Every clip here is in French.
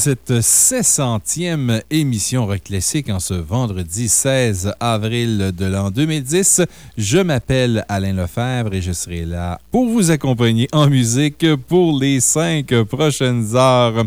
cette 600e émission Rock Classique en ce vendredi 16 avril de l'an 2010. Je m'appelle Alain Lefebvre et je serai là pour vous accompagner en musique pour les cinq prochaines heures.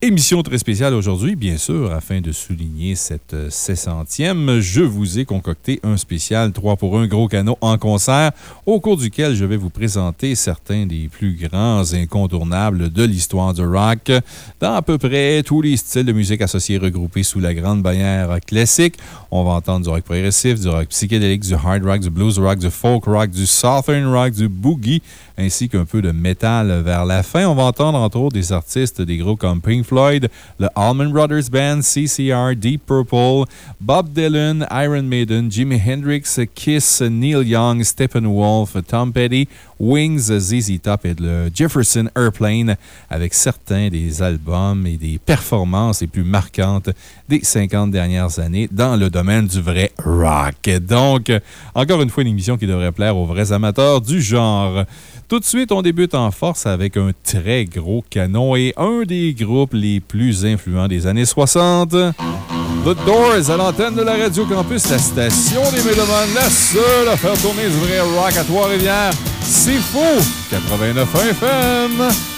Émission très spéciale aujourd'hui, bien sûr, afin de souligner cette 600e. Je vous ai concocté un spécial 3 pour 1 gros canot en concert, au cours duquel je vais vous présenter certains des plus grands incontournables de l'histoire du rock, dans à peu près tous les styles de musique associés regroupés sous la grande bannière classique. On va entendre du rock progressif, du rock psychédélique, du hard rock, du blues rock, du folk rock, du southern rock, du boogie, ainsi qu'un peu de métal vers la fin. On va entendre entre autres des artistes des groupes comme Pink Floyd, le Allman Brothers Band, CCR, Deep Purple, Bob Dylan, Iron Maiden, Jimi Hendrix, Kiss, Neil Young, Steppenwolf, Tom Petty, Wings, ZZ Top et le Jefferson Airplane, avec certains des albums et des performances les plus marquantes des 50 dernières années dans le domaine du vrai rock. Donc, encore une fois, une émission qui devrait plaire aux vrais amateurs du genre. Tout de suite, on débute en force avec un très gros canon et un des groupes les plus influents des années 60. The Doors à l'antenne de la Radio Campus, la station des Mélomanes, la seule à faire tourner du vrai rock à Trois-Rivières. C'est faux! 89 FM!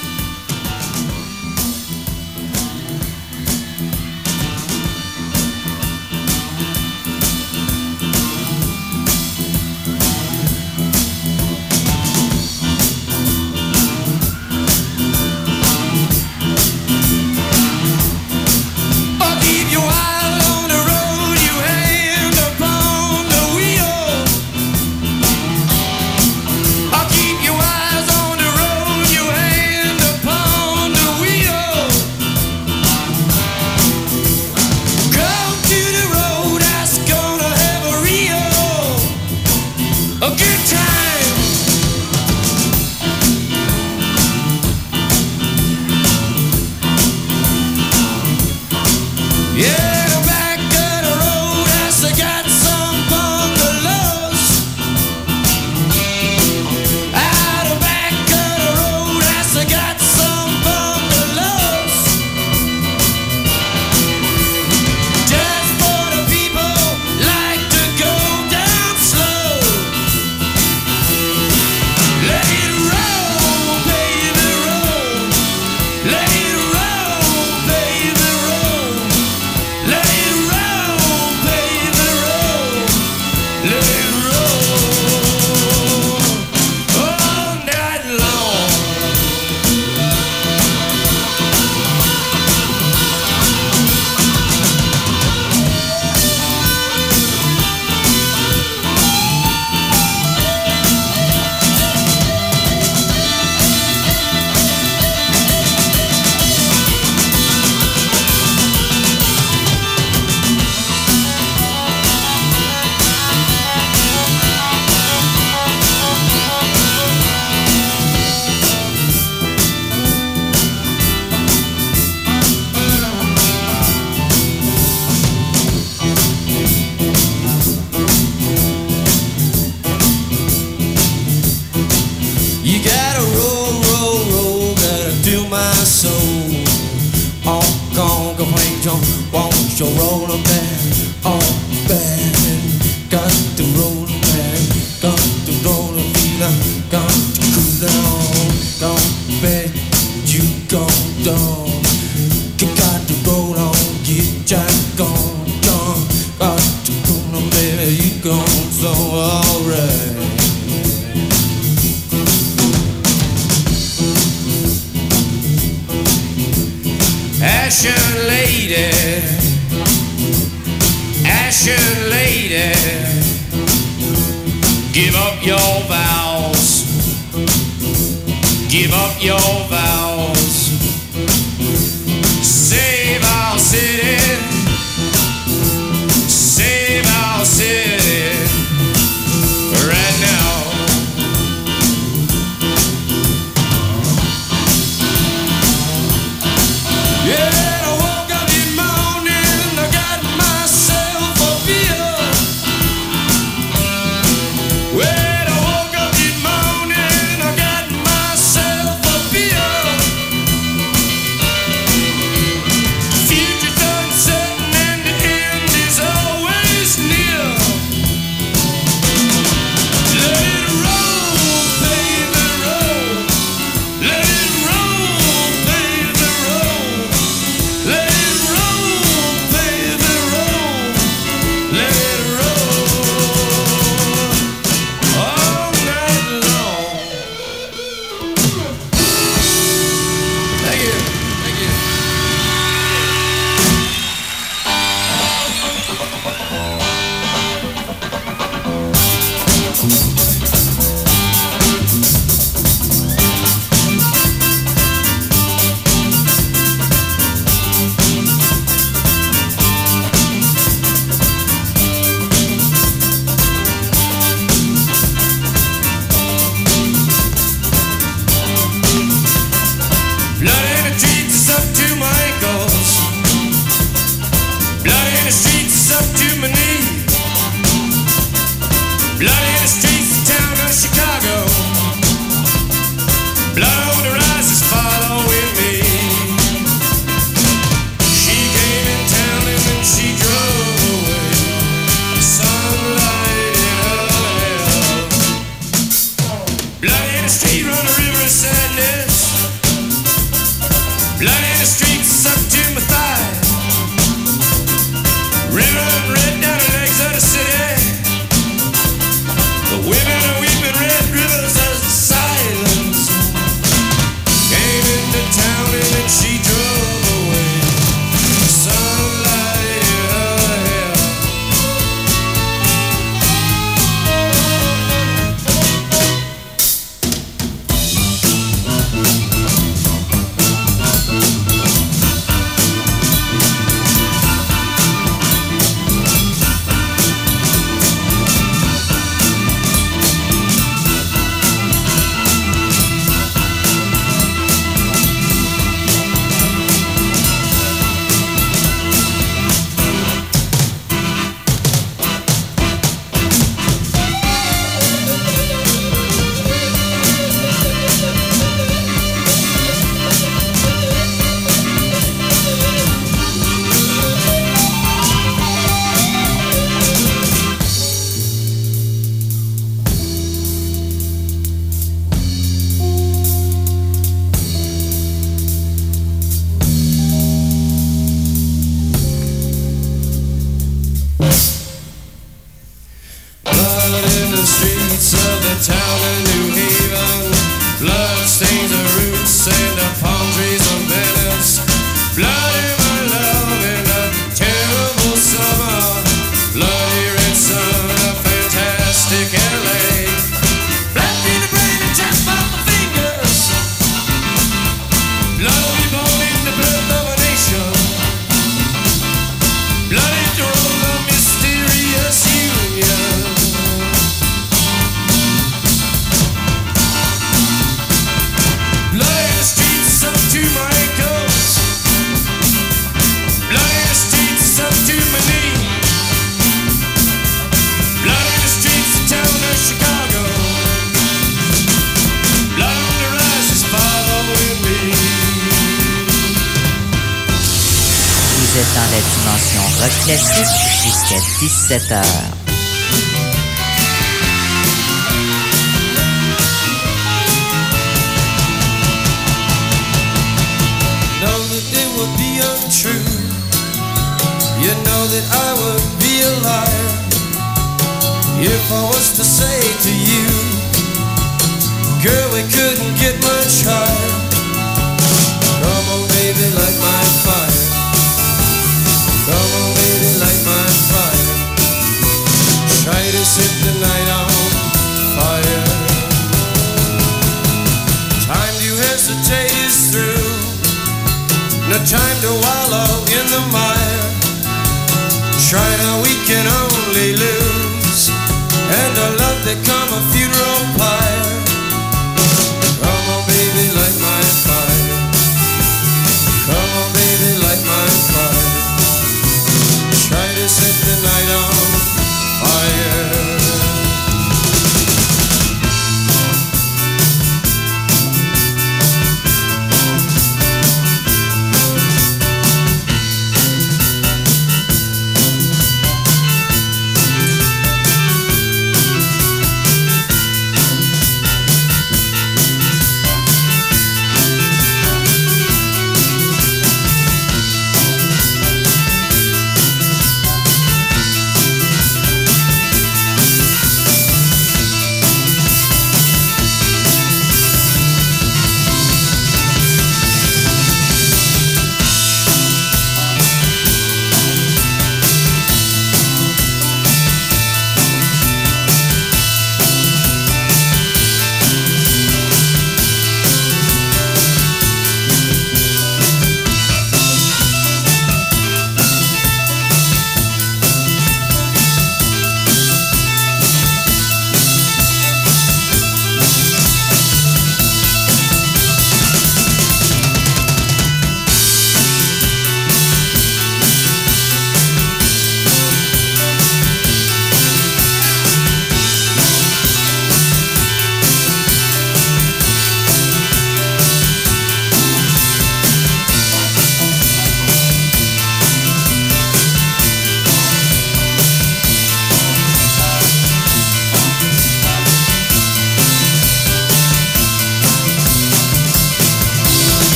Jusqu'à 17h.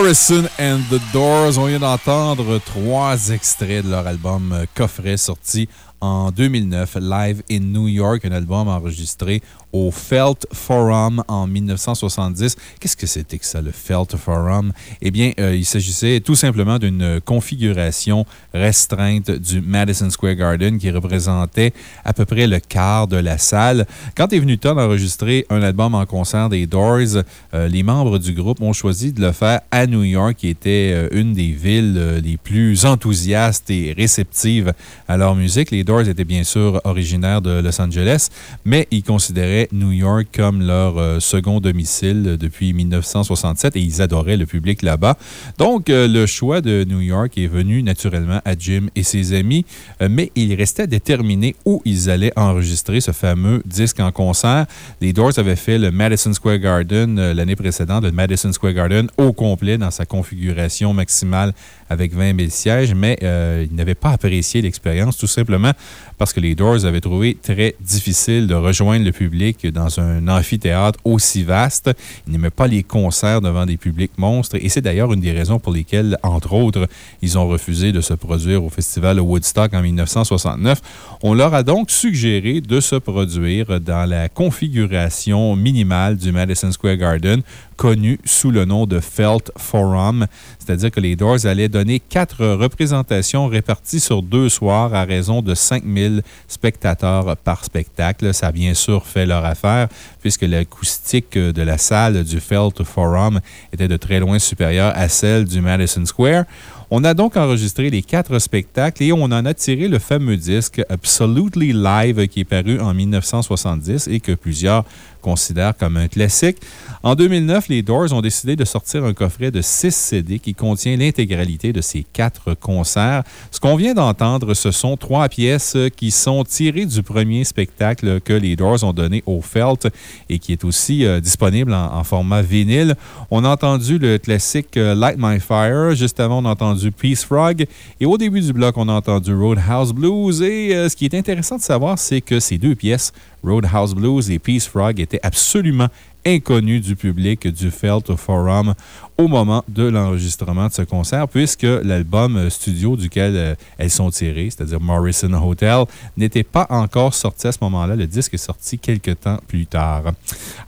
Morrison and the Doors. On vient d'entendre trois extraits de leur album euh, Coffret sorti en 2009, Live in New York, un album enregistré au Felt Forum en 1970. Qu'est-ce que c'était que ça, le Felt Forum? Eh bien, euh, il s'agissait tout simplement d'une configuration restreinte du Madison Square Garden qui représentait à peu près le quart de la salle. Quand est venu temps d'enregistrer un album en concert des Doors, euh, les membres du groupe ont choisi de le faire à New York, qui était euh, une des villes les plus enthousiastes et réceptives à leur musique. Les Doors étaient bien sûr originaires de Los Angeles, mais ils considéraient New York comme leur euh, second domicile depuis 1967 et ils adoraient le public là-bas. Donc, euh, le choix de New York est venu naturellement à Jim et ses amis, euh, mais il restait déterminé où ils allaient enregistrer ce fameux disque en concert. Les Doors avaient fait le Madison Square Garden l'année précédente, le Madison Square Garden au complet dans sa configuration maximale avec 20 000 sièges, mais euh, ils n'avaient pas apprécié l'expérience tout simplement parce que les Doors avaient trouvé très difficile de rejoindre le public dans un amphithéâtre aussi vaste. Ils n'aimaient pas les concerts devant des publics monstres et c'est d'ailleurs une des raisons pour lesquelles, entre autres, ils ont refusé de se produire au festival Woodstock en 1969. On leur a donc suggéré de se produire dans la configuration minimale du Madison Square Garden, connu sous le nom de Felt Forum, c'est-à-dire que les Doors allaient donner quatre représentations réparties sur deux soirs à raison de 5000 spectateurs par spectacle. Ça a bien sûr fait leur affaire, puisque l'acoustique de la salle du Felt Forum était de très loin supérieure à celle du Madison Square. On a donc enregistré les quatre spectacles et on en a tiré le fameux disque Absolutely Live qui est paru en 1970 et que plusieurs considèrent comme un classique. En 2009, les Doors ont décidé de sortir un coffret de 6 CD qui contient l'intégralité de ces quatre concerts. Ce qu'on vient d'entendre, ce sont trois pièces qui sont tirées du premier spectacle que les Doors ont donné au Felt et qui est aussi euh, disponible en, en, format vinyle. On a entendu le classique euh, Light My Fire. Juste avant, on a entendu Peace Frog. Et au début du bloc, on a entendu Roadhouse Blues. Et euh, ce qui est intéressant de savoir, c'est que ces deux pièces, Roadhouse Blues et Peace Frog, étaient absolument inconnu du public du Felt Forum au moment de l'enregistrement de ce concert, puisque l'album studio duquel euh, elles sont tirées, c'est-à-dire Morrison Hotel, n'était pas encore sorti à ce moment-là. Le disque est sorti quelques temps plus tard.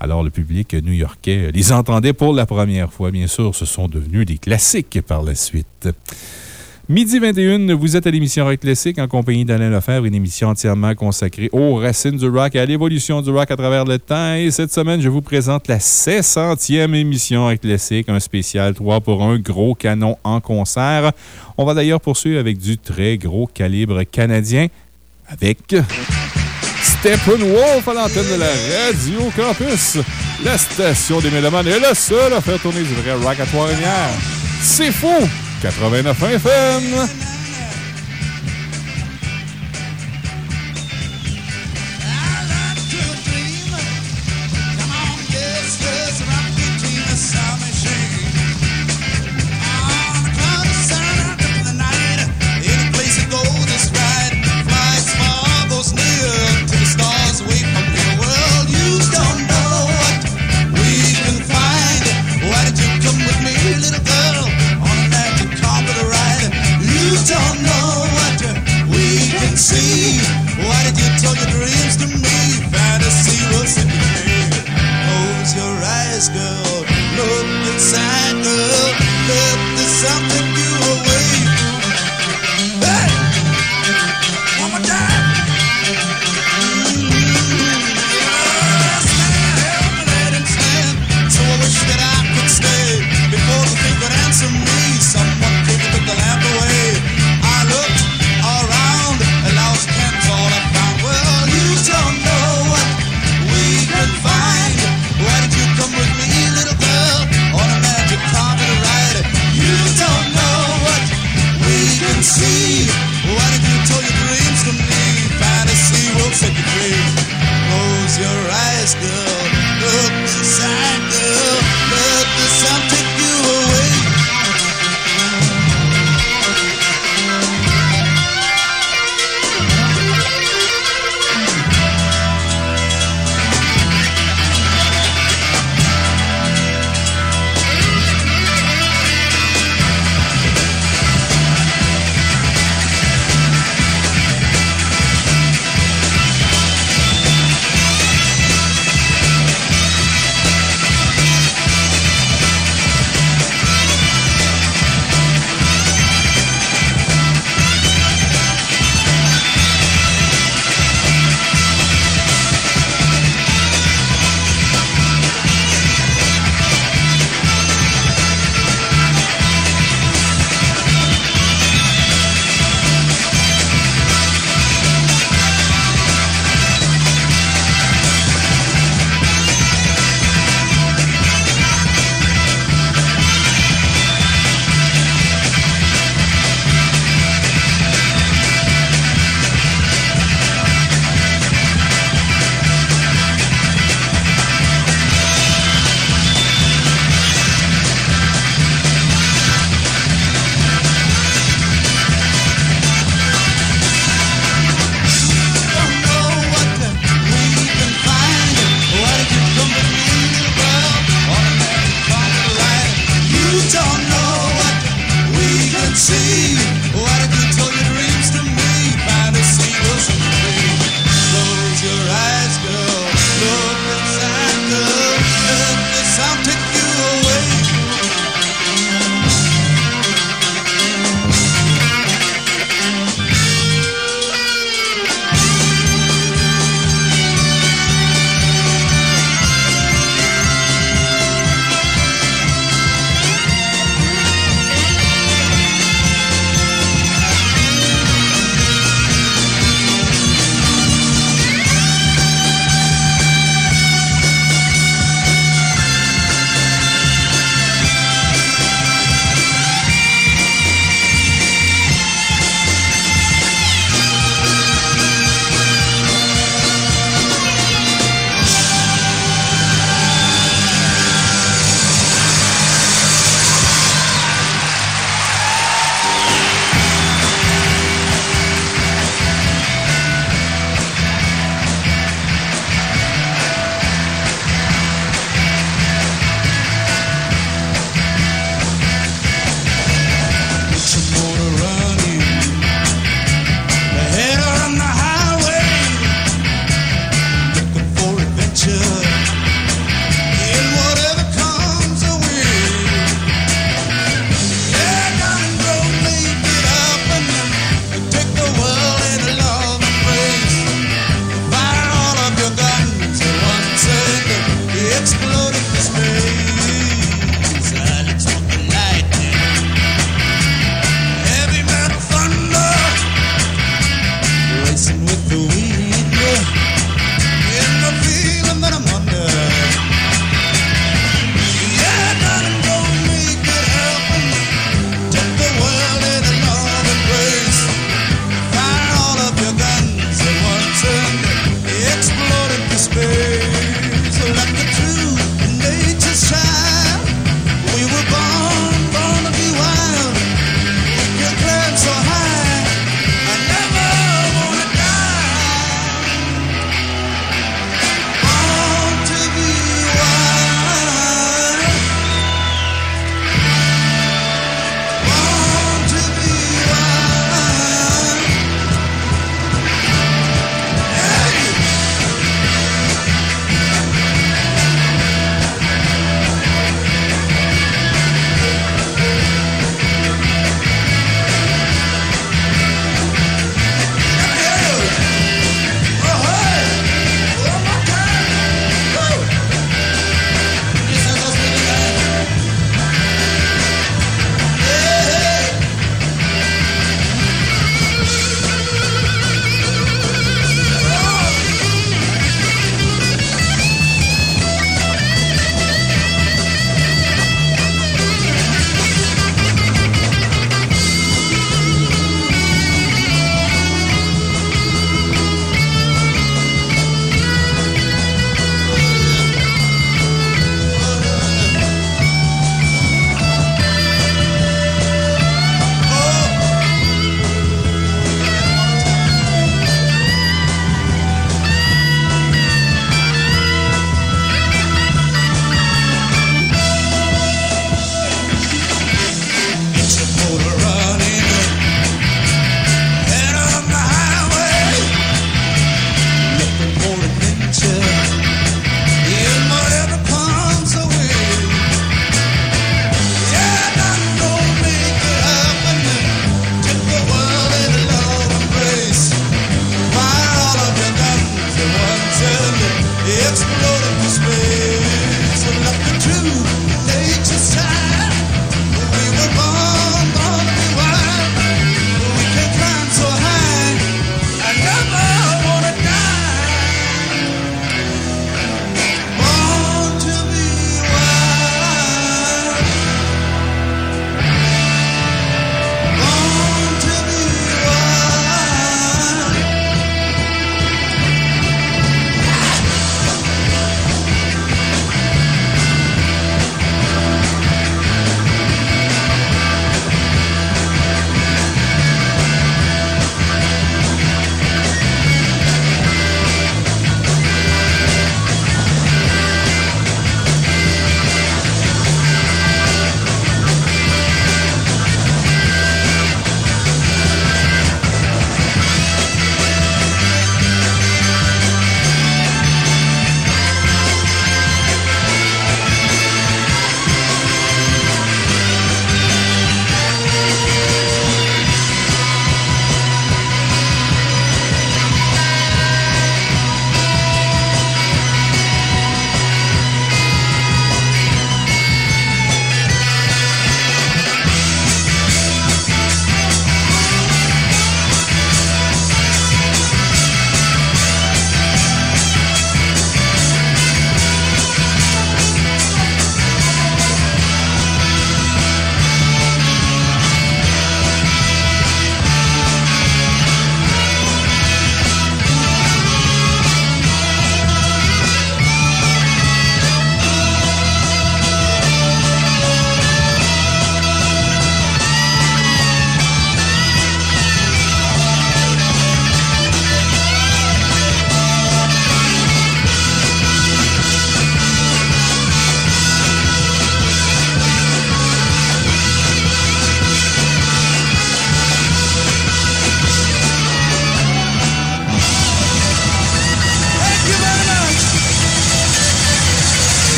Alors, le public new-yorkais les entendait pour la première fois. Bien sûr, ce sont devenus des classiques par la suite. Midi 21, vous êtes à l'émission Rock Classique en compagnie d'Alain Lefebvre, une émission entièrement consacrée aux racines du rock et à l'évolution du rock à travers le temps. Et cette semaine, je vous présente la 600e émission Rock Classique, un spécial 3 pour un gros canon en concert. On va d'ailleurs poursuivre avec du très gros calibre canadien avec Steppenwolf à l'antenne de la Radio Campus. La station des Mélomanes est la seule à faire tourner du vrai rock à Trois-Rivières. C'est fou! 89 FM.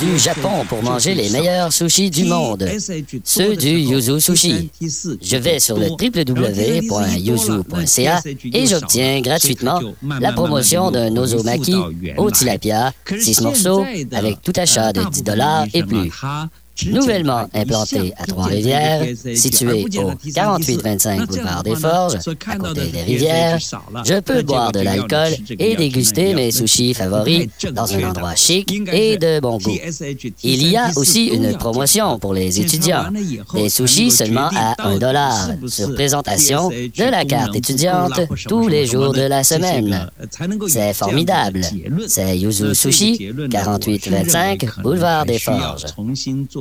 Du Japon pour manger les meilleurs sushis du monde, ceux du Yuzu Sushi. Je vais sur le www.yuzu.ca et j'obtiens gratuitement la promotion d'un ozomaki au tilapia, 6 morceaux, avec tout achat de 10 dollars et plus. Nouvellement implanté à Trois-Rivières, situé au 4825 boulevard des Forges, à côté des rivières, je peux boire de l'alcool et déguster mes sushis favoris dans un endroit chic et de bon goût. Il y a aussi une promotion pour les étudiants. Des sushis seulement à 1 dollar sur présentation de la carte étudiante tous les jours de la semaine. C'est formidable. C'est Yuzu Sushi, 4825 boulevard des Forges.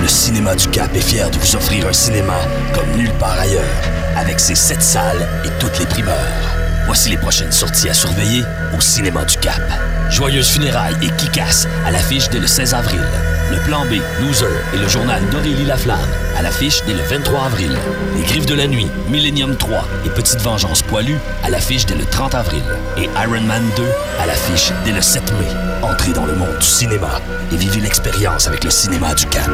Le cinéma du Cap est fier de vous offrir un cinéma comme nulle part ailleurs, avec ses sept salles et toutes les primeurs. Voici les prochaines sorties à surveiller au cinéma du Cap. Joyeuse funérailles et Kikas à l'affiche dès le 16 avril. Le plan B, Loser et le journal d'Aurélie Laflamme à l'affiche dès le 23 avril. Les Griffes de la Nuit, Millennium 3 et Petite Vengeance Poilue à l'affiche dès le 30 avril. Et Iron Man 2 à l'affiche dès le 7 mai. Entrez dans le monde du cinéma et vivez l'expérience avec le cinéma du Cap.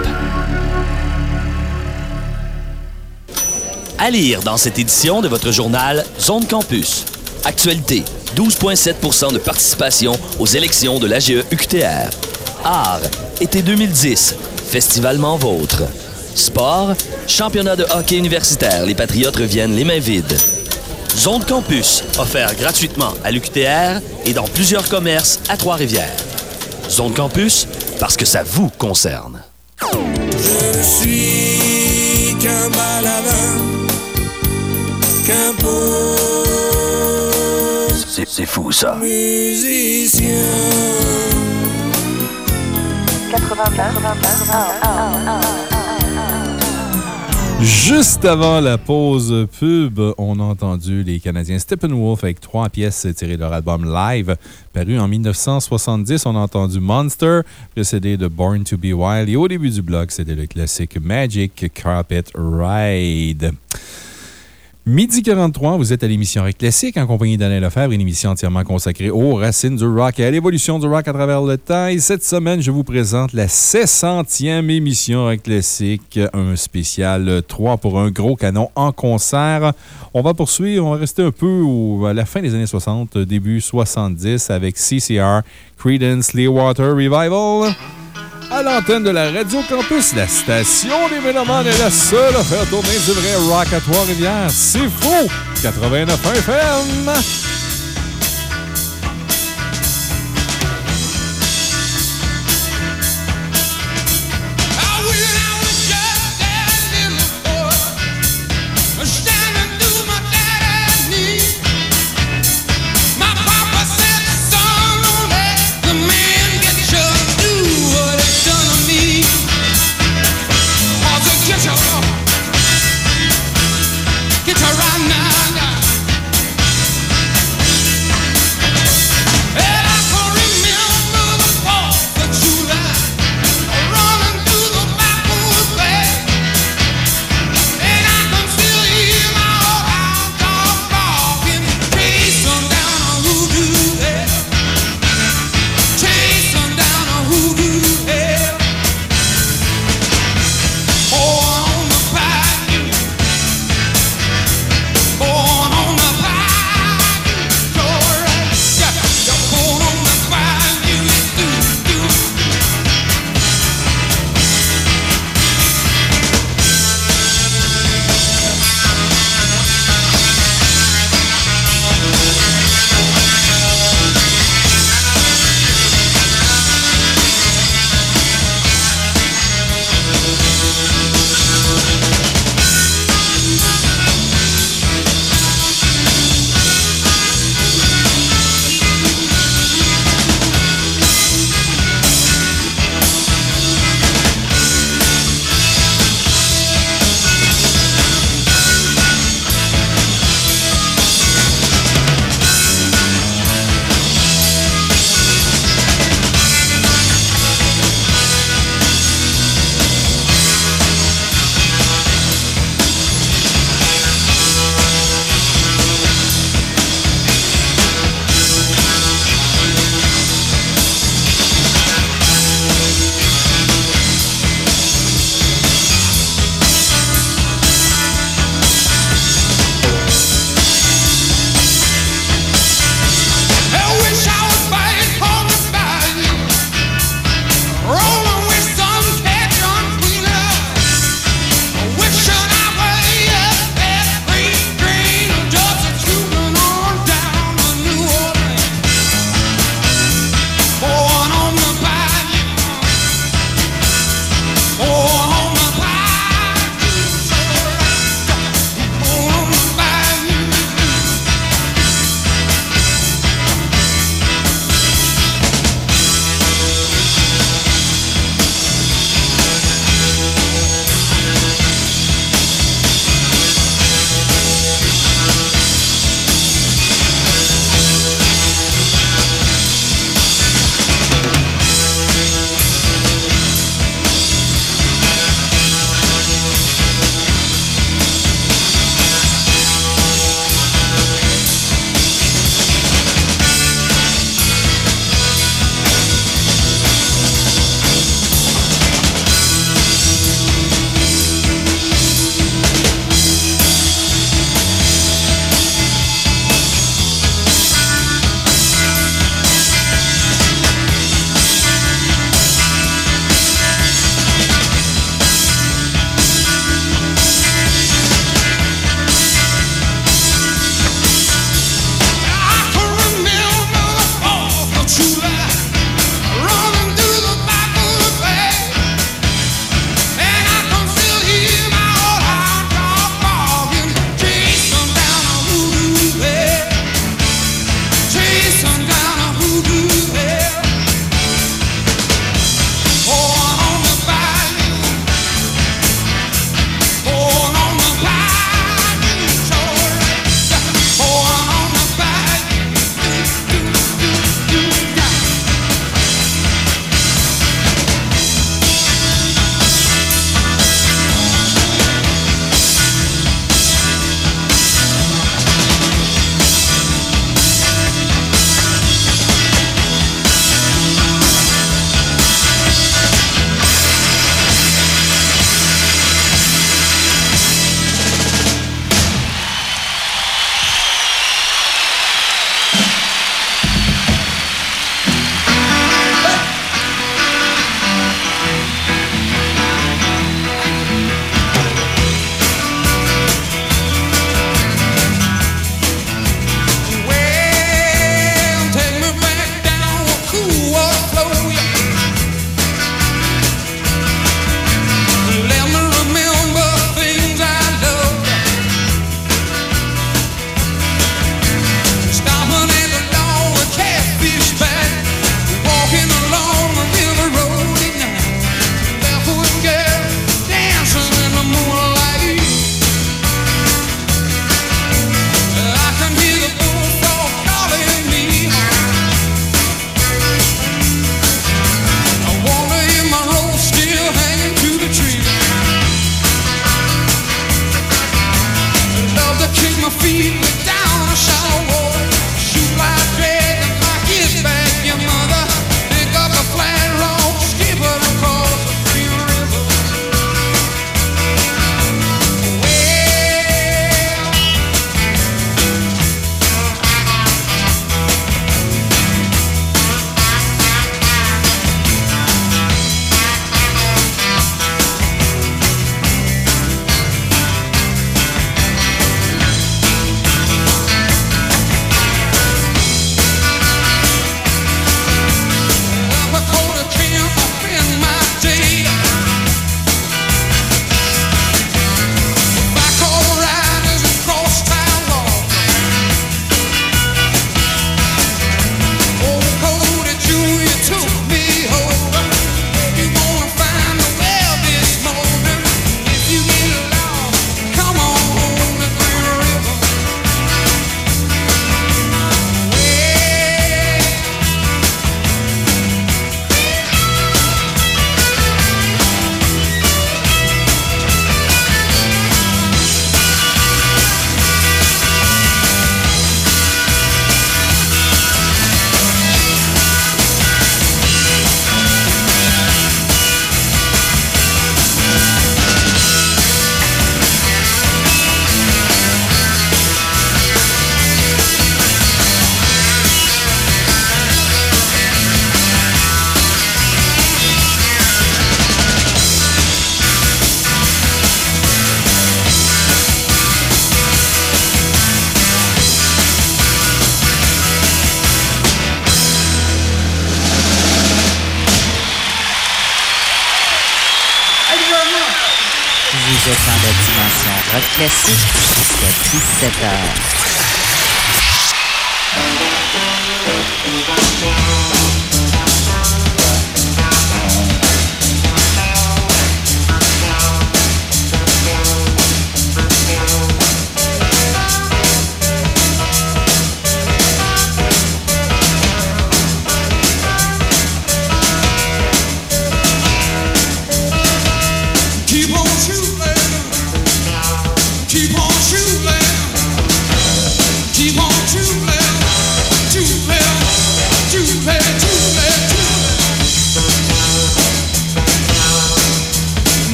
À lire dans cette édition de votre journal Zone Campus. Actualité, 12,7% de participation aux élections de l'AGE UQTR. Art, été 2010, festivalement vôtre. Sport, championnat de hockey universitaire, les Patriotes reviennent les mains vides. Zone Campus, offert gratuitement à l'UQTR et dans plusieurs commerces à Trois-Rivières. Zone Campus, parce que ça vous concerne. Je ne suis qu'un c'est fou ça. musicien. Juste avant la pause pub, on a entendu les Canadiens Steppenwolf avec trois pièces tirées de leur album Live, paru en 1970. On a entendu Monster, précédé de Born to Be Wild. Et au début du bloc, c'était le classique Magic Carpet Ride. Midi 43, vous êtes à l'émission Rock Classique en compagnie d'Alain Lefebvre, une émission entièrement consacrée aux racines du rock et à l'évolution du rock à travers le temps. Et cette semaine, je vous présente la 600e émission Rock Classique, un spécial 3 pour un gros canon en concert. On va poursuivre, on va rester un peu à la fin des années 60, début 70 avec CCR, Creedence Clearwater Revival. À l'antenne de la Radio Campus, la station des Mélomanes est la seule à faire tourner du vrai rock à Trois-Rivières. C'est faux! 89 FM!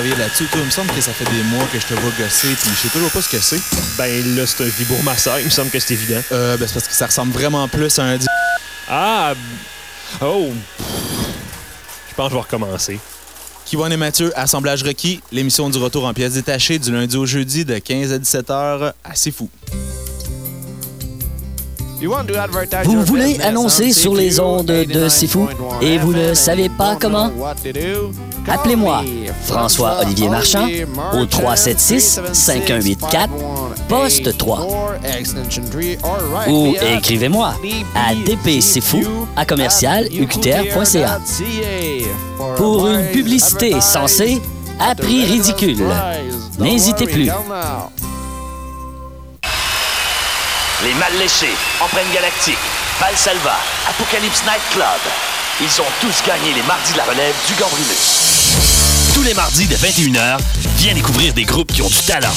Travailler là-dessus? Toi, il me semble que ça fait des mois que je te vois gosser, puis je sais toujours pas ce que c'est. Ben là, c'est un vibromasseur, il me semble que c'est évident. Euh, ben c'est parce que ça ressemble vraiment plus à un... Ah! Oh! Je pense que je vais recommencer. Kivon et Mathieu, Assemblage requis, l'émission du retour en pièces détachées du lundi au jeudi de 15 à 17 heures. Assez fou. Vous voulez annoncer sur les ondes de Sifu et vous ne savez pas comment? Appelez-moi François-Olivier Marchand au 376-5184, poste 3. Ou écrivez-moi à dpcfou à commercial uqtr.ca. Pour une publicité censée à prix ridicule. N'hésitez plus. Les Mal Léchés, Empreinte Galactique, Valsalva, Apocalypse Night Club. Ils ont tous gagné les mardis de la relève du Gambrinus. Tous les mardis de 21h, viens découvrir des groupes qui ont du talent.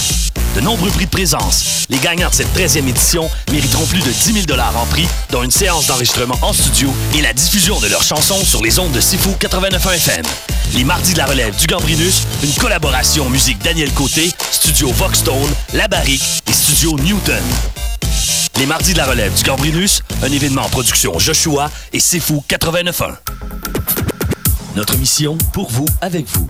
De nombreux prix de présence. Les gagnants de cette 13e édition mériteront plus de 10 000 en prix, dont une séance d'enregistrement en studio et la diffusion de leurs chansons sur les ondes de Sifu 89.1 FM. Les mardis de la relève du Gambrinus, une collaboration musique Daniel Côté, Studio Voxstone, La Barrique et Studio Newton. Les mardis de la relève du Gambrinus, un événement en production Joshua et Fou 89.1. Notre mission, pour vous, avec vous.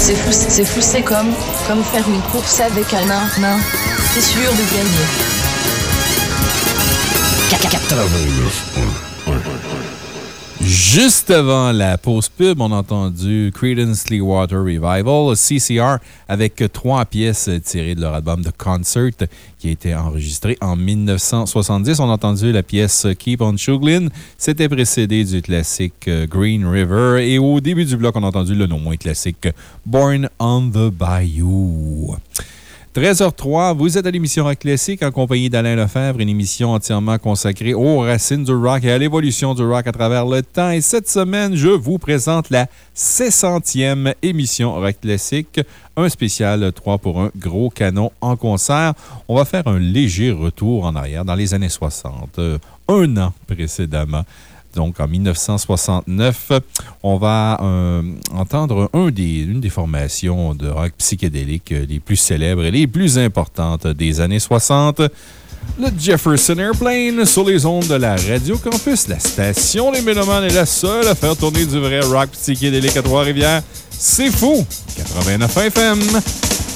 C'est fou, c'est fou, comme, comme faire une course avec un nain. nain. Sûr de gagner. Juste avant la pause pub, on a entendu Creedence Clearwater Revival, CCR, avec trois pièces tirées de leur album The Concert qui a été enregistré en 1970. On a entendu la pièce Keep on Shuglin. C'était précédé du classique Green River. Et au début du bloc, on a entendu le non moins classique Born on the Bayou. 13h03, vous êtes à l'émission Rock Classique en compagnie d'Alain Lefebvre, une émission entièrement consacrée aux racines du rock et à l'évolution du rock à travers le temps. Et cette semaine, je vous présente la 600e émission Rock Classique, un spécial 3 pour 1 gros canon en concert. On va faire un léger retour en arrière dans les années 60, un an précédemment donc en 1969. On va euh, entendre des, une des formations de rock psychédélique les plus célèbres et les plus importantes des années 60. Le Jefferson Airplane sur les ondes de la Radio Campus. La station Les Mélomanes est la seule à faire tourner du vrai rock psychédélique à Trois-Rivières. C'est fou! 89 FM.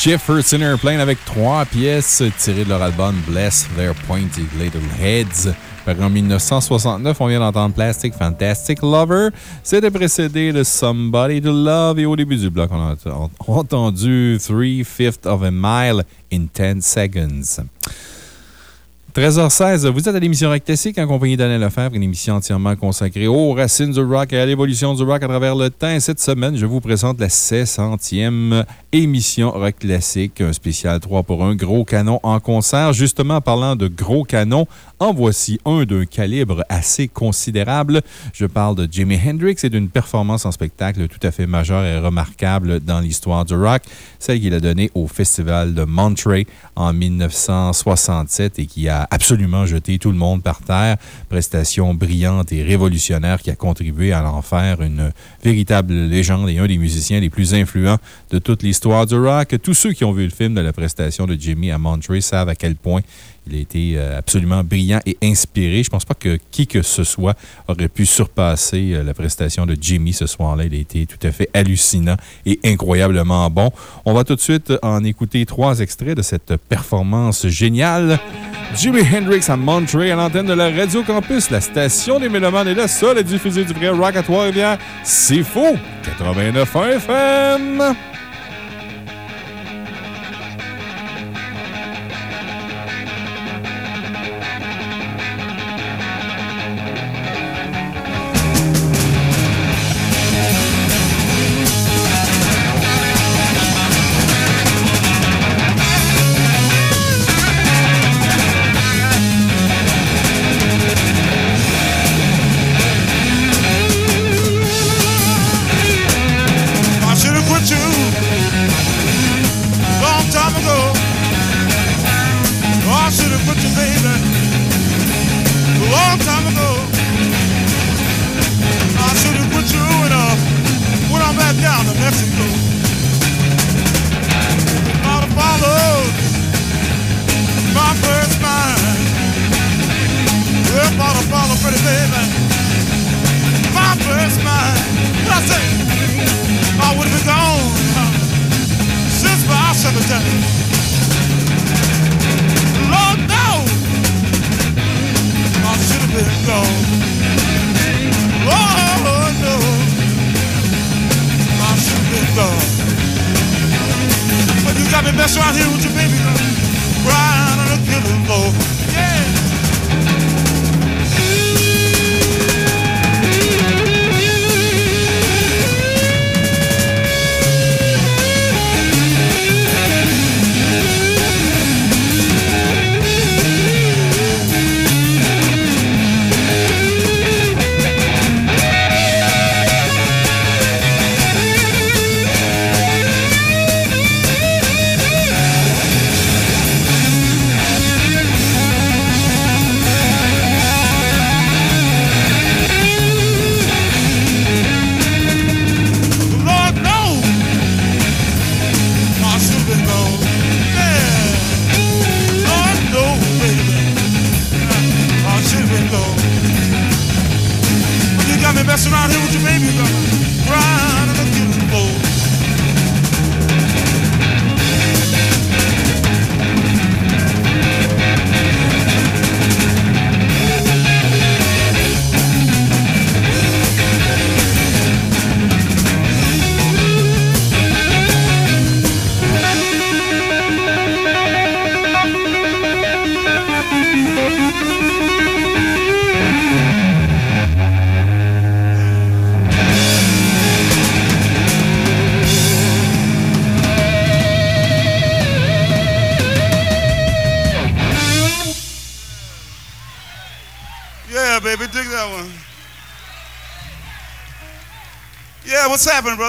Jefferson Airplane avec trois pièces tirées de leur album Bless Their Pointed Little Heads. Paru en 1969, on vient d'entendre Plastic Fantastic Lover. C'était précédé de Somebody to Love. Et au début du bloc, on a entendu Three Fifths of a Mile in 10 Seconds. 13h16, vous êtes à l'émission Rock Classique en compagnie d'Alain Lefebvre, une émission entièrement consacrée aux racines du rock et à l'évolution du rock à travers le temps. cette semaine, je vous présente la 600e émission Rock Classique, un spécial 3 pour 1, gros canon en concert. Justement, parlant de gros canons, en voici un d'un calibre assez considérable. Je parle de Jimi Hendrix et d'une performance en spectacle tout à fait majeure et remarquable dans l'histoire du rock, celle qu'il a donnée au Festival de Monterey en 1967 et qui a absolument jeté tout le monde par terre. Prestation brillante et révolutionnaire qui a contribué à en faire une véritable légende et un des musiciens les plus influents de toute l'histoire du rock. Tous ceux qui ont vu le film de la prestation de Jimmy à Monterey savent à quel point Il a été euh, absolument brillant et inspiré. Je pense pas que qui que ce soit aurait pu surpasser euh, la prestation de Jimmy ce soir-là. Il a été tout à fait hallucinant et incroyablement bon. On va tout de suite en écouter trois extraits de cette performance géniale. Jimi Hendrix à Montréal, à l'antenne de la Radio Campus. La station des Mélomanes est la seule à diffuser du vrai rock à Trois-Rivières. C'est faux! 89.1 FM!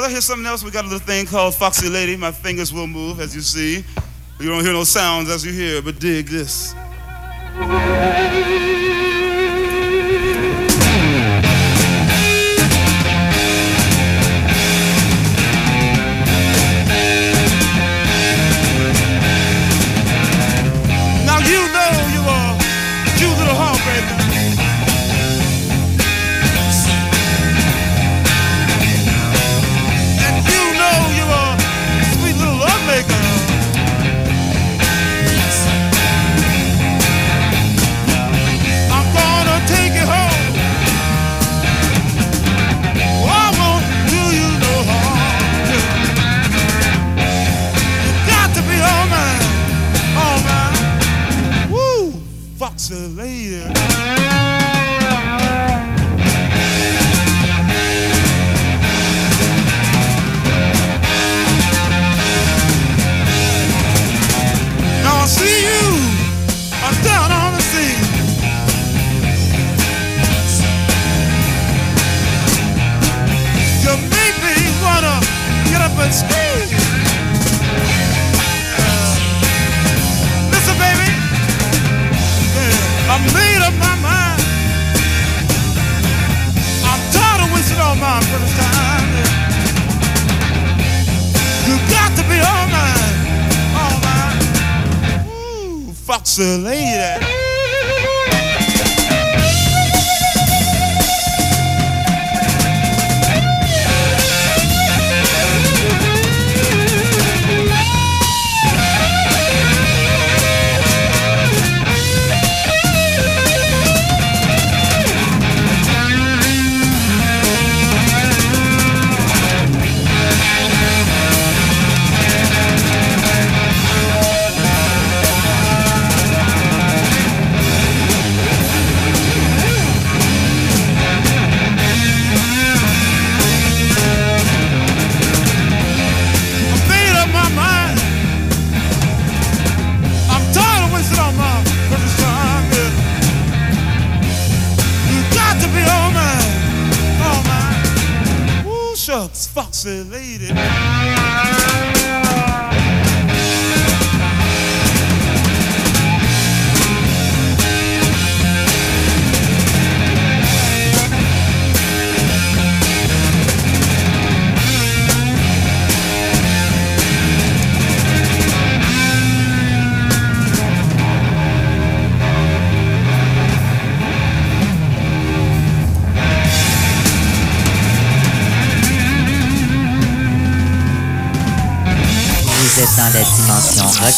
Here's something else. We got a little thing called Foxy Lady. My fingers will move, as you see. You don't hear no sounds as you hear, but dig this.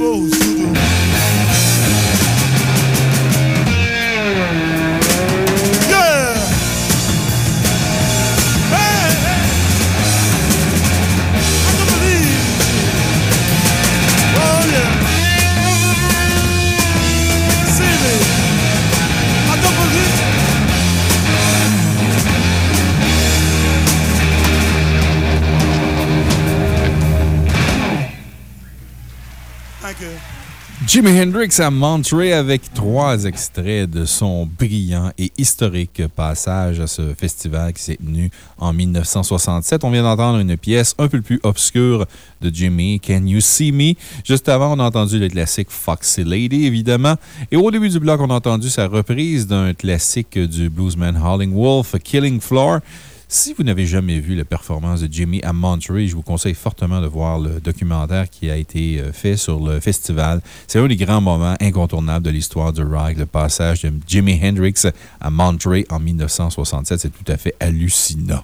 Like Jimi Hendrix à Monterey avec trois extraits de son brillant et historique passage à ce festival qui s'est tenu en 1967. On vient d'entendre une pièce un peu plus obscure de Jimmy, Can You See Me? Juste avant, on a entendu le classique Foxy Lady, évidemment. Et au début du bloc, on a entendu sa reprise d'un classique du bluesman Howling Wolf, Killing Floor. Si vous n'avez jamais vu la performance de Jimmy à Monterey, je vous conseille fortement de voir le documentaire qui a été euh, fait sur le festival. C'est un des grands moments incontournables de l'histoire du rock, le passage de Jimi Hendrix à Monterey en 1967. C'est tout à fait hallucinant.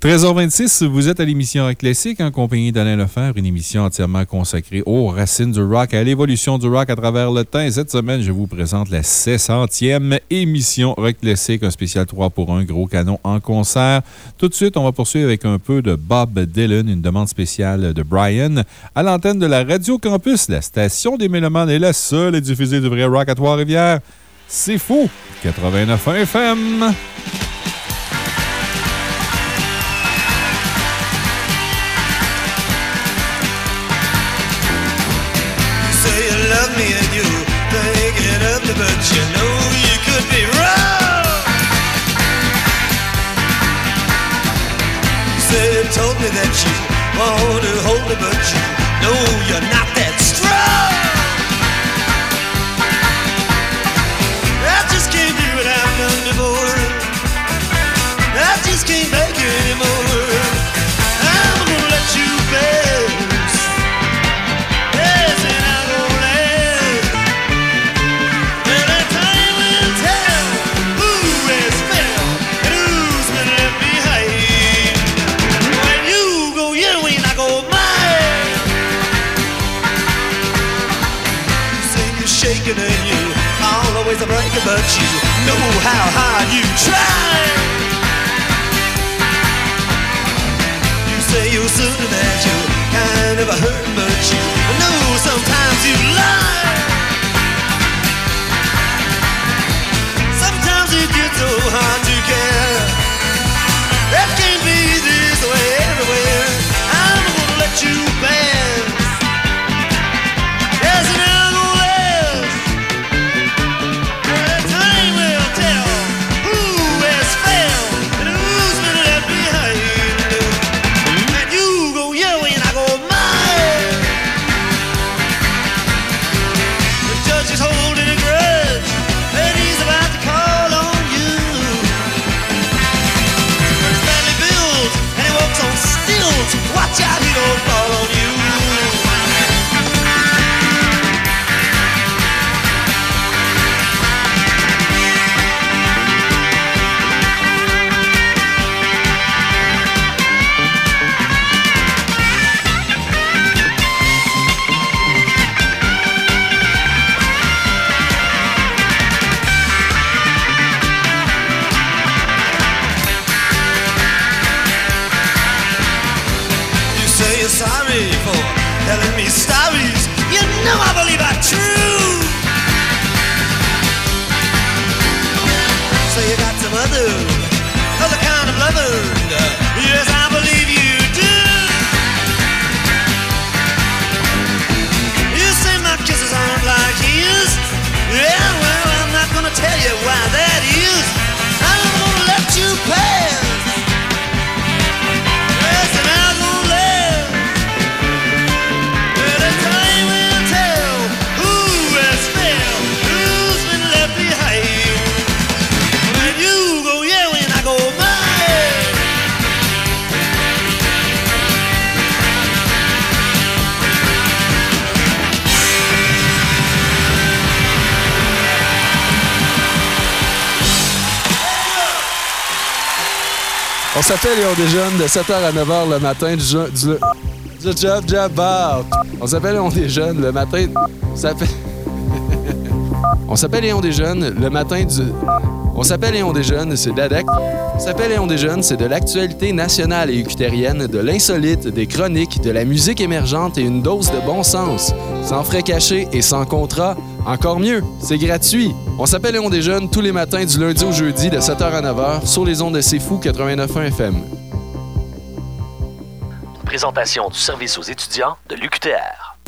13h26, vous êtes à l'émission Classique en compagnie d'Alain Lefebvre, une émission entièrement consacrée aux racines du rock, à l'évolution du rock à travers le temps. Et cette semaine, je vous présente la 600e émission Rock Classique, un spécial 3 pour 1, gros canon en concert. Tout de suite, on va poursuivre avec un peu de Bob Dylan, une demande spéciale de Brian, à l'antenne de la Radio Campus, la station des Mélomanes est la seule à diffuser du vrai rock à Trois-Rivières. C'est fou! 89 FM! That you want but you know how hard you try. You say you're certain that you kind of hurt, but you know sometimes you lie. Sometimes it gets so hard to On s'appelle Léon Desjeunes de 7h à 9h le matin du, du, du job job bar. On s'appelle Léon Desjeunes le matin. On s'appelle. On s'appelle Léon Desjeunes le matin du. On s'appelle Léon Desjeunes, c'est de la- On s'appelle Léon Desjeunes, c'est de l'actualité nationale et ucutérienne, de l'insolite, des chroniques, de la musique émergente et une dose de bon sens. Sans frais cachés et sans contrat. Encore mieux, c'est gratuit. On s'appelle Léon Desjeunes tous les matins du lundi au jeudi de 7h à 9h sur les ondes de C'est Fou 89.1 FM. Présentation du service aux étudiants de l'UQTR.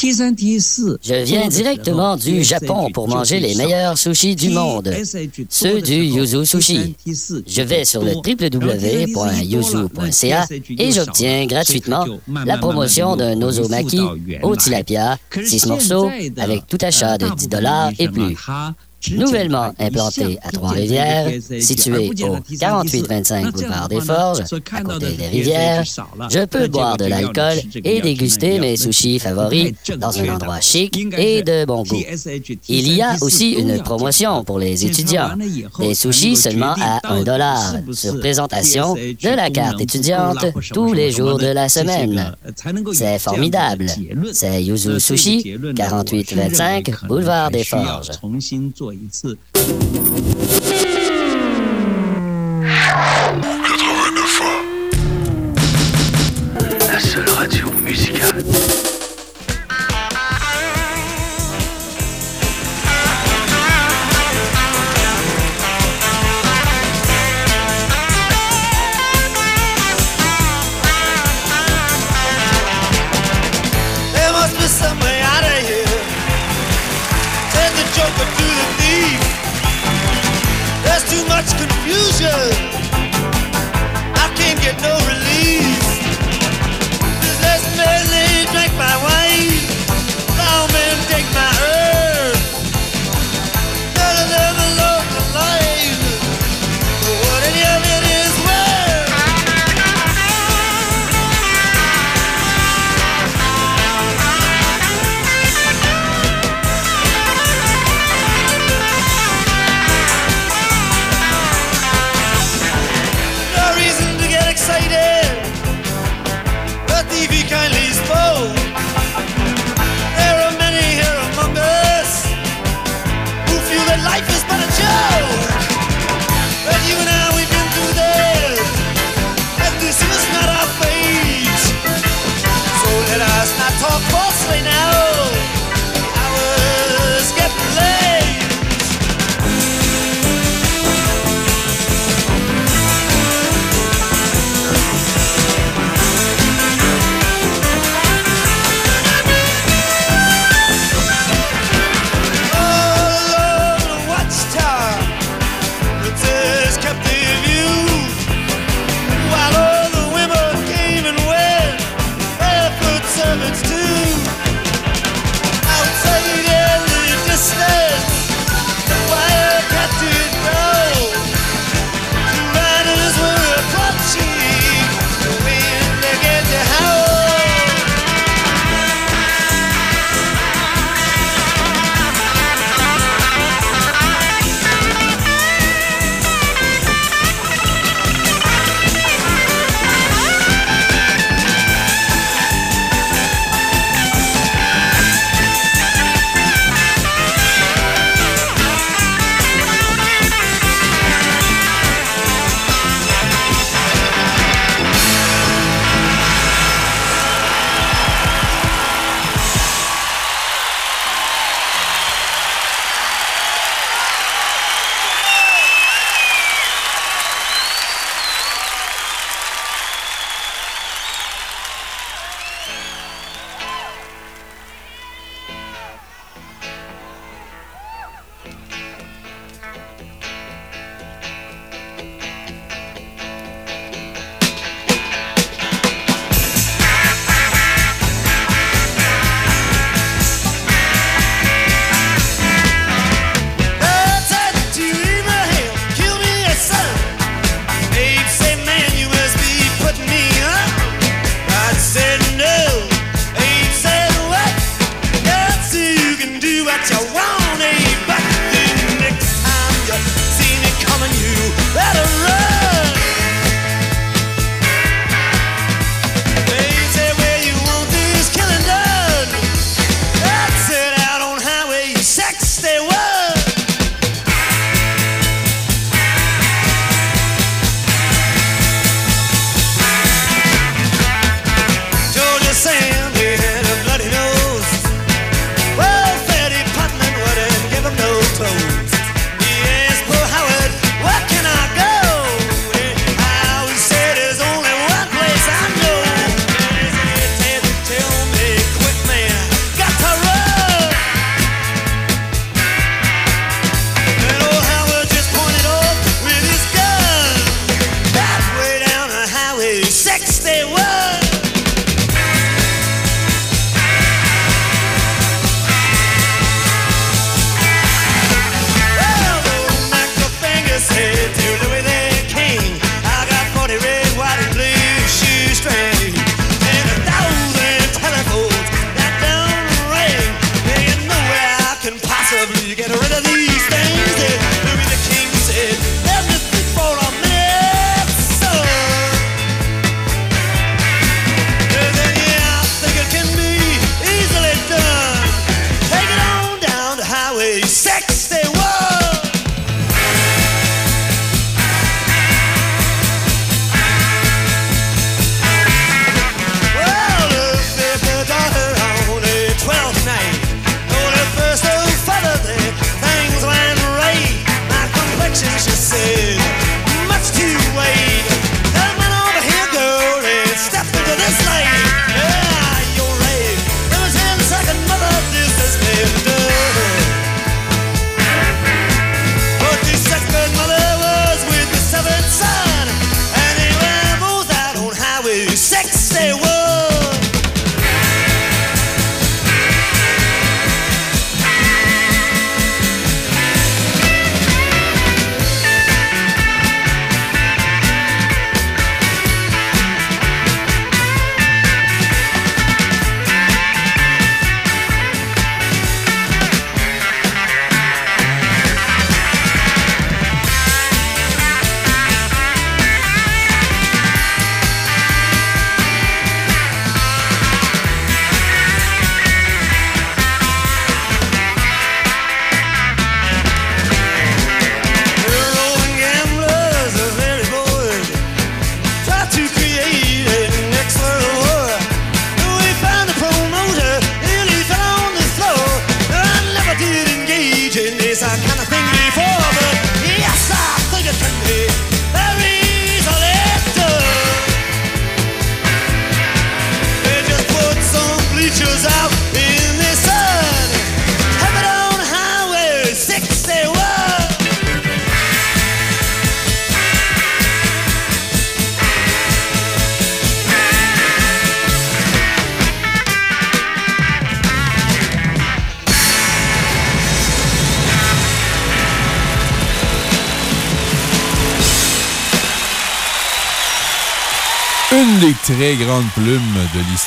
Je viens directement du Japon pour manger les meilleurs sushis du monde, ceux du Yuzu Sushi. Je vais sur le www.yuzu.ca et j'obtiens gratuitement la promotion d'un ozomaki au tilapia, 6 morceaux, avec tout achat de 10 dollars et plus. Nouvellement implanté à Trois-Rivières, situé au 4825 boulevard des Forges, à côté des rivières, je peux boire de l'alcool et déguster mes sushis favoris dans un endroit chic et de bon goût. Il y a aussi une promotion pour les étudiants. Des sushis seulement à 1 dollar sur présentation de la carte étudiante tous les jours de la semaine. C'est formidable. C'est Yuzu Sushi, 4825 boulevard des Forges. 我一次。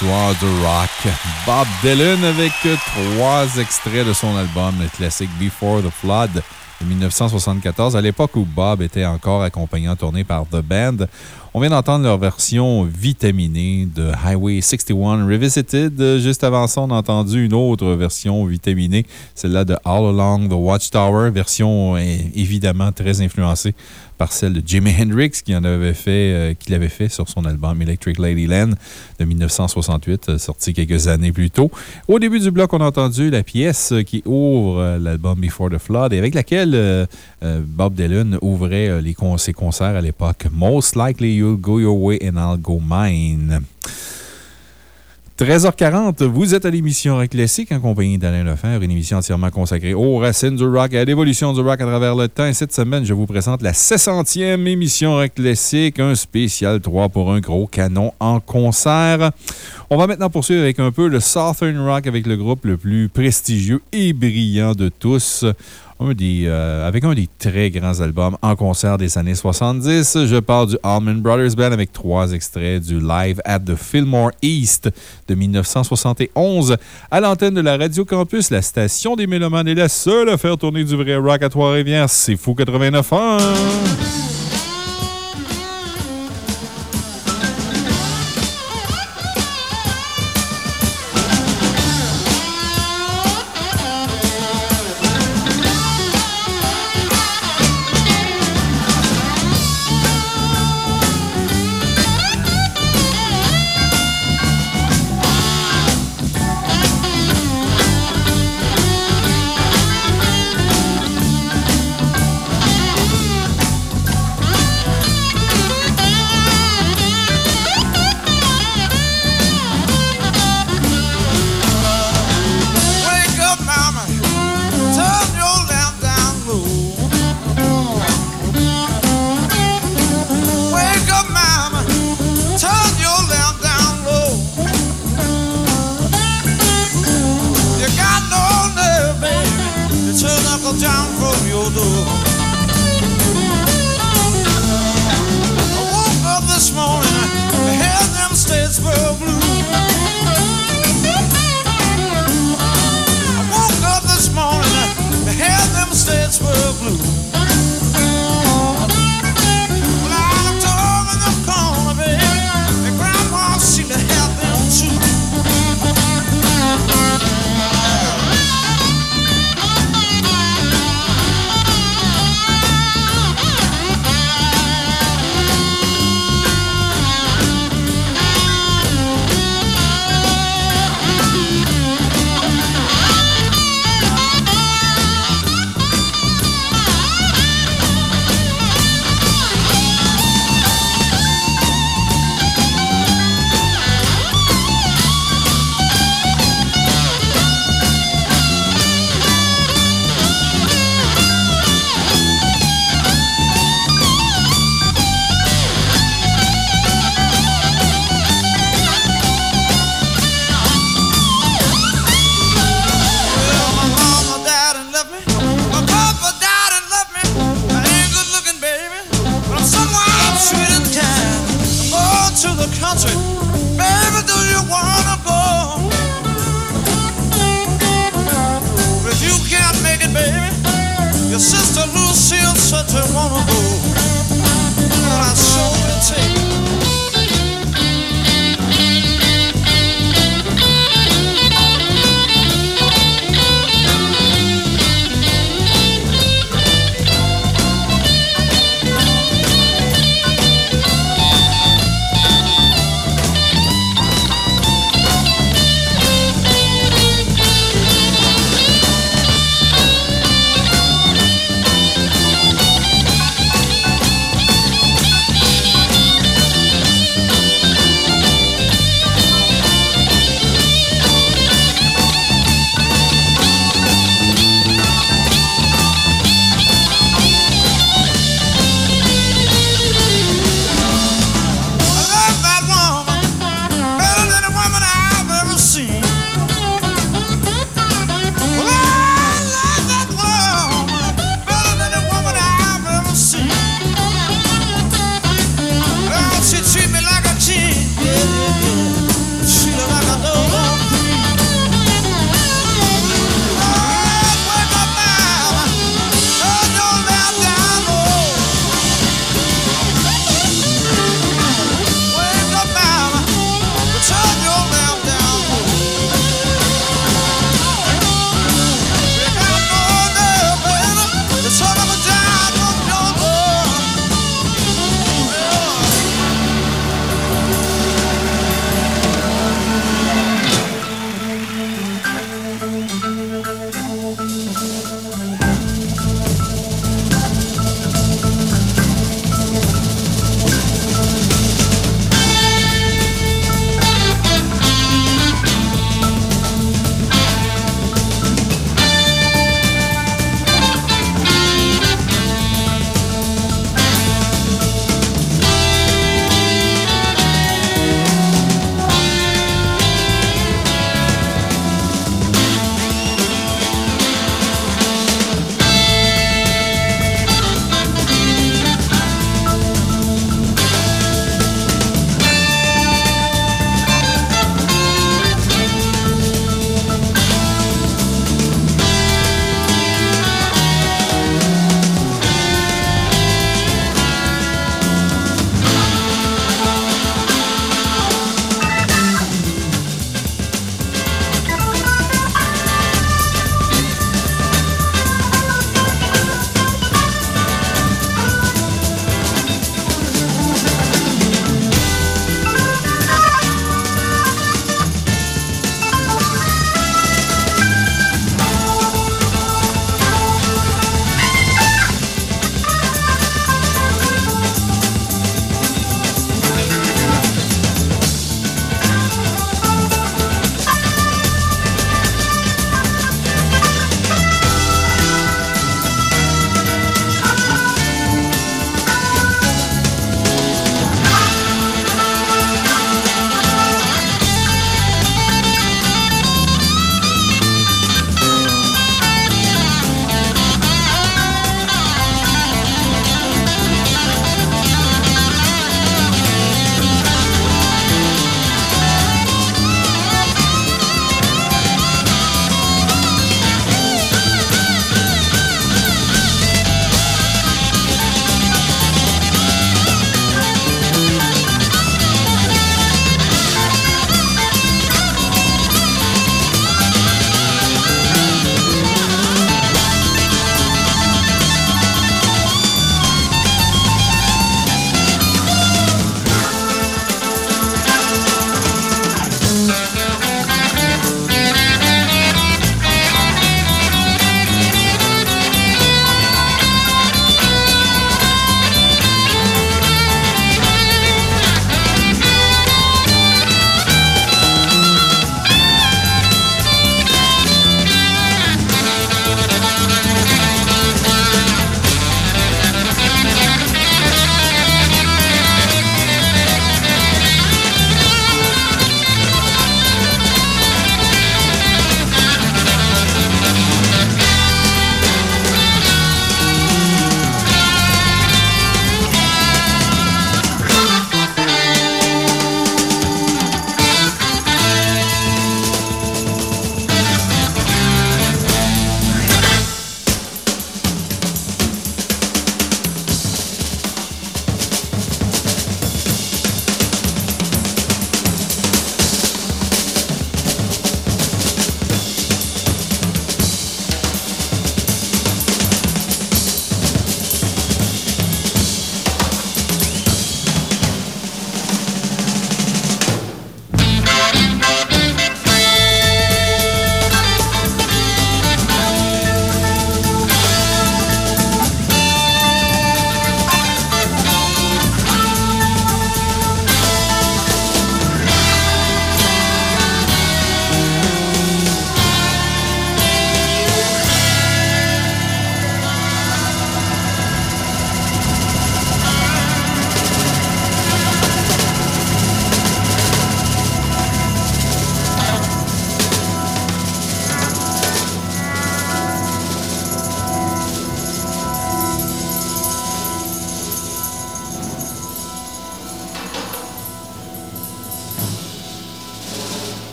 Du rock, Bob Dylan, avec trois extraits de son album, classique Before the Flood de 1974, à l'époque où Bob était encore accompagné en tournée par The Band. On vient d'entendre leur version vitaminée de Highway 61 Revisited. Juste avant ça, on a entendu une autre version vitaminée, celle-là de All Along the Watchtower, version euh, évidemment très influencée par celle de Jimi Hendrix qui avait fait, euh, l'avait fait sur son album Electric Ladyland de 1968, euh, sorti quelques années plus tôt. Au début du bloc, on a entendu la pièce qui ouvre euh, l'album Before the Flood et avec laquelle euh, euh, Bob Dylan ouvrait euh, ses concerts à l'époque. Most likely you'll go your way and I'll go mine. 13h40, vous êtes à l'émission Rock Classique en compagnie d'Alain Lefebvre, une émission entièrement consacrée aux racines du rock et à l'évolution du rock à travers le temps. Et cette semaine, je vous présente la 600e émission Rock Classique, un spécial 3 pour un gros canon en concert. On va maintenant poursuivre avec un peu le Southern Rock avec le groupe le plus prestigieux et brillant de tous. Un des, euh, avec un des très grands albums en concert des années 70. Je parle du Allman Brothers Band avec trois extraits du Live at the Fillmore East de 1971. À l'antenne de la Radio Campus, la station des Mélomanes est la seule à faire tourner du vrai rock à Trois-Rivières. C'est fou 89 ans!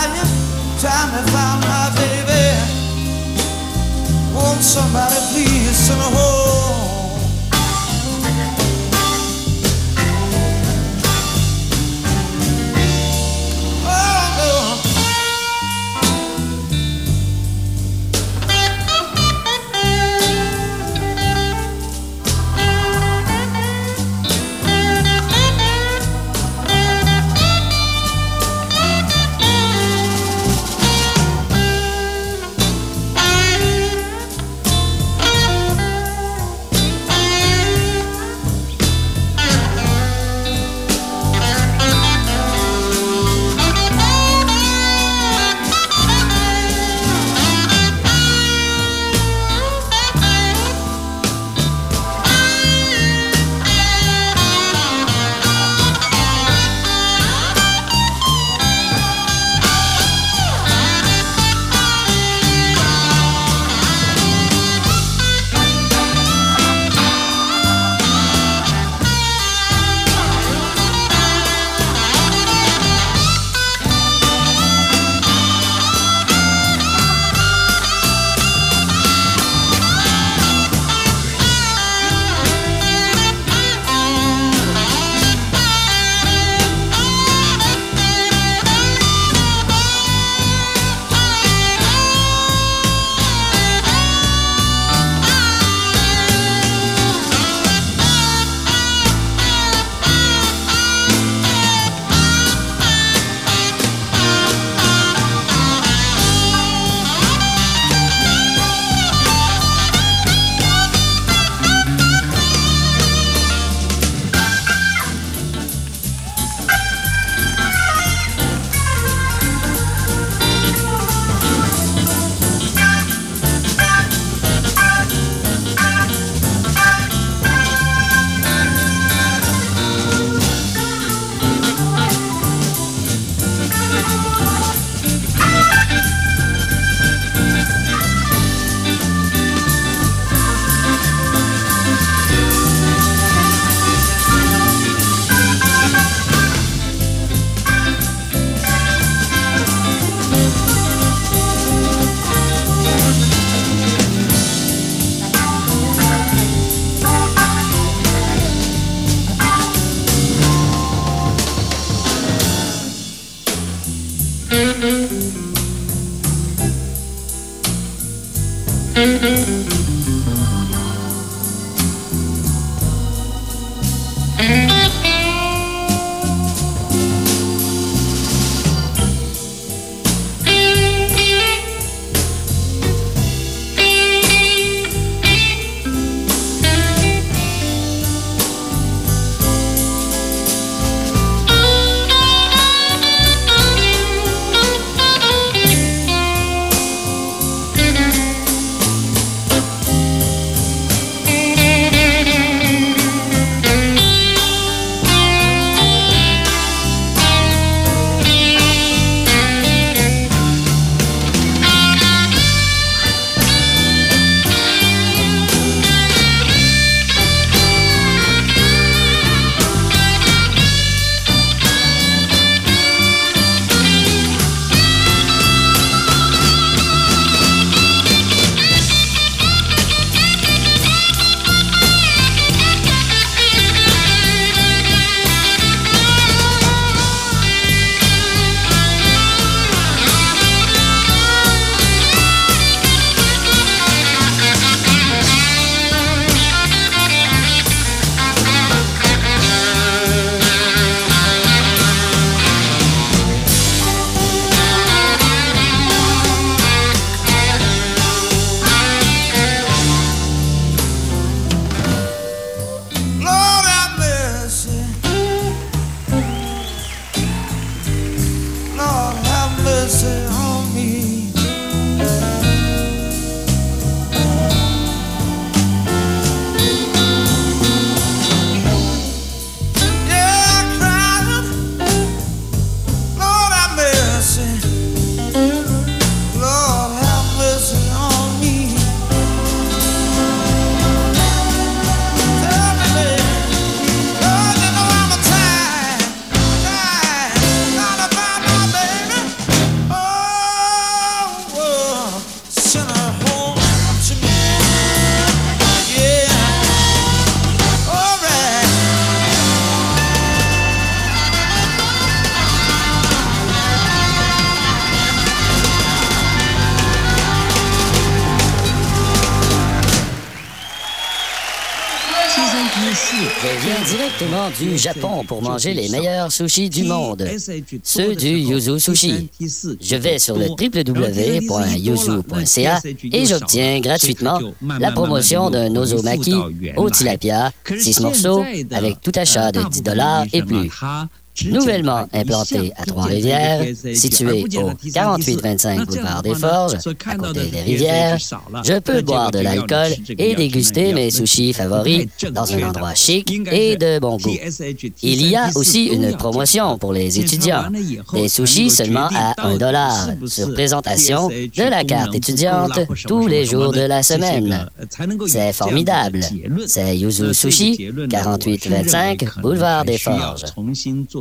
crying, trying to find my baby. Won't somebody please send a du Japon pour manger les meilleurs sushis du monde, ceux du Yuzu Sushi. Je vais sur le www.yuzu.ca et j'obtiens gratuitement la promotion d'un ozomaki au tilapia, 6 morceaux, avec tout achat de 10 dollars et plus. Nouvellement implanté à Trois-Rivières, situé au 4825 boulevard des Forges, à côté des rivières, je peux boire de l'alcool et déguster mes sushis favoris dans un endroit chic et de bon goût. Il y a aussi une promotion pour les étudiants. Des sushis seulement à 1 dollar, sur présentation de la carte étudiante tous les jours de la semaine. C'est formidable. C'est Yuzu Sushi, 4825 boulevard des Forges.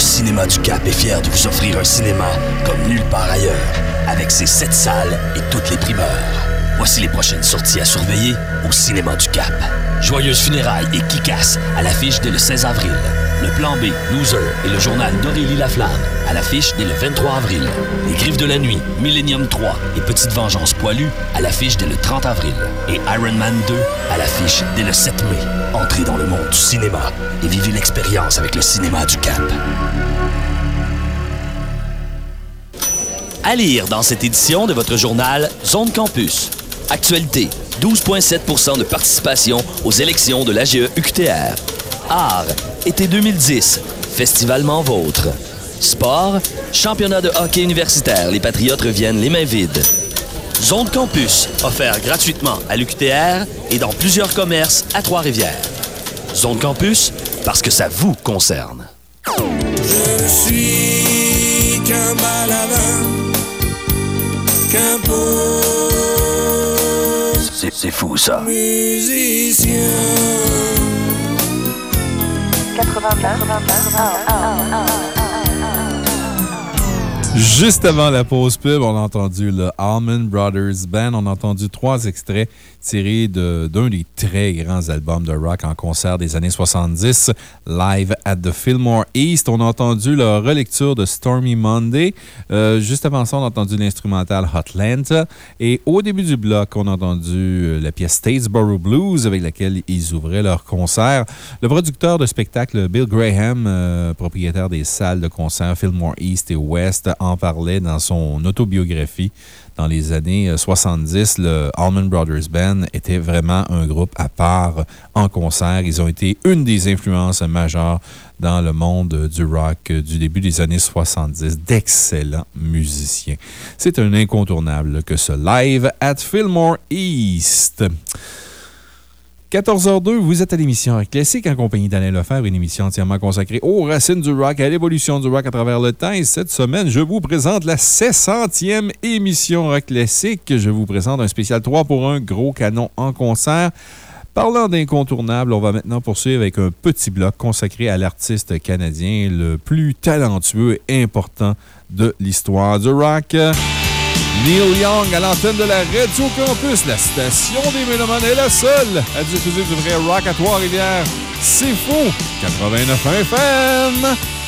Cinéma du Cap est fier de vous offrir un cinéma comme nulle part ailleurs, avec ses sept salles et toutes les primeurs. Voici les prochaines sorties à surveiller au Cinéma du Cap. Joyeuse funérailles et Kikas à l'affiche dès le 16 avril. Le Plan B, Loser et le journal d'Aurélie Laflamme à l'affiche dès le 23 avril. Les Griffes de la Nuit, Millennium 3 et Petite Vengeance Poilue à l'affiche dès le 30 avril. Et Iron Man 2 à l'affiche dès le 7 mai. Entrez dans le monde du cinéma et vivez l'expérience avec le Cinéma du Cap. À lire dans cette édition de votre journal Zone Campus. Actualité, 12,7% de participation aux élections de l'AGE UQTR. Art, été 2010, festivalement vôtre. Sport, championnat de hockey universitaire, les Patriotes reviennent les mains vides. Zone Campus, offert gratuitement à l'UQTR et dans plusieurs commerces à Trois-Rivières. Zone Campus, parce que ça vous concerne. Je suis qu'un c'est fou ça. musicien. 89. Juste avant la pause pub, on a entendu le Allman Brothers Band. On a entendu trois extraits tirés d'un des très grands albums de rock en concert des années 70, Live at the Fillmore East. On a entendu la relecture de Stormy Monday. Euh, juste avant ça, on a entendu l'instrumental Hotlanta. Et au début du bloc, on a entendu euh, la pièce Statesboro Blues avec laquelle ils ouvraient leur concert. Le producteur de spectacle Bill Graham, euh, propriétaire des salles de concert Fillmore East et West, parlait dans son autobiographie. Dans les années euh, 70, le Allman Brothers Band était vraiment un groupe à part en concert. Ils ont été une des influences majeures dans le monde du rock euh, du début des années 70. D'excellents musiciens. C'est un incontournable que ce live at Fillmore East. 14h02, vous êtes à l'émission Rock Classique en compagnie d'Alain Lefebvre, une émission entièrement consacrée aux racines du rock, à l'évolution du rock à travers le temps. Et cette semaine, je vous présente la 600e émission Rock Classique. Je vous présente un spécial 3 pour 1 gros canon en concert. Parlant d'incontournable, on va maintenant poursuivre avec un petit bloc consacré à l'artiste canadien le plus talentueux et important de l'histoire du rock. Neil Young à l'antenne de la Radio Campus, la station des Mélomanes est la seule à diffuser du vrai rock à Trois-Rivières. C'est faux! 89 FM!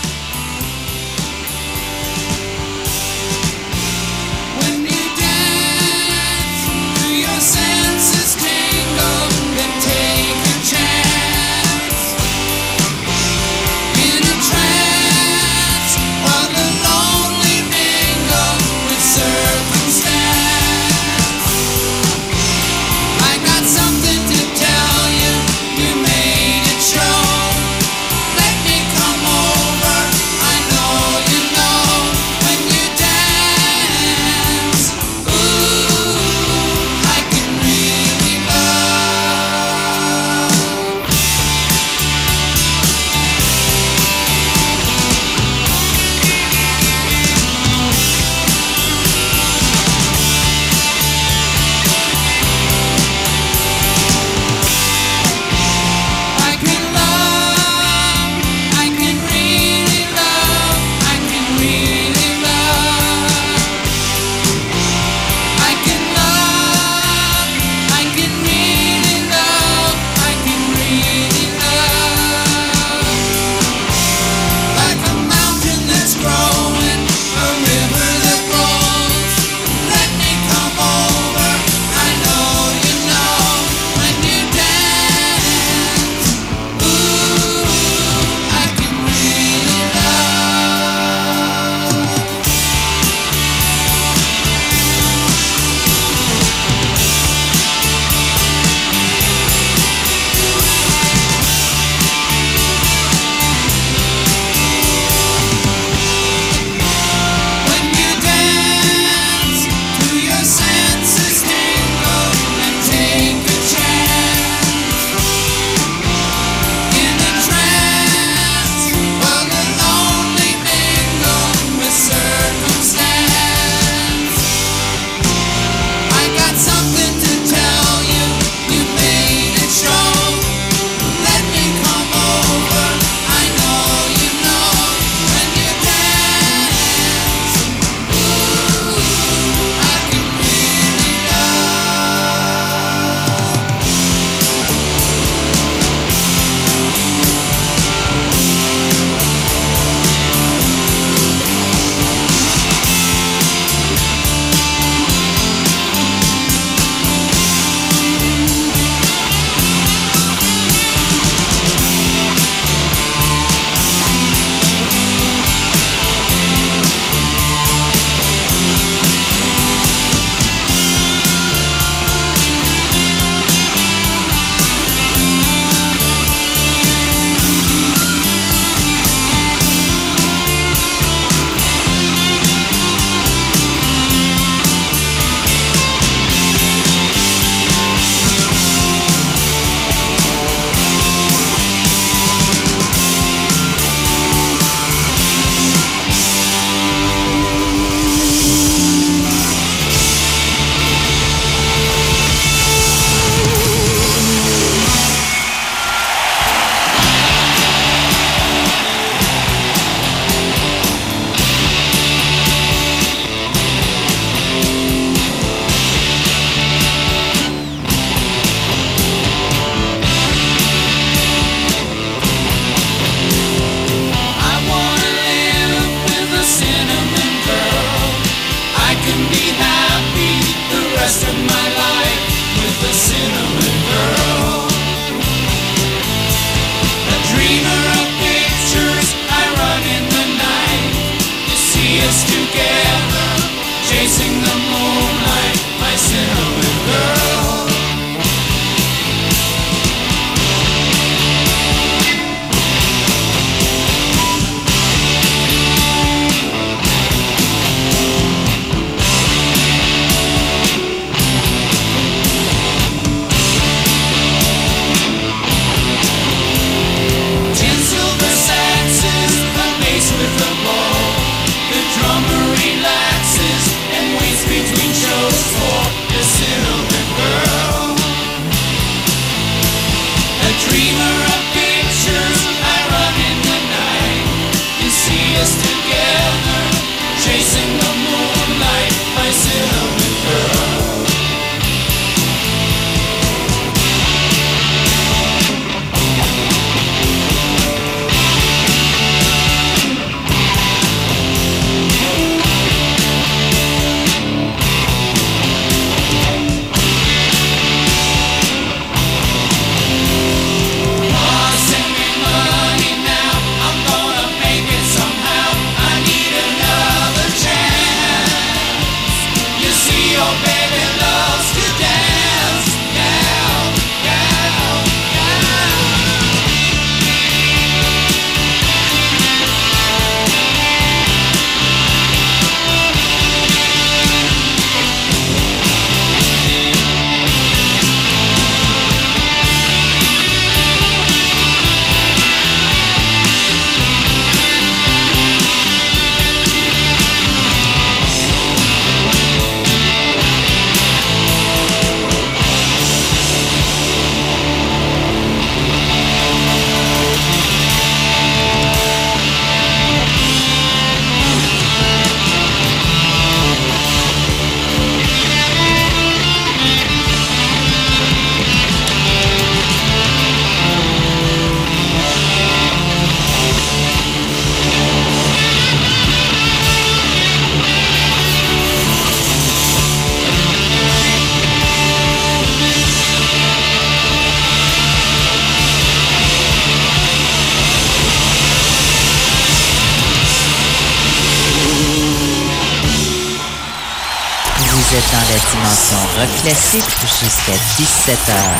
17h.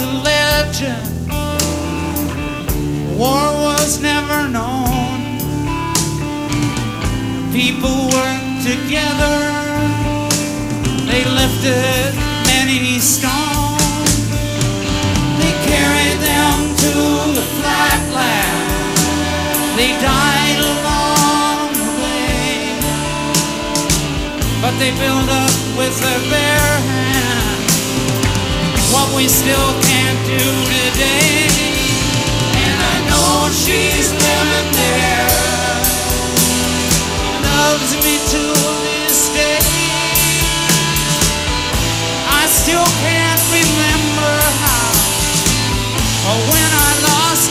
A legend. War was never known. People worked together. They lifted many stones. They carried them to the flatland. They died along the way. But they built up with their bare hands we still can't do today. And I know she's living there, loves me to this day. I still can't remember how or when I lost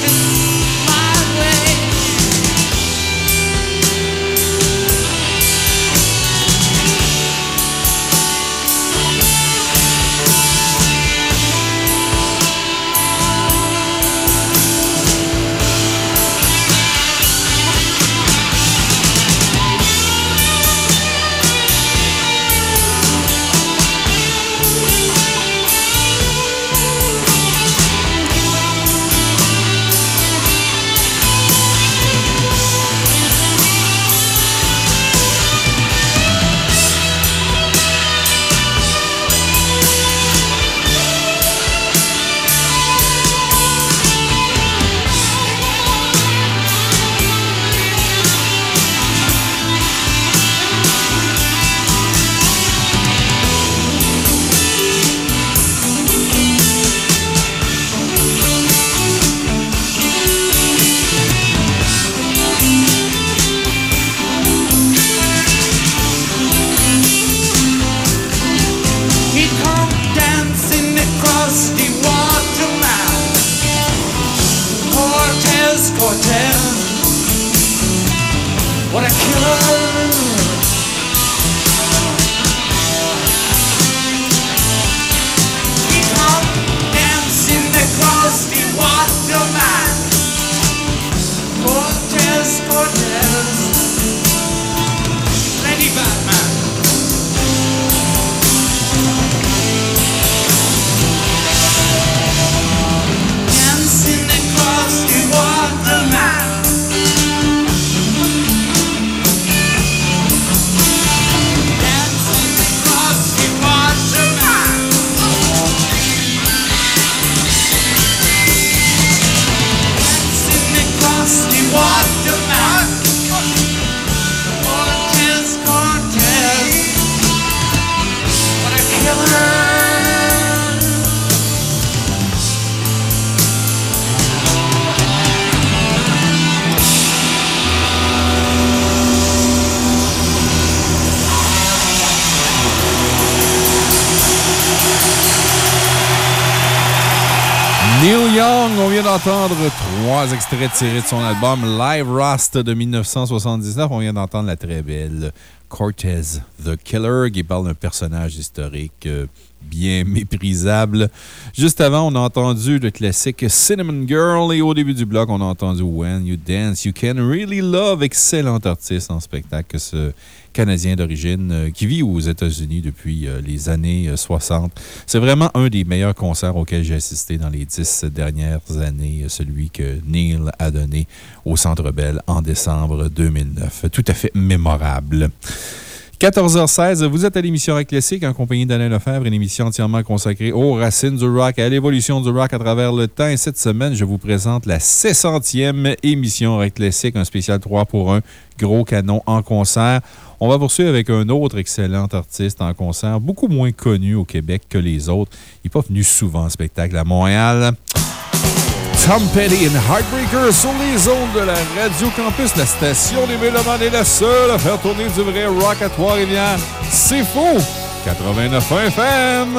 trois extraits tirés de son album Live Rust de 1979. On vient d'entendre la très belle Cortez the Killer qui parle d'un personnage historique euh, bien méprisable. Juste avant, on a entendu le classique Cinnamon Girl et au début du bloc, on a entendu When You Dance, You Can Really Love. Excellent artiste en spectacle, ce Canadien d'origine euh, qui vit aux États-Unis depuis euh, les années euh, 60. C'est vraiment un des meilleurs concerts auxquels j'ai assisté dans les dix dernières années, euh, celui que Neil a donné au Centre Bell en décembre 2009. Tout à fait mémorable. 14h16, vous êtes à l'émission Rock Classique en compagnie d'Alain Lefebvre, une émission entièrement consacrée aux racines du rock et à l'évolution du rock à travers le temps. Et cette semaine, je vous présente la 600e émission Rock Classique, un spécial 3 pour 1, gros canon en concert. On va poursuivre avec un autre excellent artiste en concert, beaucoup moins connu au Québec que les autres. Il n'est pas venu souvent en spectacle à Montréal. Tom Petty and Heartbreaker sur les ondes de la Radio Campus. La station des Mélomanes est la seule à faire tourner du vrai rock à Trois-Rivières. C'est faux! 89 FM!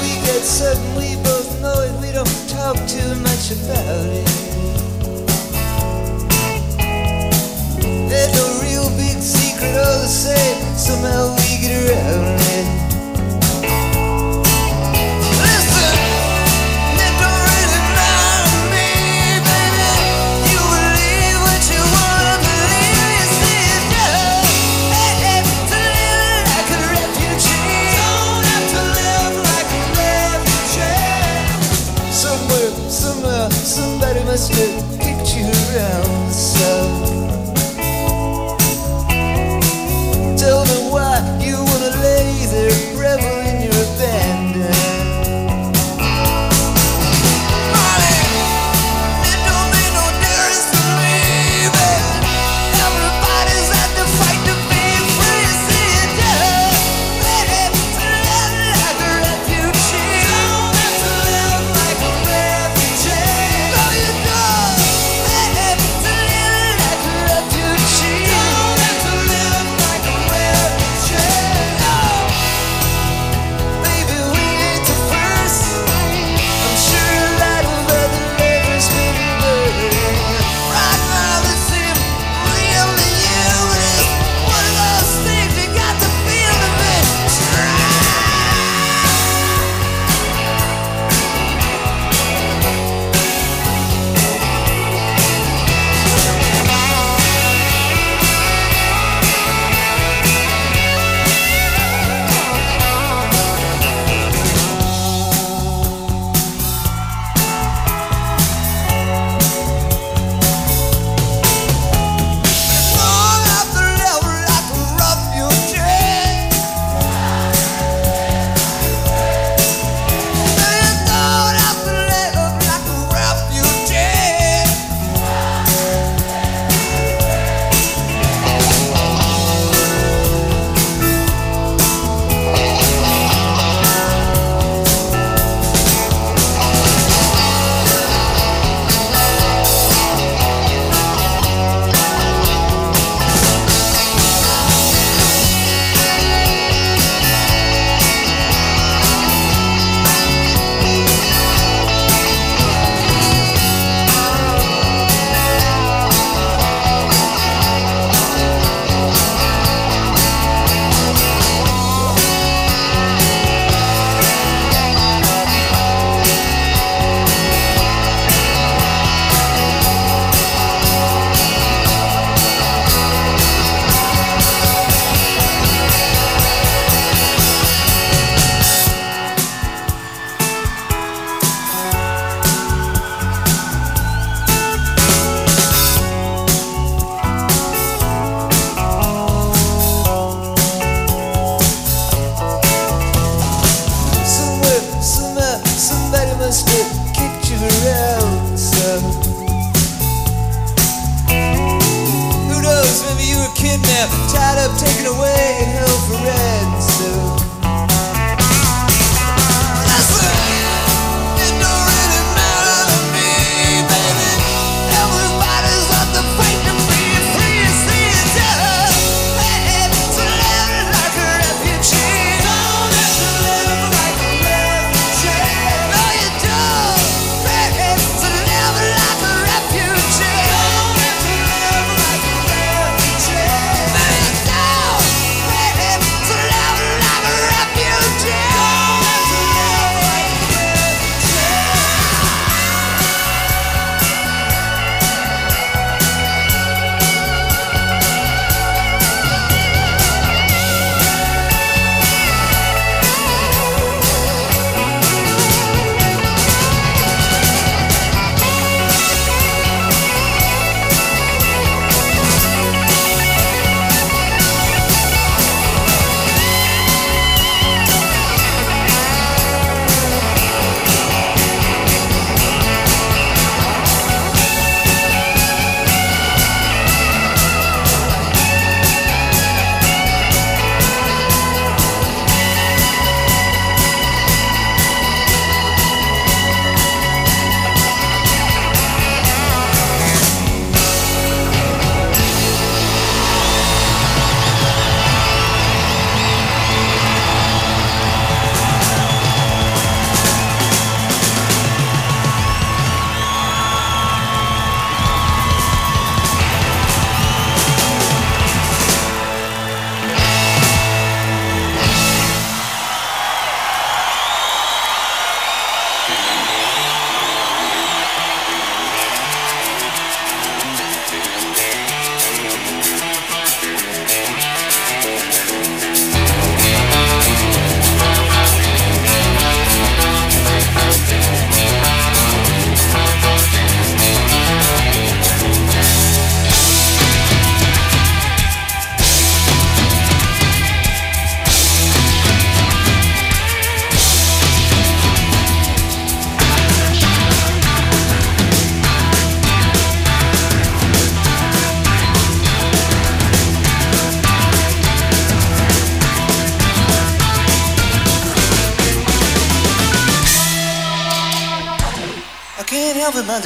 We get certain we both know it, we don't talk too much about it. There's no real big secret, all the same, somehow we get around it. just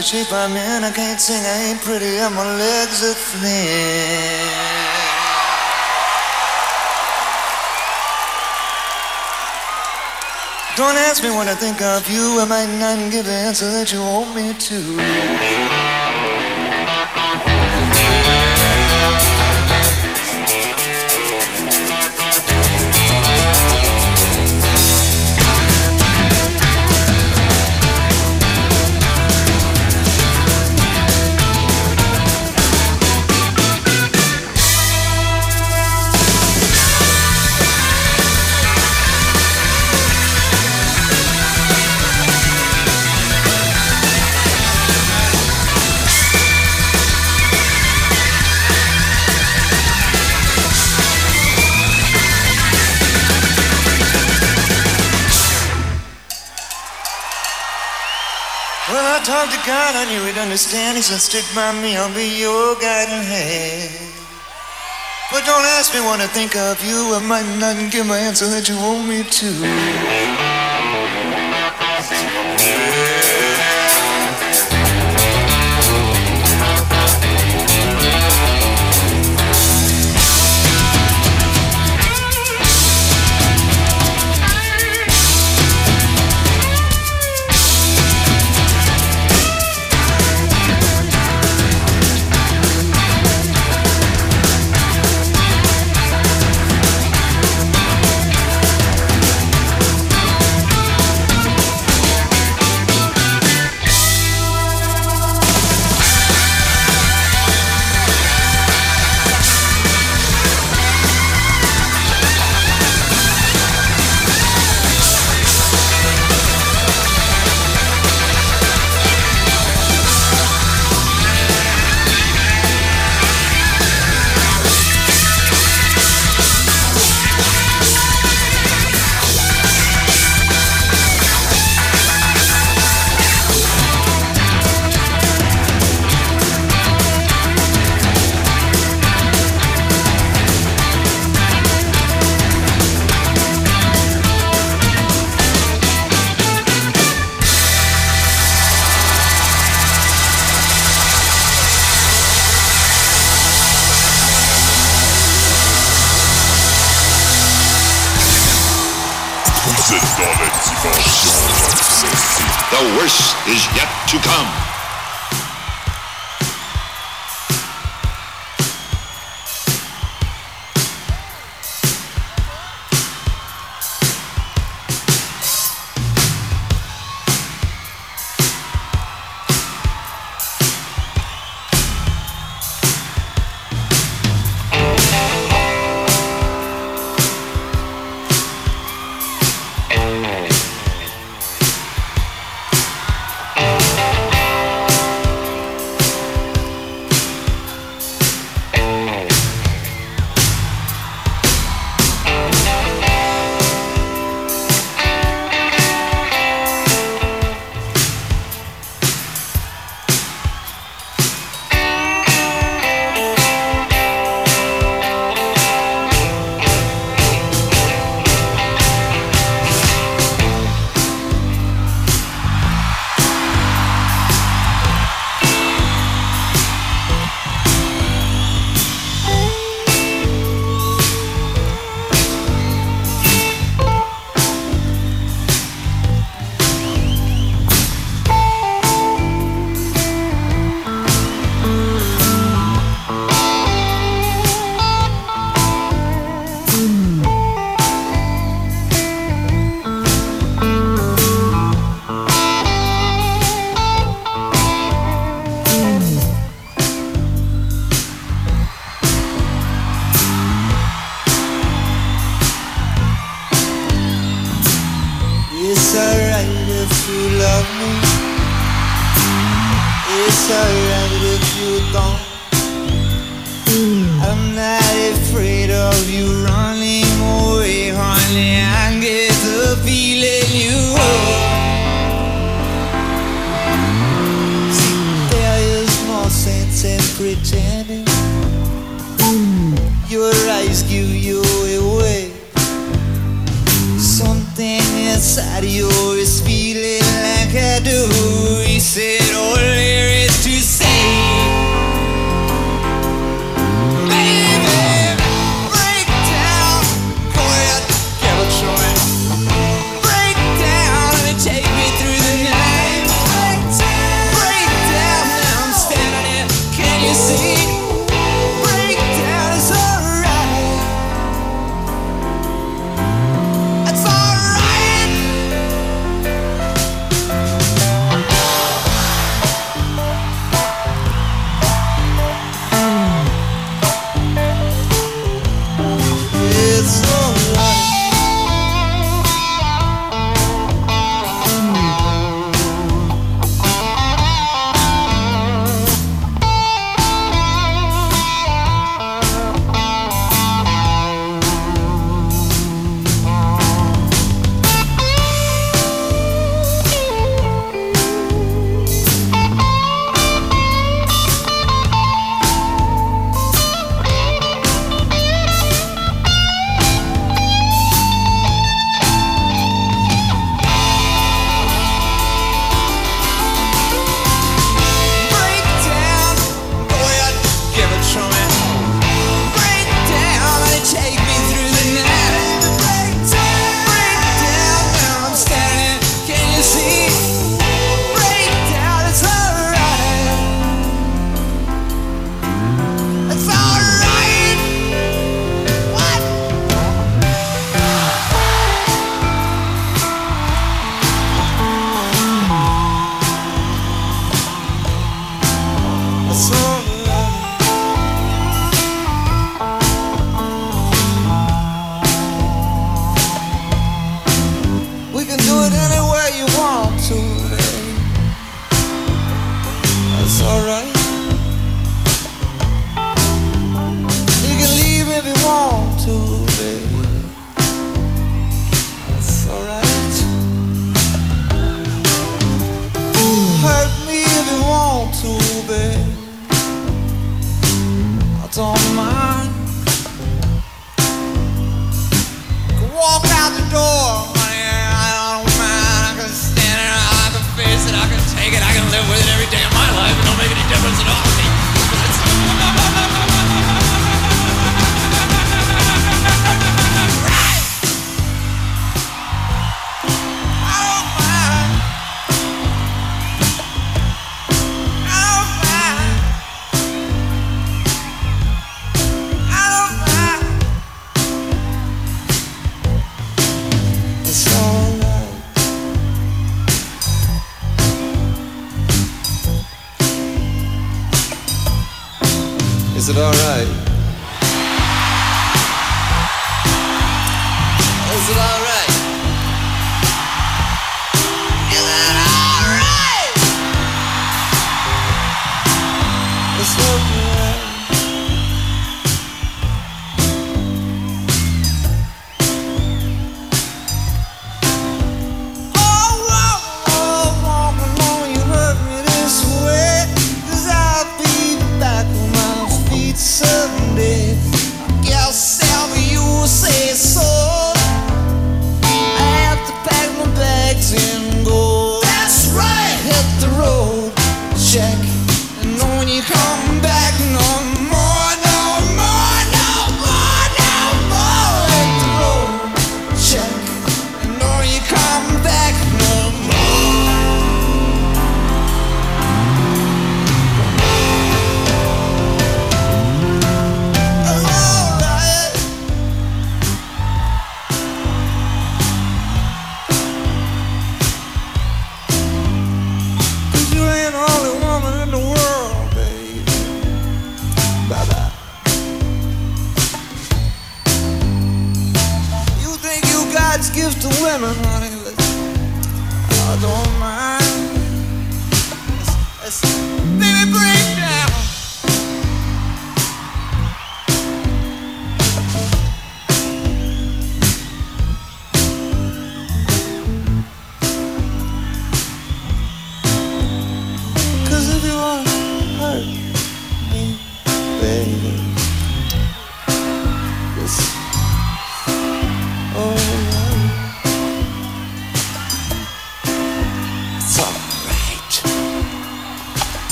the shape I'm in. I can't sing, I ain't pretty, and my legs are thin. Don't ask me what I think of you. I might not give the answer that you want me to. To God, I knew He'd understand. He said, Stick by me, I'll be your guiding hand. But don't ask me what I think of you. I might not give my answer that you want me to.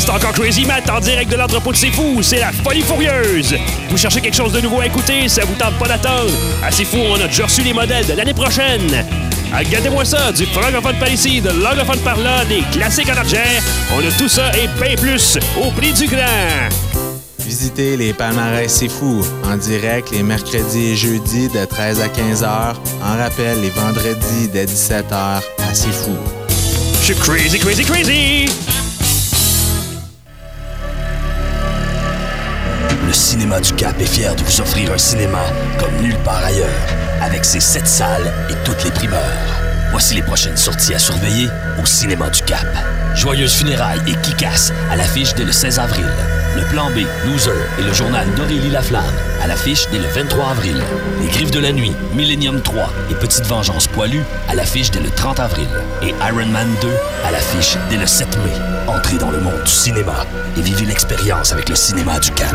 C'est encore Crazy Matt en direct de l'entrepôt de C'est Fou. C'est la folie furieuse. Vous cherchez quelque chose de nouveau à écouter? Ça vous tente pas d'attendre? À C'est Fou, on a déjà reçu les modèles de l'année prochaine. Regardez-moi ça, du francophone par ici, de l'anglophone par là, des classiques en argent. On a tout ça et bien plus au prix du grand. Visitez les palmarès C'est Fou en direct les mercredis et jeudis de 13 à 15 heures. En rappel, les vendredis dès 17 heures à C'est Fou. Je suis crazy, crazy, crazy! Le Cinéma du Cap est fier de vous offrir un cinéma comme nulle part ailleurs, avec ses sept salles et toutes les primeurs. Voici les prochaines sorties à surveiller au Cinéma du Cap. Joyeuse funérailles et Kikas à l'affiche dès le 16 avril. Le Plan B, Loser et le journal d'Aurélie Laflamme à l'affiche dès le 23 avril. Les Griffes de la Nuit, Millennium 3 et Petite Vengeance Poilue à l'affiche dès le 30 avril. Et Iron Man 2 à l'affiche dès le 7 mai. Entrez dans le monde du cinéma et vivez l'expérience avec le Cinéma du Cap.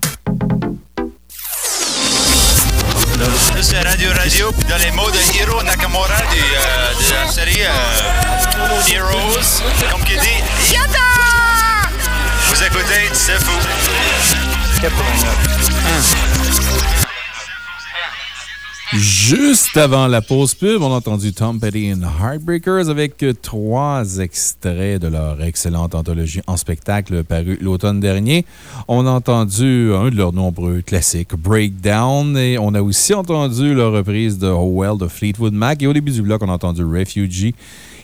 Radio dans les mots de Hiro Nakamura du, euh, de la série euh, Heroes. Comme qui dit Yada! Vous écoutez, c'est fou. 89. Juste avant la pause pub, on a entendu Tom Petty and Heartbreakers avec trois extraits de leur excellente anthologie en spectacle paru l'automne dernier. On a entendu un de leurs nombreux classiques, Breakdown, et on a aussi entendu leur reprise de Oh Well de Fleetwood Mac. Et au début du bloc, on a entendu Refugee.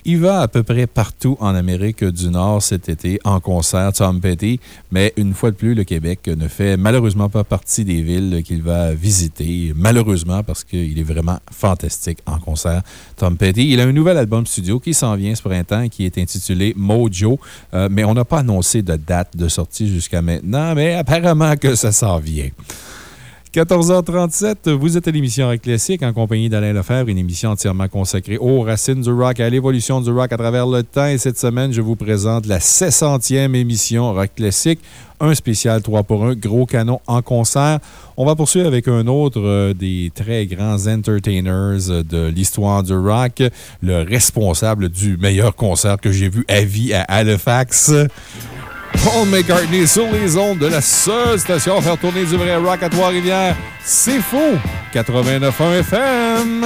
Il va à peu près partout en Amérique du Nord cet été en concert, Tom Petty, mais une fois de plus, le Québec ne fait malheureusement pas partie des villes qu'il va visiter. Malheureusement, parce qu'il est vraiment fantastique en concert, Tom Petty. Il a un nouvel album studio qui s'en vient ce printemps qui est intitulé Mojo, euh, mais on n'a pas annoncé de date de sortie jusqu'à maintenant, mais apparemment que ça s'en vient. 14h37, vous êtes à l'émission Rock Classique en compagnie d'Alain Lefebvre, une émission entièrement consacrée aux racines du rock, à l'évolution du rock à travers le temps. Et cette semaine, je vous présente la 600e émission Rock Classique, un spécial 3 pour 1, gros canon en concert. On va poursuivre avec un autre euh, des très grands entertainers de l'histoire du rock, le responsable du meilleur concert que j'ai vu à vie à Halifax. Paul McCartney sur les ondes de la seule station à faire tourner du vrai rock à Trois-Rivières. C'est faux! 89.1 FM!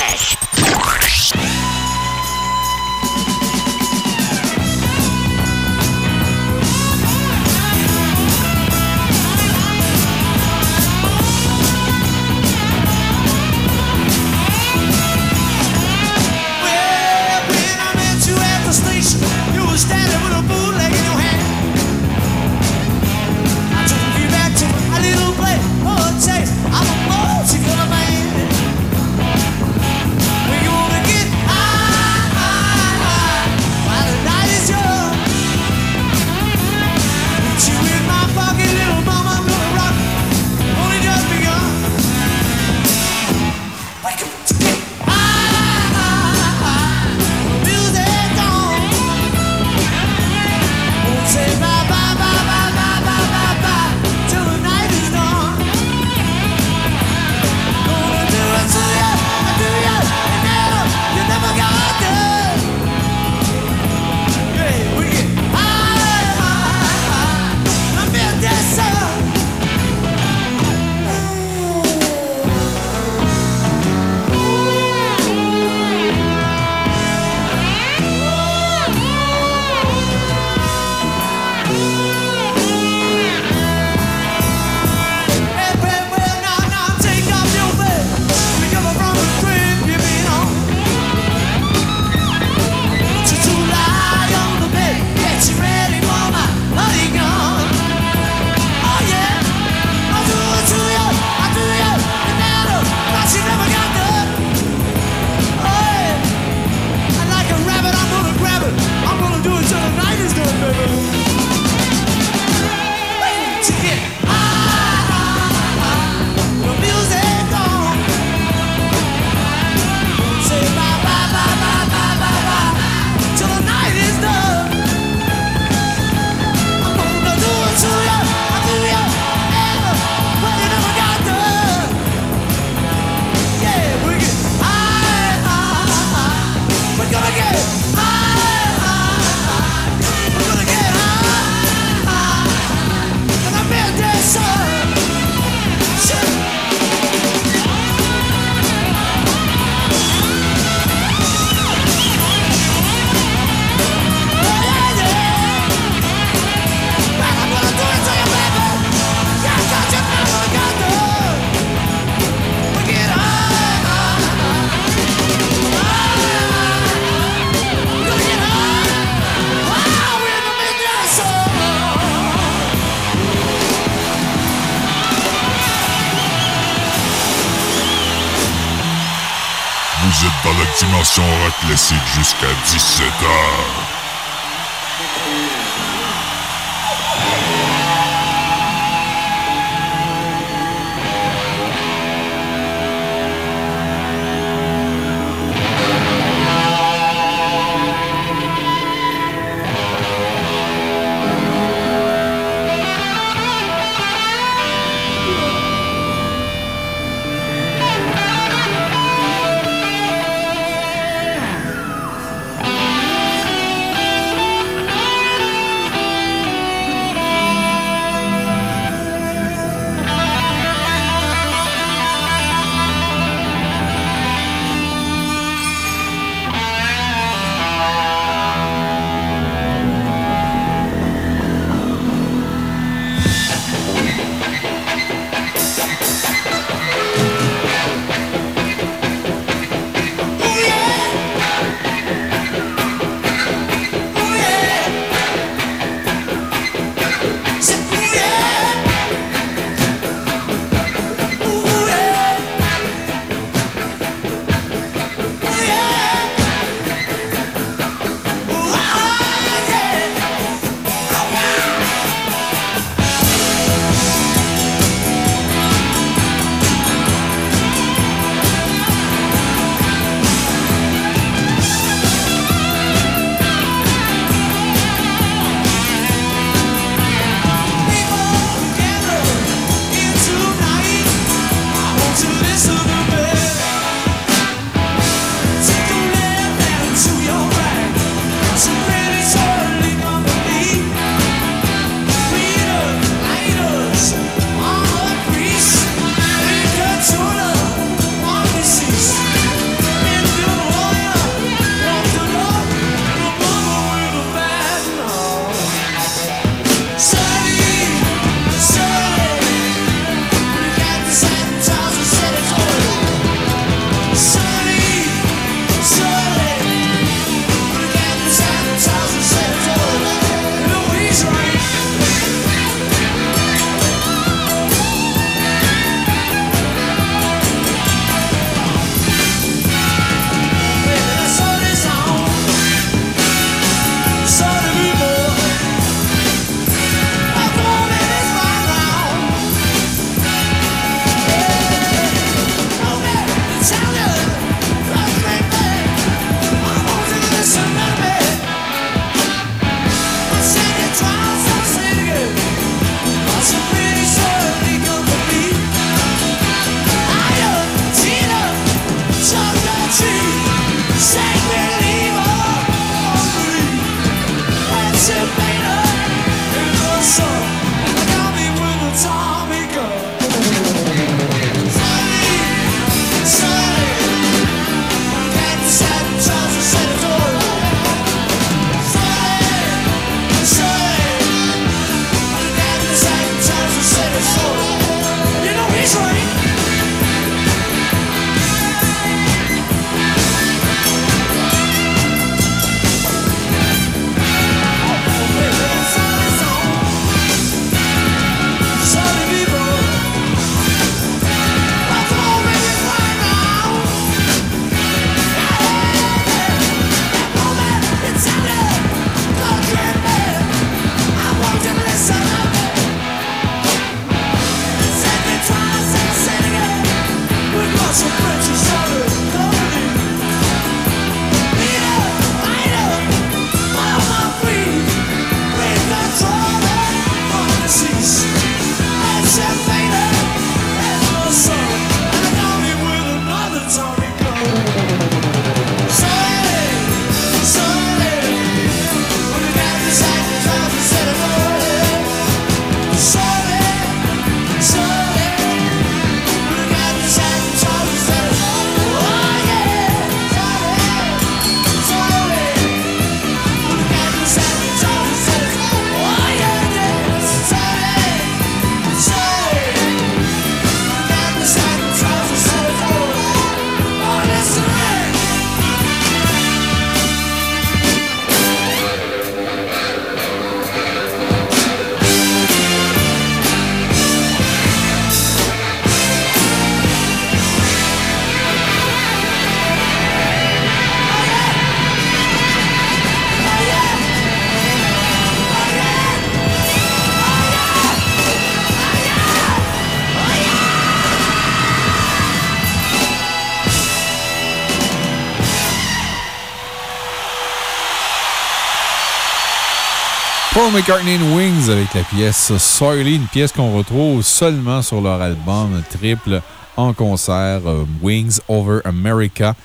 Paul McCartney and Wings avec la pièce Soily, une pièce qu'on retrouve seulement sur leur album triple en concert euh, Wings Over America.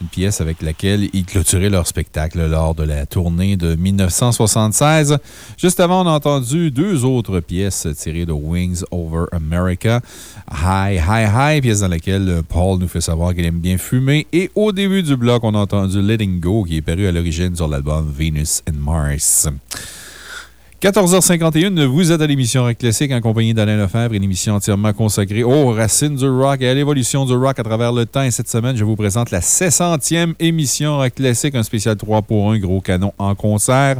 Une pièce avec laquelle ils clôturaient leur spectacle lors de la tournée de 1976. Juste avant, on a entendu deux autres pièces tirées de Wings Over America. Hi, Hi, Hi, pièce dans laquelle Paul nous fait savoir qu'il aime bien fumer. Et au début du bloc, on a entendu Letting Go, qui est paru à l'origine sur l'album Venus and Mars. 14h51, vous êtes à l'émission Rock Classique en compagnie d'Alain Lefebvre, une émission entièrement consacrée aux racines du rock et à l'évolution du rock à travers le temps. Et cette semaine, je vous présente la 600e émission Rock Classique, un spécial 3 pour 1, gros canon en concert.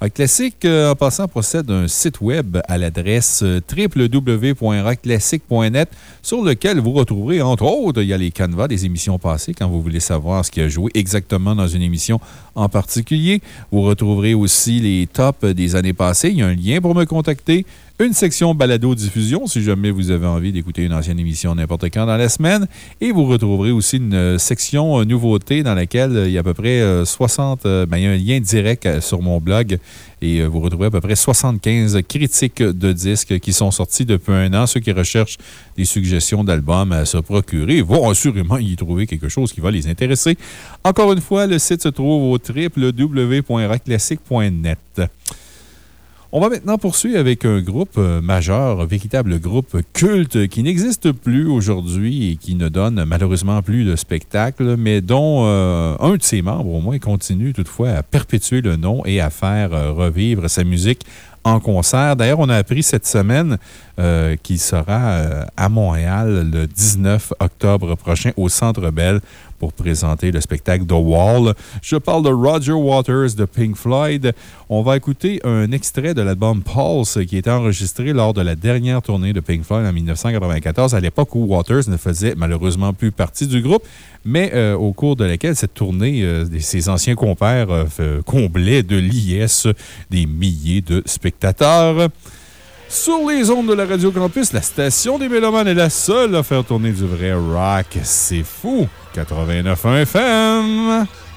Rock Classique, euh, en passant, possède d'un site web à l'adresse euh, www.rockclassique.net sur lequel vous retrouverez, entre autres, il y a les canevas des émissions passées quand vous voulez savoir ce qui a joué exactement dans une émission en particulier. Vous retrouverez aussi les tops des années passées. Il y a un lien pour me contacter. Une section balado-diffusion si jamais vous avez envie d'écouter une ancienne émission n'importe quand dans la semaine. Et vous retrouverez aussi une euh, section euh, nouveauté dans laquelle euh, il y a à peu près 60. ben, il y a un lien direct sur mon blog et vous retrouverez à peu près 75 critiques de disques qui sont sortis depuis un an. Ceux qui recherchent des suggestions d'albums à se procurer vont assurément y trouver quelque chose qui va les intéresser. Encore une fois, le site se trouve au www.rockclassique.net. On va maintenant poursuivre avec un groupe euh, majeur, un véritable groupe culte qui n'existe plus aujourd'hui et qui ne donne malheureusement plus de spectacle, mais dont euh, un de ses membres, au moins, continue toutefois à perpétuer le nom et à faire euh, revivre sa musique en concert. D'ailleurs, on a appris cette semaine qu'il sera à Montréal le 19 octobre prochain au Centre Bell pour présenter le spectacle The Wall. Je parle de Roger Waters de Pink Floyd. On va écouter un extrait de l'album Pulse qui était enregistré lors de la dernière tournée de Pink Floyd en 1994, à l'époque où Waters ne faisait malheureusement plus partie du groupe, mais euh, au cours de laquelle cette tournée, euh, ses anciens compères euh, comblaient de liesse des milliers de spectateurs. Sur les ondes de la Radio Campus, la station des Mélomanes est la seule à faire tourner du vrai rock. C'est fou! 89.1 FM!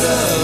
Face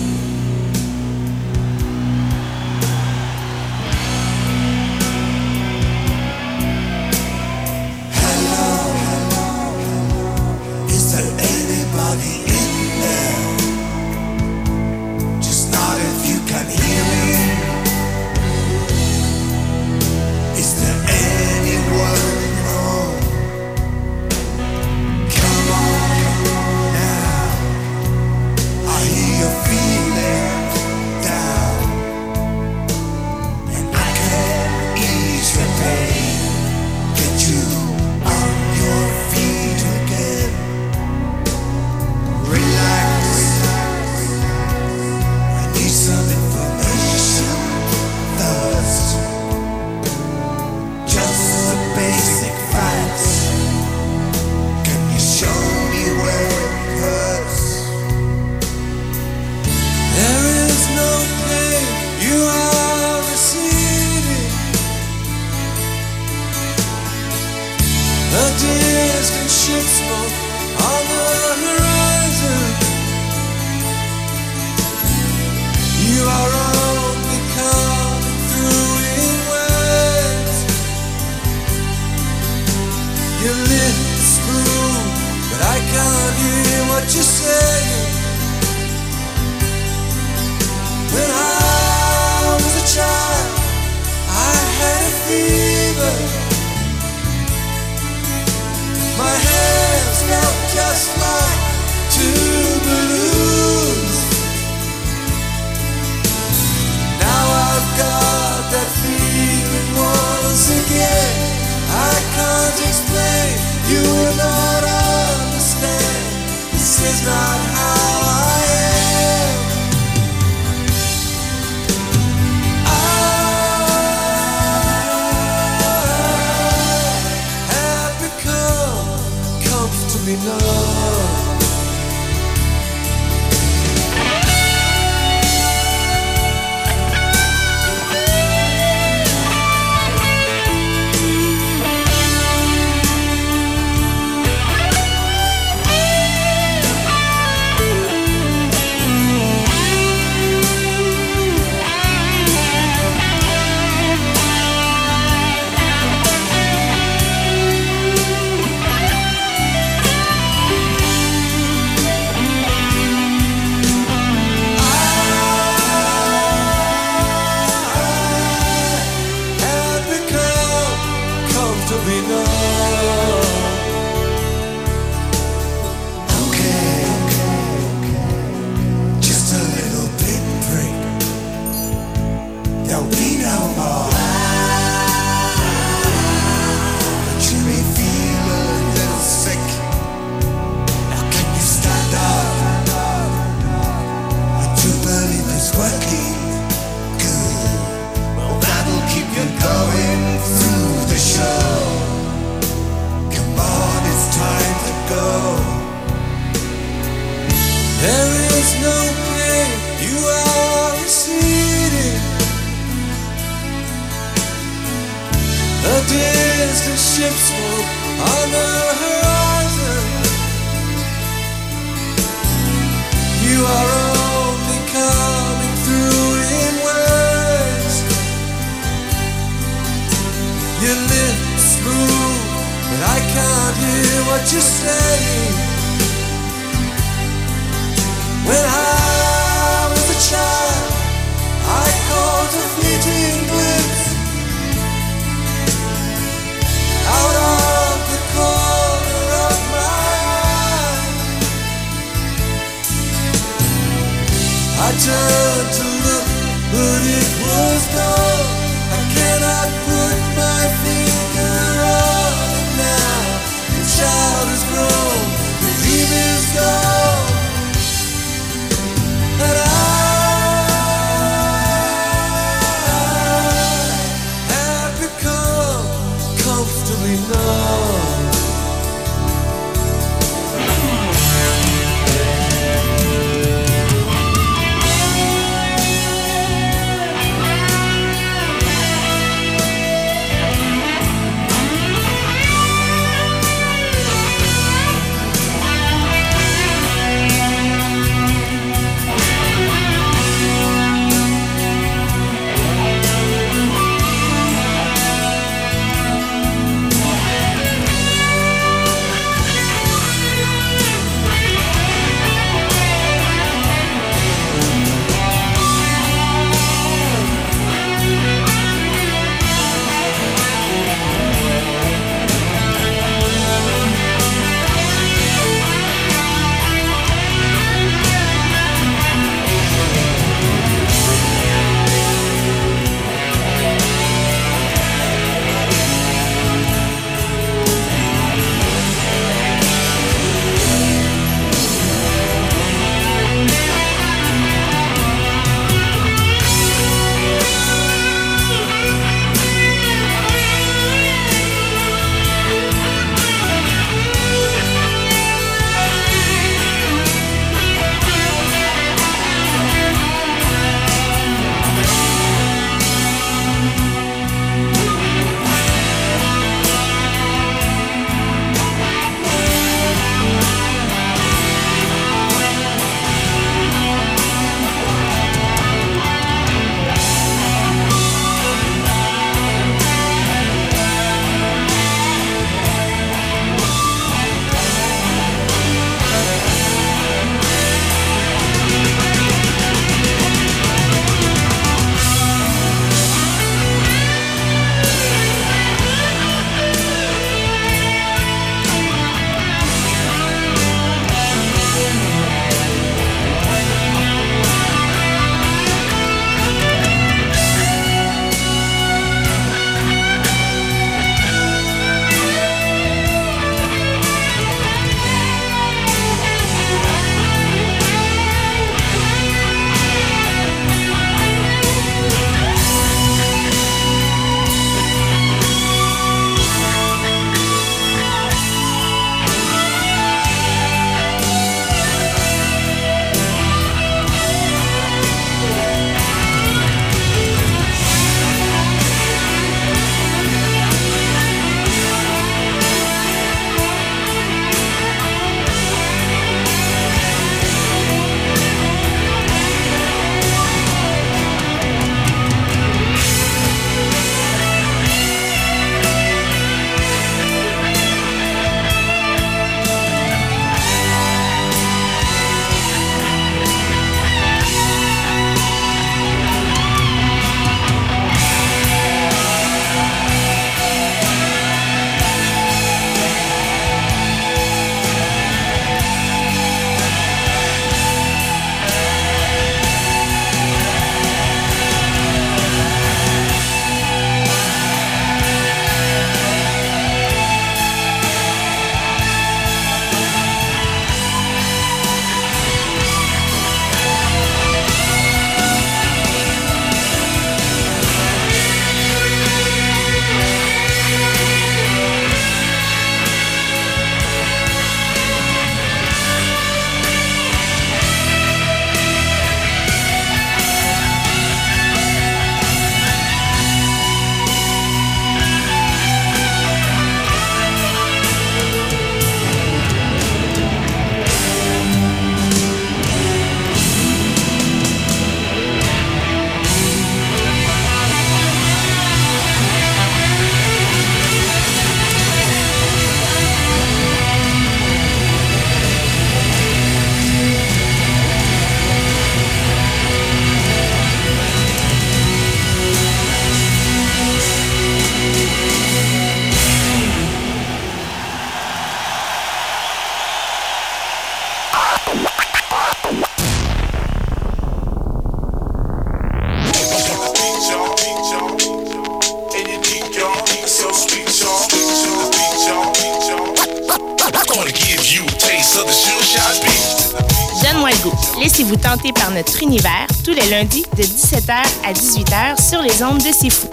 Les ondes de C'est Fou.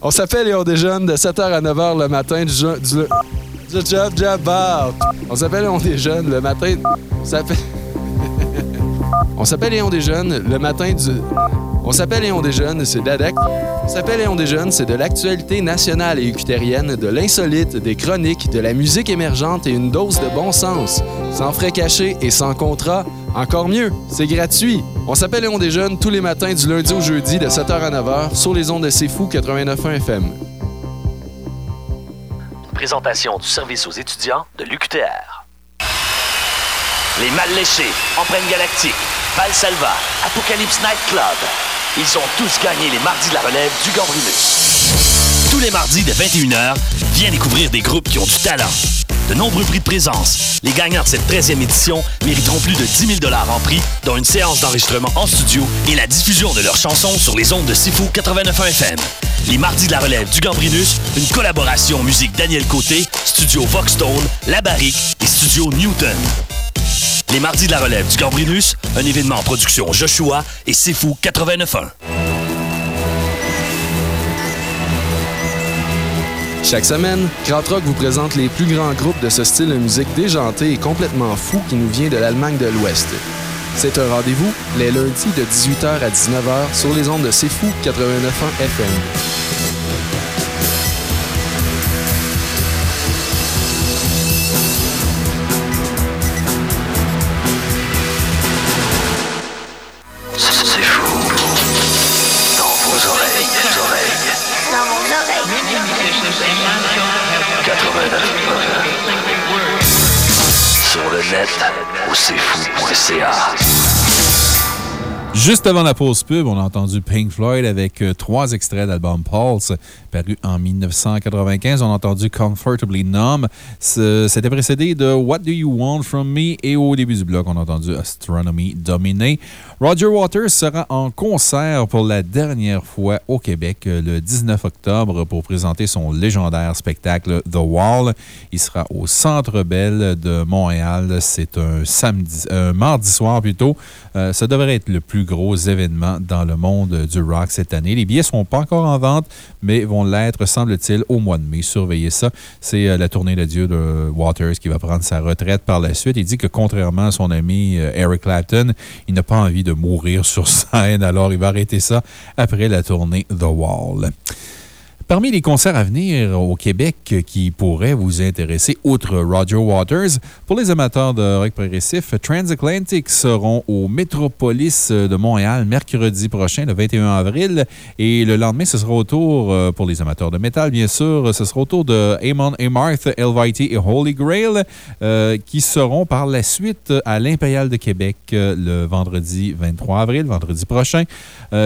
On s'appelle et on déjeune de 7h à 9h le matin du, du, du job job bar. On s'appelle et on déjeune le matin. On s'appelle. on s'appelle et on le matin du. On s'appelle et on déjeune, c'est de la- On s'appelle et on déjeune, c'est de l'actualité nationale et ucutérienne, de l'insolite, des chroniques, de la musique émergente et une dose de bon sens. Sans frais cachés et sans contrat. Encore mieux, c'est gratuit. On s'appelle et on déjeune tous les matins du lundi au jeudi de 7h à 9h sur les ondes de C'est Fou 89.1 FM. Présentation du service aux étudiants de l'UQTR. Les Mal Léchés, Empreinte Galactique, Valsalva, Apocalypse Night Club. Ils ont tous gagné les mardis de la relève du Gambrinus. Tous les mardis de 21h, viens découvrir des groupes qui ont du talent. De nombreux prix de présence. Les gagnants de cette 13e édition mériteront plus de 10 000 en prix, dont une séance d'enregistrement en studio et la diffusion de leurs chansons sur les ondes de Sifu 89.1 FM. Les mardis de la relève du Gambrinus, une collaboration musique Daniel Côté, Studio Voxstone, La Barrique et Studio Newton. Les mardis de la relève du Gambrinus, un événement en production Joshua et Sifu 89.1. Chaque semaine, Krautrock vous présente les plus grands groupes de ce style de musique déjanté et complètement fou qui nous vient de l'Allemagne de l'Ouest. C'est un rendez-vous les lundis de 18h à 19h sur les ondes de C'est Fou 89.1 FM. Net, au cfou.ca. Juste avant la pause pub, on a entendu Pink Floyd avec euh, trois extraits d'album Pulse, paru en 1995. On a entendu Comfortably Numb. C'était précédé de What Do You Want From Me? Et au début du bloc, on a entendu Astronomy Dominate. Roger Waters sera en concert pour la dernière fois au Québec euh, le 19 octobre pour présenter son légendaire spectacle The Wall. Il sera au Centre Bell de Montréal. C'est un samedi, un mardi soir plutôt. Euh, ça devrait être le plus gros événement dans le monde du rock cette année. Les billets ne sont pas encore en vente, mais vont l'être, semble-t-il, au mois de mai. Surveillez ça. C'est euh, la tournée d'adieu de Waters qui va prendre sa retraite par la suite. Il dit que contrairement à son ami euh, Eric Clapton, il n'a pas envie de mourir sur scène, alors il va arrêter ça après la tournée The Wall. Parmi les concerts à venir au Québec qui pourraient vous intéresser, outre Roger Waters, pour les amateurs de rock progressif, Transatlantic seront au Métropolis de Montréal mercredi prochain, le 21 avril. Et le lendemain, ce sera au tour, euh, pour les amateurs de métal, bien sûr, ce sera au tour de Amon Amarth, Elvite et Holy Grail, euh, qui seront par la suite à l'Impérial de Québec euh, le vendredi 23 avril, vendredi prochain.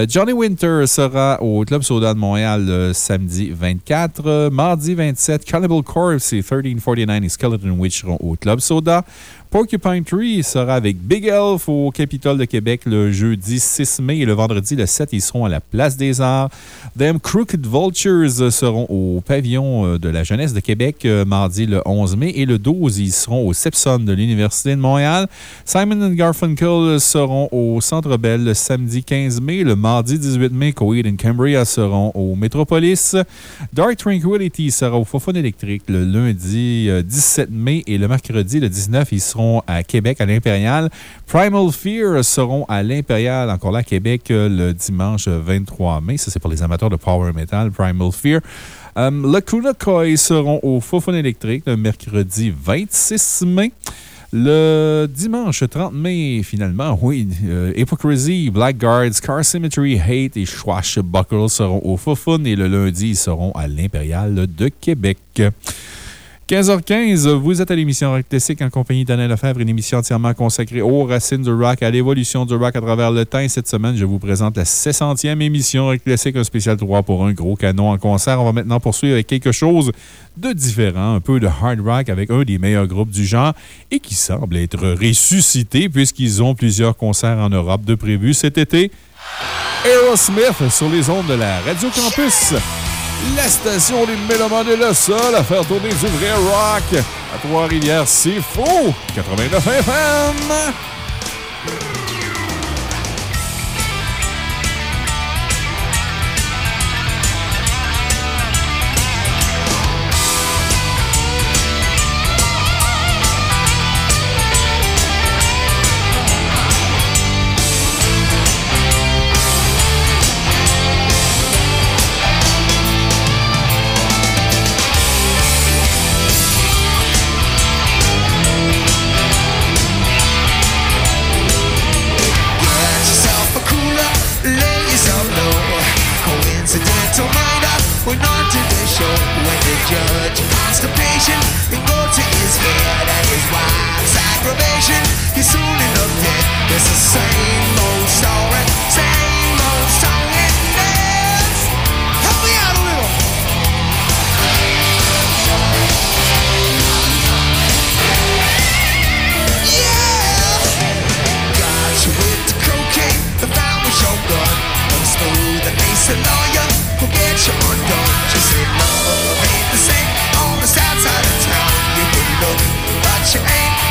Johnny Winter sera au Club Soda de Montréal le samedi 24. Euh, mardi 27, Cannibal Corpse et 1349 et Skeleton Witch seront au Club Soda. Porcupine Tree sera avec Big Elf au Capitole de Québec le jeudi 6 mai et le vendredi le 7, ils seront à la Place des Arts. Them Crooked Vultures seront au Pavillon euh, de la Jeunesse de Québec euh, mardi le 11 mai et le 12, ils seront au Sepson de l'Université de Montréal. Simon Garfunkel seront au Centre Bell le samedi 15 mai. Le mardi 18 mai, Coed and Cambria seront au Métropolis. Dark Tranquility sera au Fofone électrique le lundi euh, 17 mai et le mercredi le 19, ils seront à Québec à l'Impérial. Primal Fear seront à l'Impérial, encore là Québec, euh, le dimanche 23 mai. Ça, c'est pour les amateurs de Power Metal, Primal Fear. Um, le Kunakoi seront au Fofone électrique le mercredi 26 mai. Le dimanche 30 mai, finalement, oui, euh, Hypocrisy, Blackguards, Car Symmetry, Hate et Swashbuckle seront au Fofun et le lundi, ils seront à l'Impérial de Québec. 15h15, vous êtes à l'émission Rock Classic en compagnie d'Anna Lefebvre, une émission entièrement consacrée aux racines du rock, à l'évolution du rock à travers le temps. Cette semaine, je vous présente la 60e émission Rock Classique, un spécial 3 pour un gros canon en concert. On va maintenant poursuivre avec quelque chose de différent, un peu de hard rock avec un des meilleurs groupes du genre et qui semble être ressuscité puisqu'ils ont plusieurs concerts en Europe de prévu cet été. Aerosmith sur les ondes de la Radio Campus. La station des Mélomanes est le seul à faire tourner du vrai rock. À Trois-Rivières, c'est faux! 89 FM! judge. Constipation, it goes to his head and his wife's aggravation. He's soon enough dead. It's the same old story, same old song and dance. Help me out a little. Yeah. Got you with the cocaine, the fountain show gun. Unsmooth and face the lawyer. We'll get you undone. She said no look, but you ain't.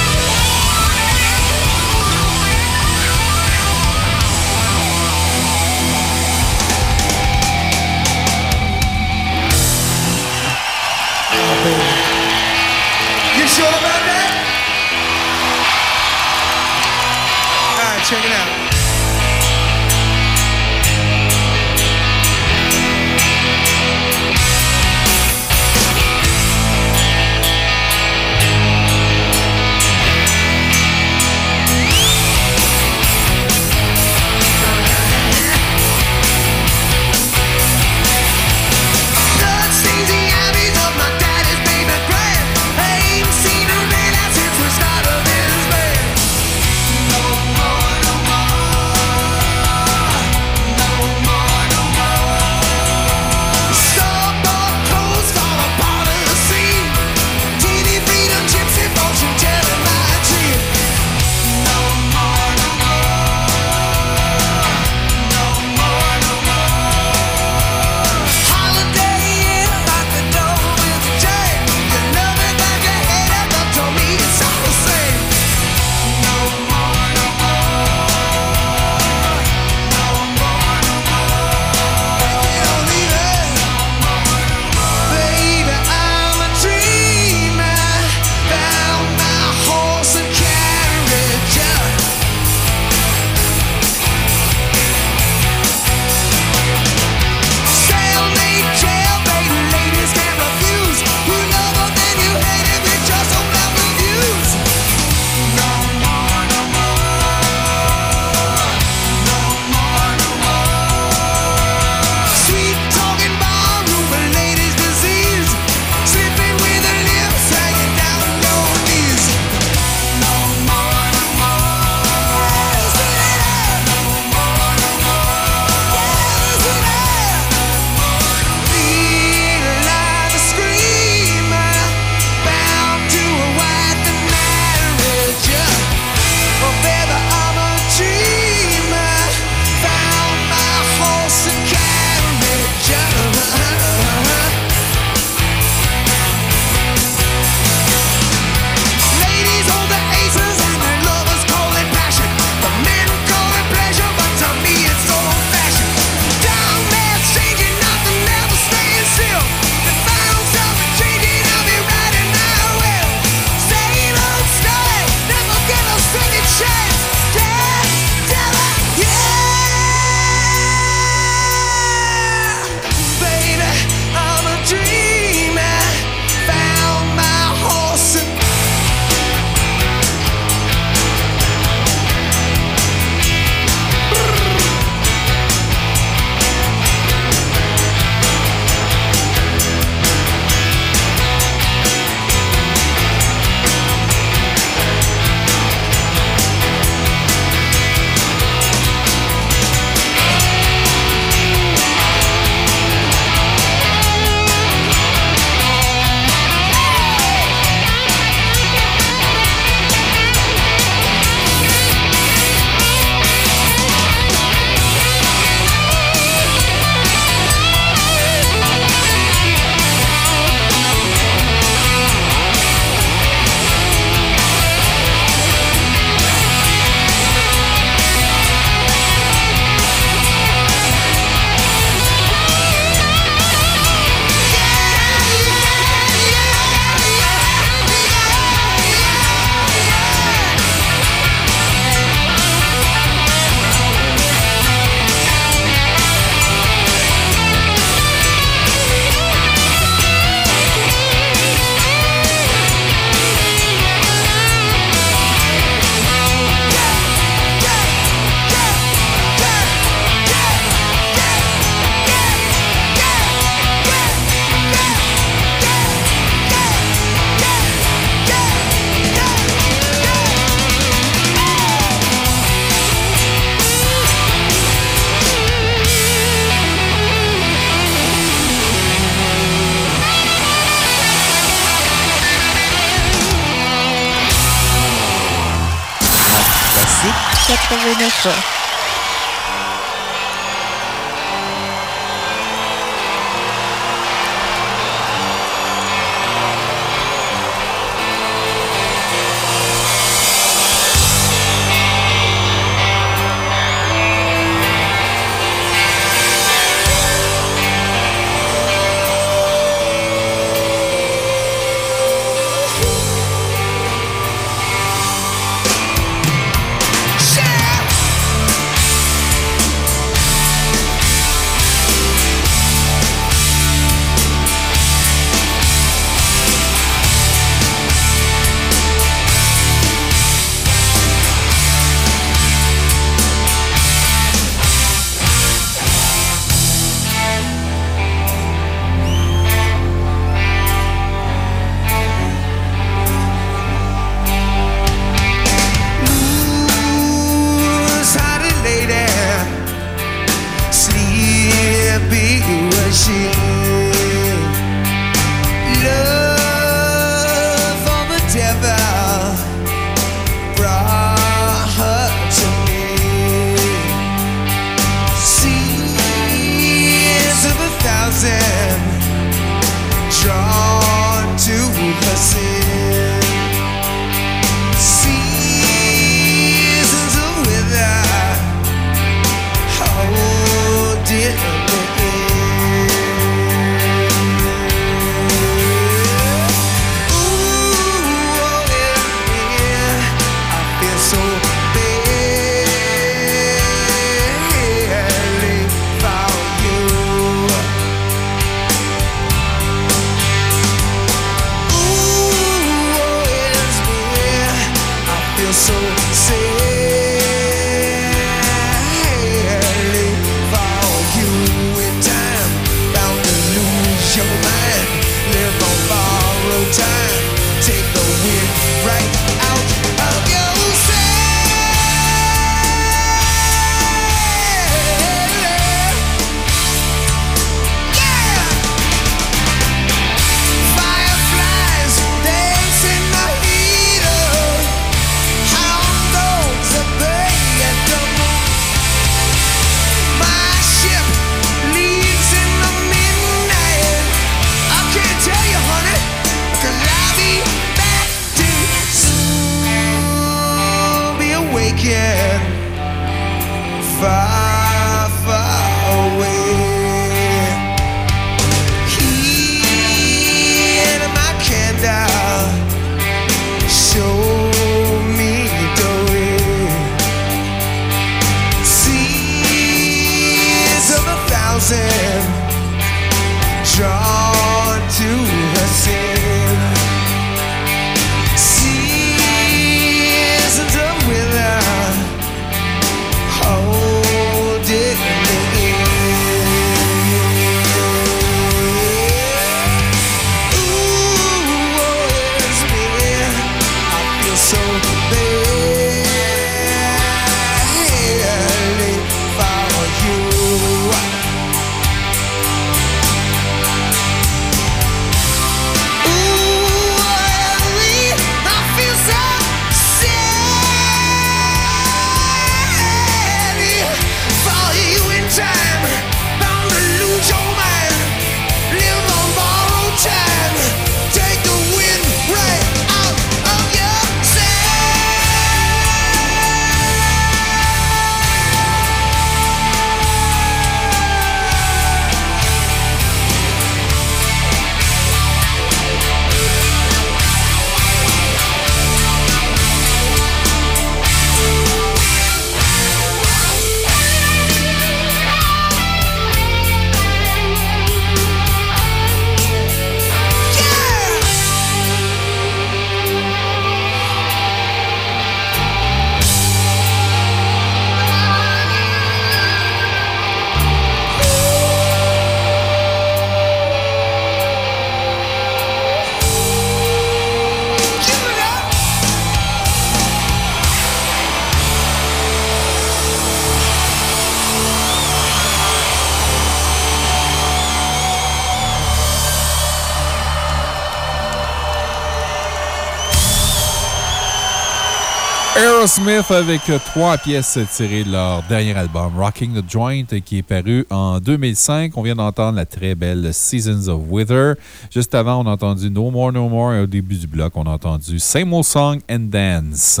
Avec trois pièces tirées de leur dernier album, Rocking the Joint, qui est paru en 2005. On vient d'entendre la très belle Seasons of Wither. Juste avant, on a entendu No More, No More. Et au début du bloc, on a entendu Same Old Song and Dance.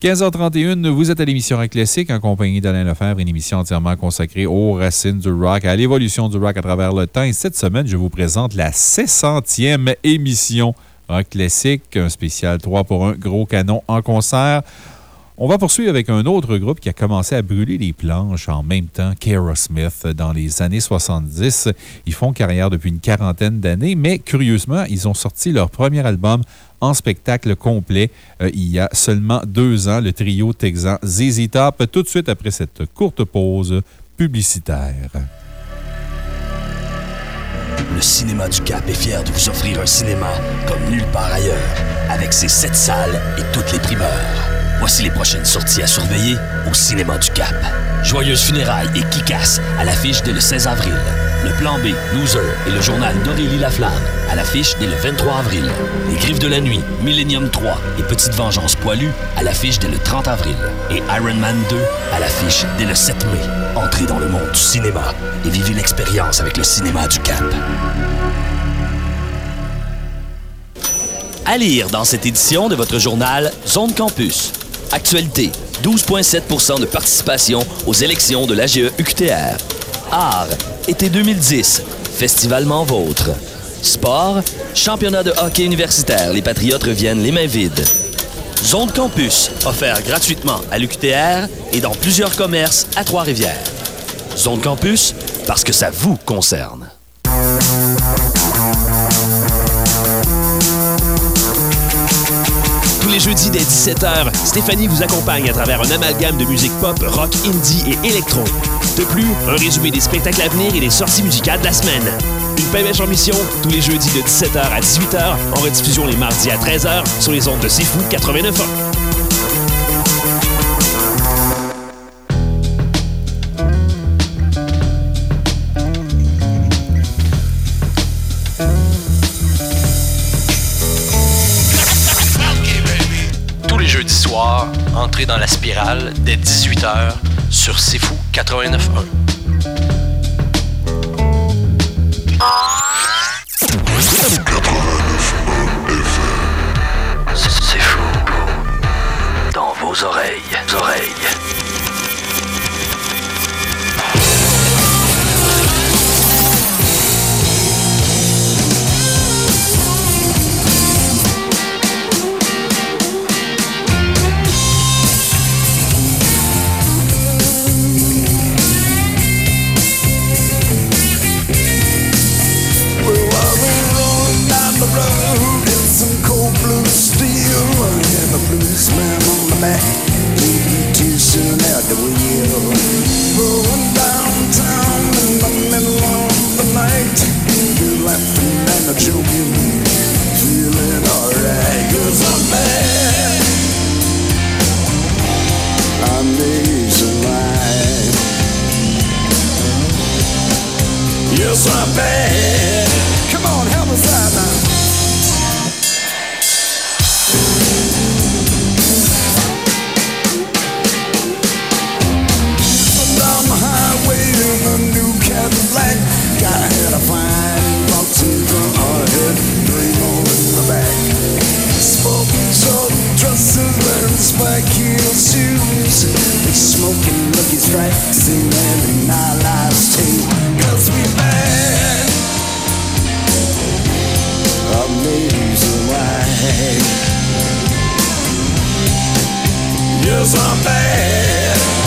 15h31, vous êtes à l'émission Rock Classique en compagnie d'Alain Lefebvre, une émission entièrement consacrée aux racines du rock, à l'évolution du rock à travers le temps. Et cette semaine, je vous présente la 600e émission Rock Classique, un spécial 3 pour 1 gros canon en concert. On va poursuivre avec un autre groupe qui a commencé à brûler les planches en même temps qu'Aerosmith dans les années 70. Ils font carrière depuis une quarantaine d'années, mais curieusement, ils ont sorti leur premier album en spectacle complet euh, il y a seulement deux ans, le trio texan ZZ Top, tout de suite après cette courte pause publicitaire. Le Cinéma du Cap est fier de vous offrir un cinéma comme nulle part ailleurs, avec ses sept salles et toutes les primeurs. Voici les prochaines sorties à surveiller au Cinéma du Cap. Joyeuse funérailles et Kikas à l'affiche dès le 16 avril. Le Plan B, Loser et le journal d'Aurélie Laflamme à l'affiche dès le 23 avril. Les Griffes de la Nuit, Millennium 3 et Petite Vengeance Poilue à l'affiche dès le 30 avril. Et Iron Man 2 à l'affiche dès le 7 mai. Entrez dans le monde du cinéma et vivez l'expérience avec le Cinéma du Cap. À lire dans cette édition de votre journal Zone Campus. Actualité, 12,7% de participation aux élections de l'AGE UQTR. Art, été 2010, Festivalement Vôtre. Sport, championnat de hockey universitaire, les Patriotes reviennent les mains vides. Zone Campus, offert gratuitement à l'UQTR et dans plusieurs commerces à Trois-Rivières. Zone Campus, parce que ça vous concerne. Les jeudis dès 17h, Stéphanie vous accompagne à travers un amalgame de musique pop, rock, indie et électro. De plus, un résumé des spectacles à venir et des sorties musicales de la semaine. Une pêche en mission, tous les jeudis de 17h à 18h, en rediffusion les mardis à 13h sur les ondes de C'est Fou 89.1. entrez dans la spirale dès 18h sur C'est Fou 89.1. C'est fou. Dans vos oreilles, oreilles. Policeman on the back leave me too soon at the wheel. Rolling downtown in the middle of the night. You're laughing and a joking, feeling alright. Cause I'm bad. I'm nationwide. Yes, I'm bad. Come on, help us out now. Cadillac. I had a fine box in front of it, three more in the back. Smoking short dresses, wearing spike heel shoes. They smoking lucky strikes and having our lives too. Cause we bad. Amazing why. Yes, I'm bad.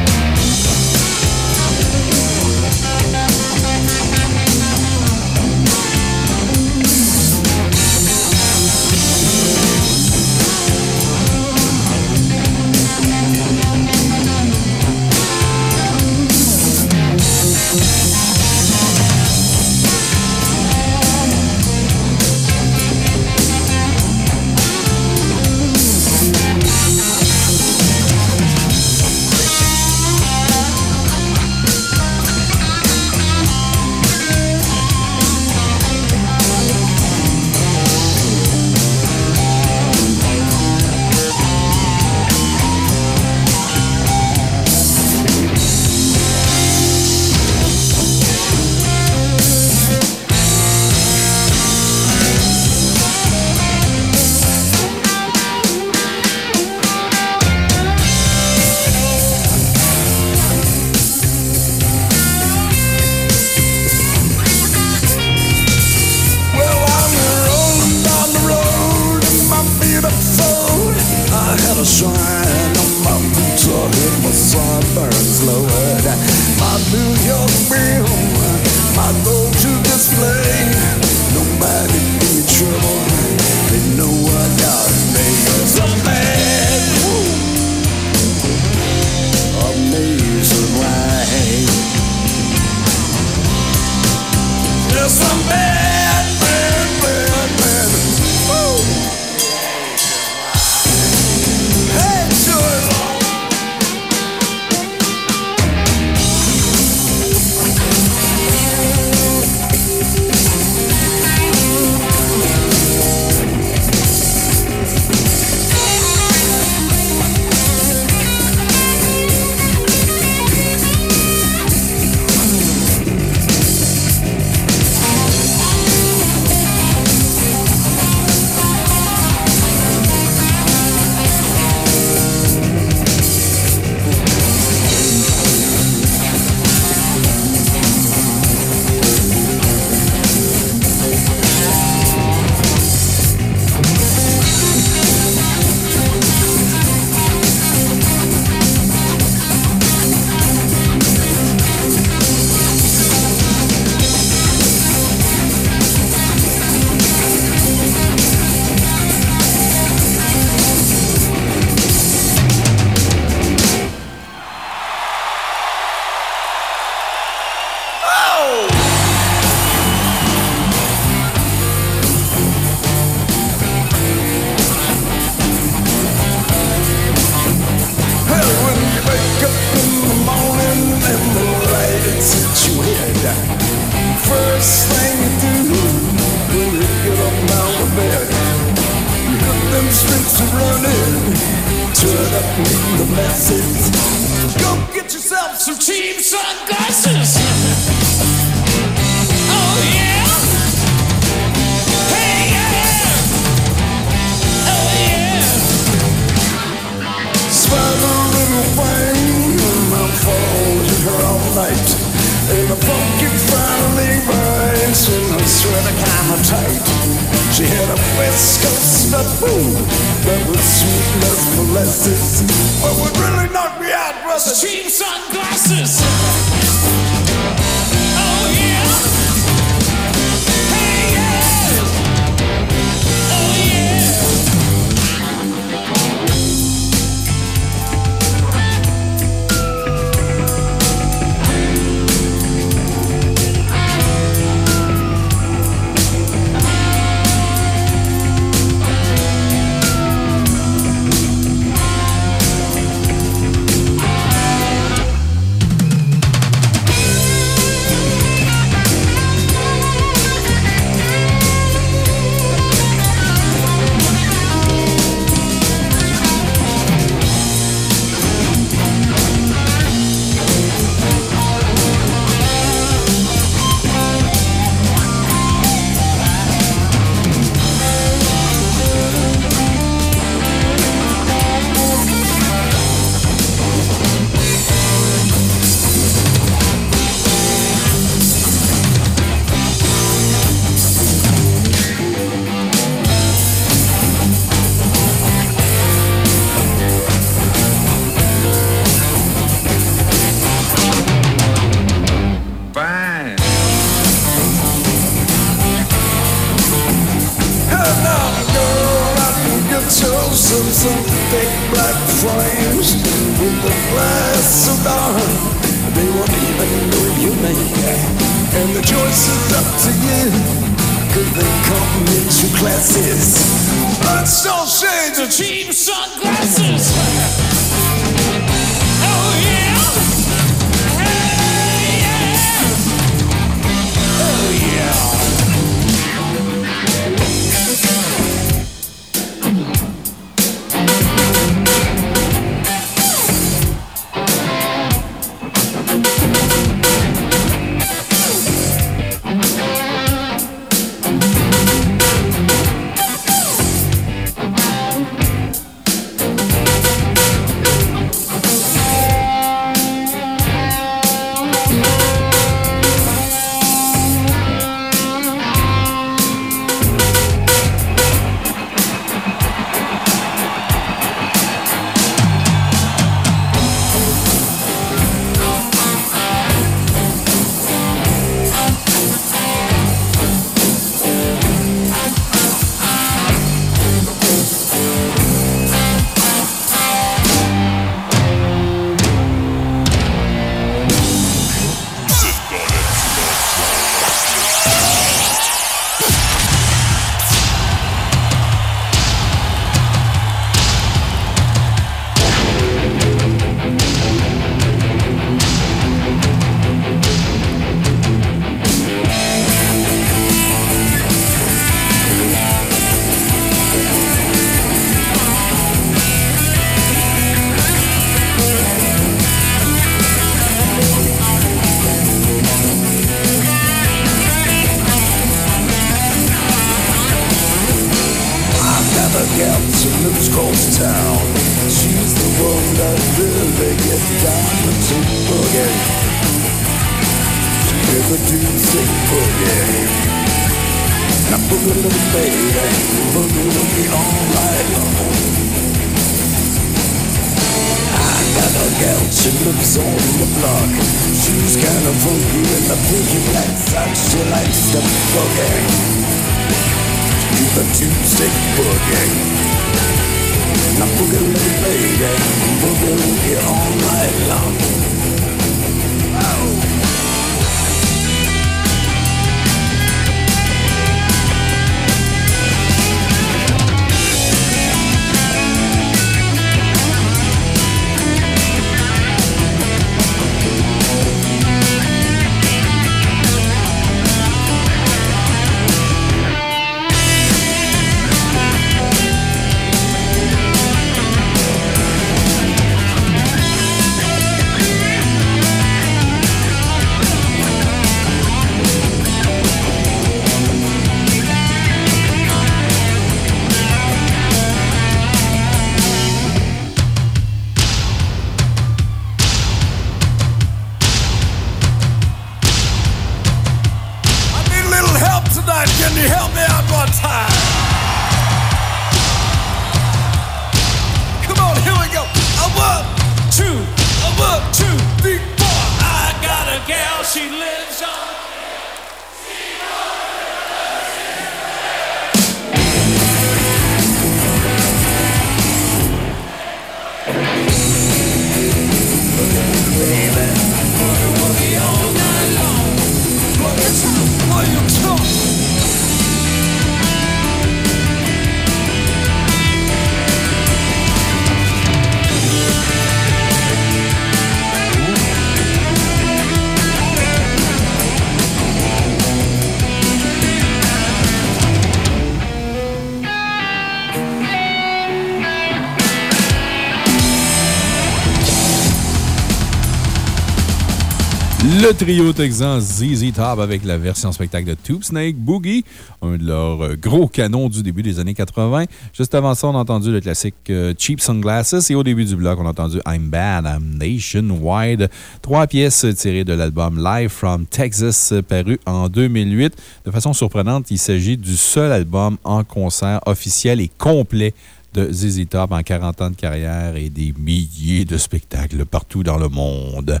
Le trio texan ZZ Top avec la version spectacle de Tube Snake Boogie, un de leurs euh, gros canons du début des années 80. Juste avant ça, on a entendu le classique euh, Cheap Sunglasses et au début du bloc, on a entendu I'm Bad, I'm Nationwide. Trois pièces tirées de l'album Live from Texas paru en 2008. De façon surprenante, il s'agit du seul album en concert officiel et complet de ZZ Top en 40 ans de carrière et des milliers de spectacles partout dans le monde.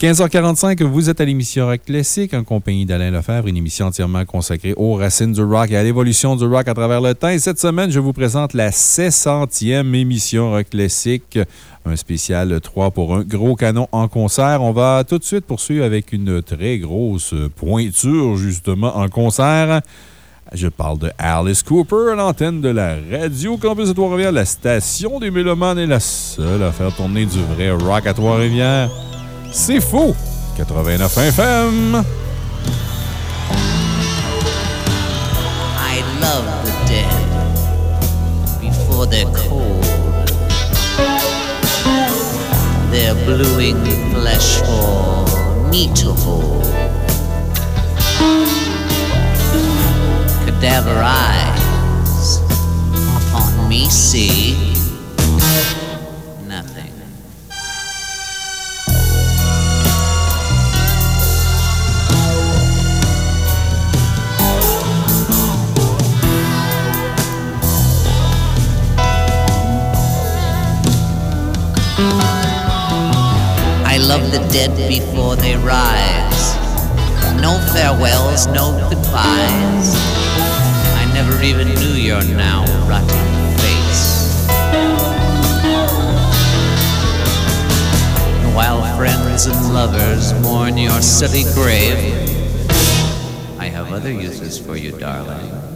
15h45, vous êtes à l'émission Rock Classique en compagnie d'Alain Lefebvre, une émission entièrement consacrée aux racines du rock et à l'évolution du rock à travers le temps. Et cette semaine, je vous présente la 600e émission Rock Classique, un spécial 3 pour un gros canon en concert. On va tout de suite poursuivre avec une très grosse pointure, justement, en concert. Je parle de Alice Cooper l'antenne de la Radio Campus de Trois-Rivières. La station des Mélomanes est la seule à faire tourner du vrai rock à Trois-Rivières. C'est faux! 89 FM! I love the dead before they're cold. Their bluing flesh for me to hold. Cadaver eyes upon me see I love the dead before they rise. No farewells, no goodbyes. I never even knew your now rotting face. While friends and lovers mourn your silly grave, I have other uses for you, darling.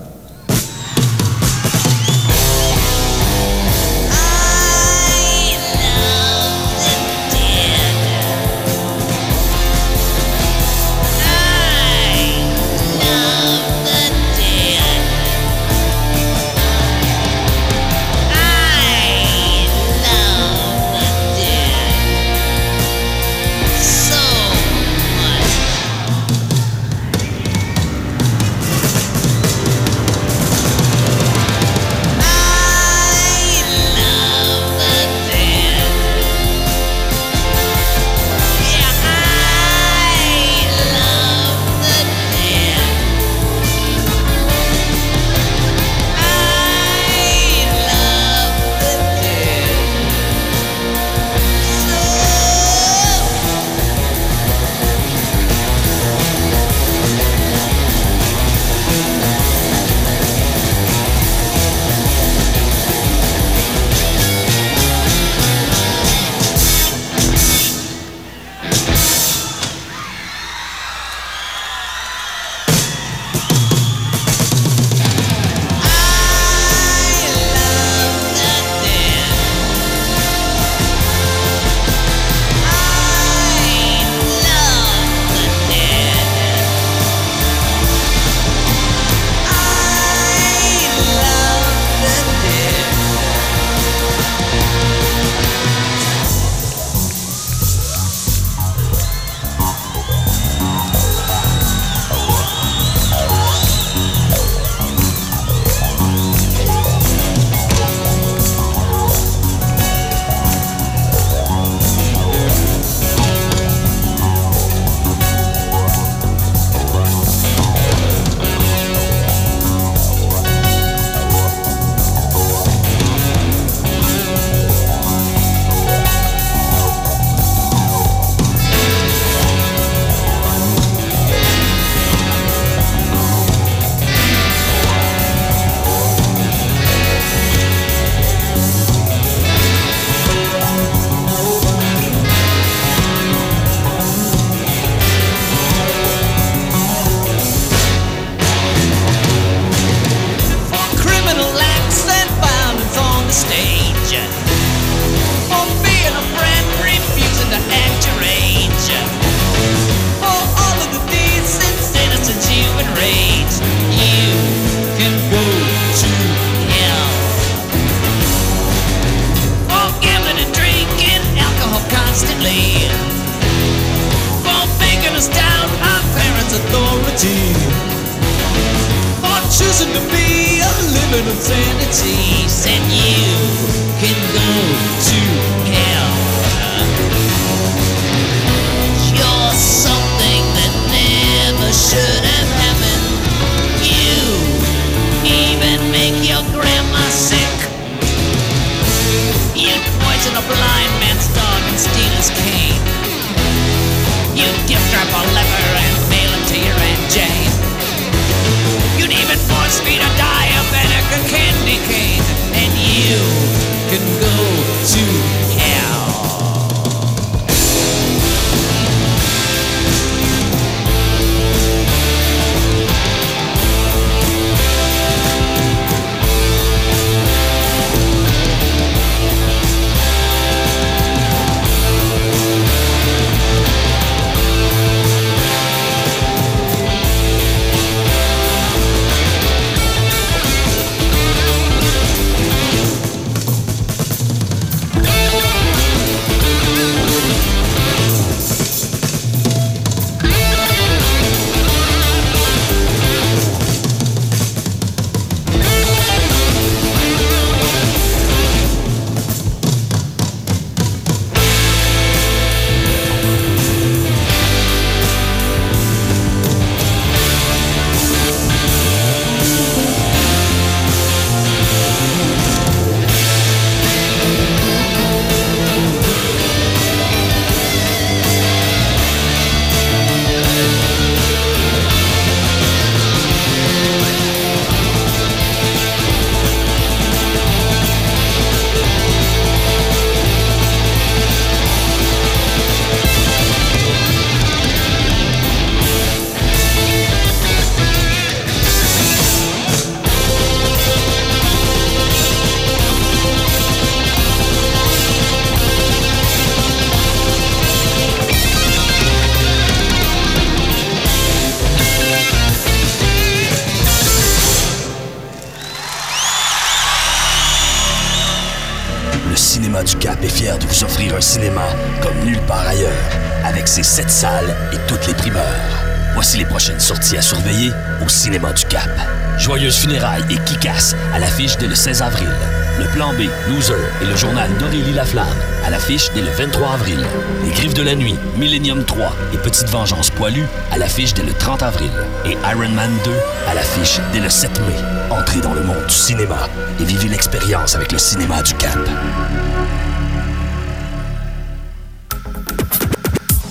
Loser et le journal d'Aurélie Laflamme à l'affiche dès le 23 avril. Les Griffes de la Nuit, Millennium 3 et Petite Vengeance Poilue à l'affiche dès le 30 avril. Et Iron Man 2 à l'affiche dès le 7 mai. Entrez dans le monde du cinéma et vivez l'expérience avec le cinéma du Cap.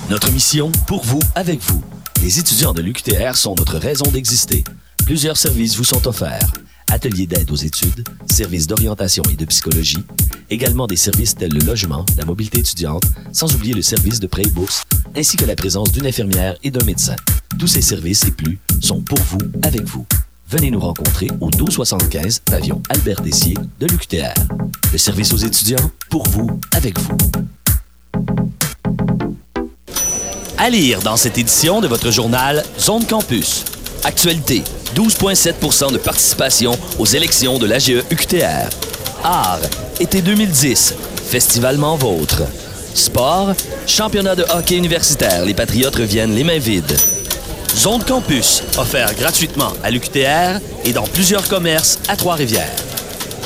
Notre mission, pour vous, avec vous. Les étudiants de l'UQTR sont notre raison d'exister. Plusieurs services vous sont offerts. Ateliers d'aide aux études, services d'orientation et de psychologie, également des services tels le logement, la mobilité étudiante, sans oublier le service de prêt et bourse, ainsi que la présence d'une infirmière et d'un médecin. Tous ces services et plus sont pour vous, avec vous. Venez nous rencontrer au 1275 pavillon Albert Dessier de l'UQTR. Le service aux étudiants, pour vous, avec vous. À lire dans cette édition de votre journal Zone Campus. Actualité, 12,7% de participation aux élections de l'AGE UQTR. Art, été 2010, festivalement vôtre. Sport, championnat de hockey universitaire, les Patriotes reviennent les mains vides. Zone Campus, offert gratuitement à l'UQTR et dans plusieurs commerces à Trois-Rivières.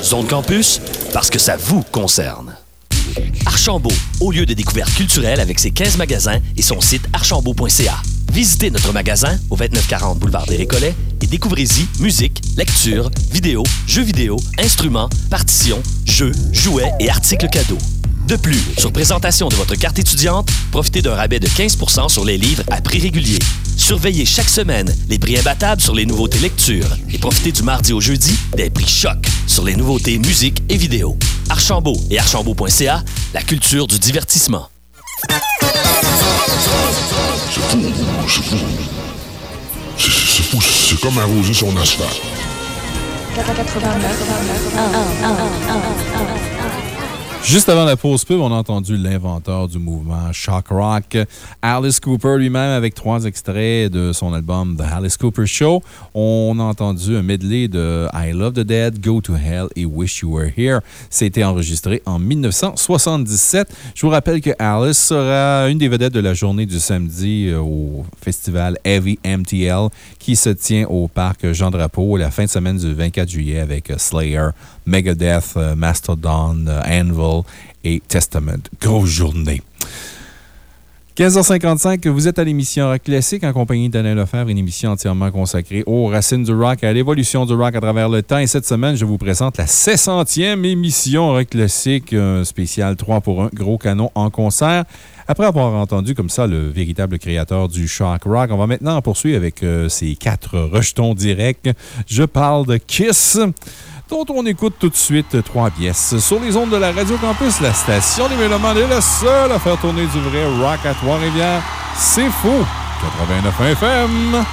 Zone Campus, parce que ça vous concerne. Archambault, au lieu de découverte culturelle avec ses 15 magasins et son site archambault.ca. Visitez notre magasin au 2940 boulevard des Récollets et découvrez-y musique, lecture, vidéo, jeux vidéo, instruments, partitions, jeux, jouets et articles cadeaux. De plus, sur présentation de votre carte étudiante, profitez d'un rabais de 15% sur les livres à prix régulier. Surveillez chaque semaine les prix imbattables sur les nouveautés lecture et profitez du mardi au jeudi des prix choc sur les nouveautés musique et vidéo. Archambault et archambault.ca, la culture du divertissement. C'est comme arroser son asphalte. Juste avant la pause pub, on a entendu l'inventeur du mouvement Shock Rock, Alice Cooper lui-même, avec trois extraits de son album The Alice Cooper Show. On a entendu un medley de I Love the Dead, Go to Hell et Wish You Were Here. C'était enregistré en 1977. Je vous rappelle que Alice sera une des vedettes de la journée du samedi euh, au festival Heavy MTL qui se tient au parc Jean Drapeau la fin de semaine du 24 juillet avec Slayer, Megadeth, euh, Mastodon, euh, Et Testament. Grosse journée. 15h55, vous êtes à l'émission Rock Classique en compagnie d'Alain Lefebvre, une émission entièrement consacrée aux racines du rock et à l'évolution du rock à travers le temps. Et cette semaine, je vous présente la 600e émission Rock Classique, spécial 3 pour 1, gros canon en concert. Après avoir entendu comme ça le véritable créateur du shock rock, on va maintenant poursuivre avec euh, ces quatre rejetons directs. Je parle de Kiss dont on écoute tout de suite trois pièces. Sur les ondes de la Radio Campus, la station des Mélomanes est la seule à faire tourner du vrai rock à Trois-Rivières. C'est faux! 89 FM!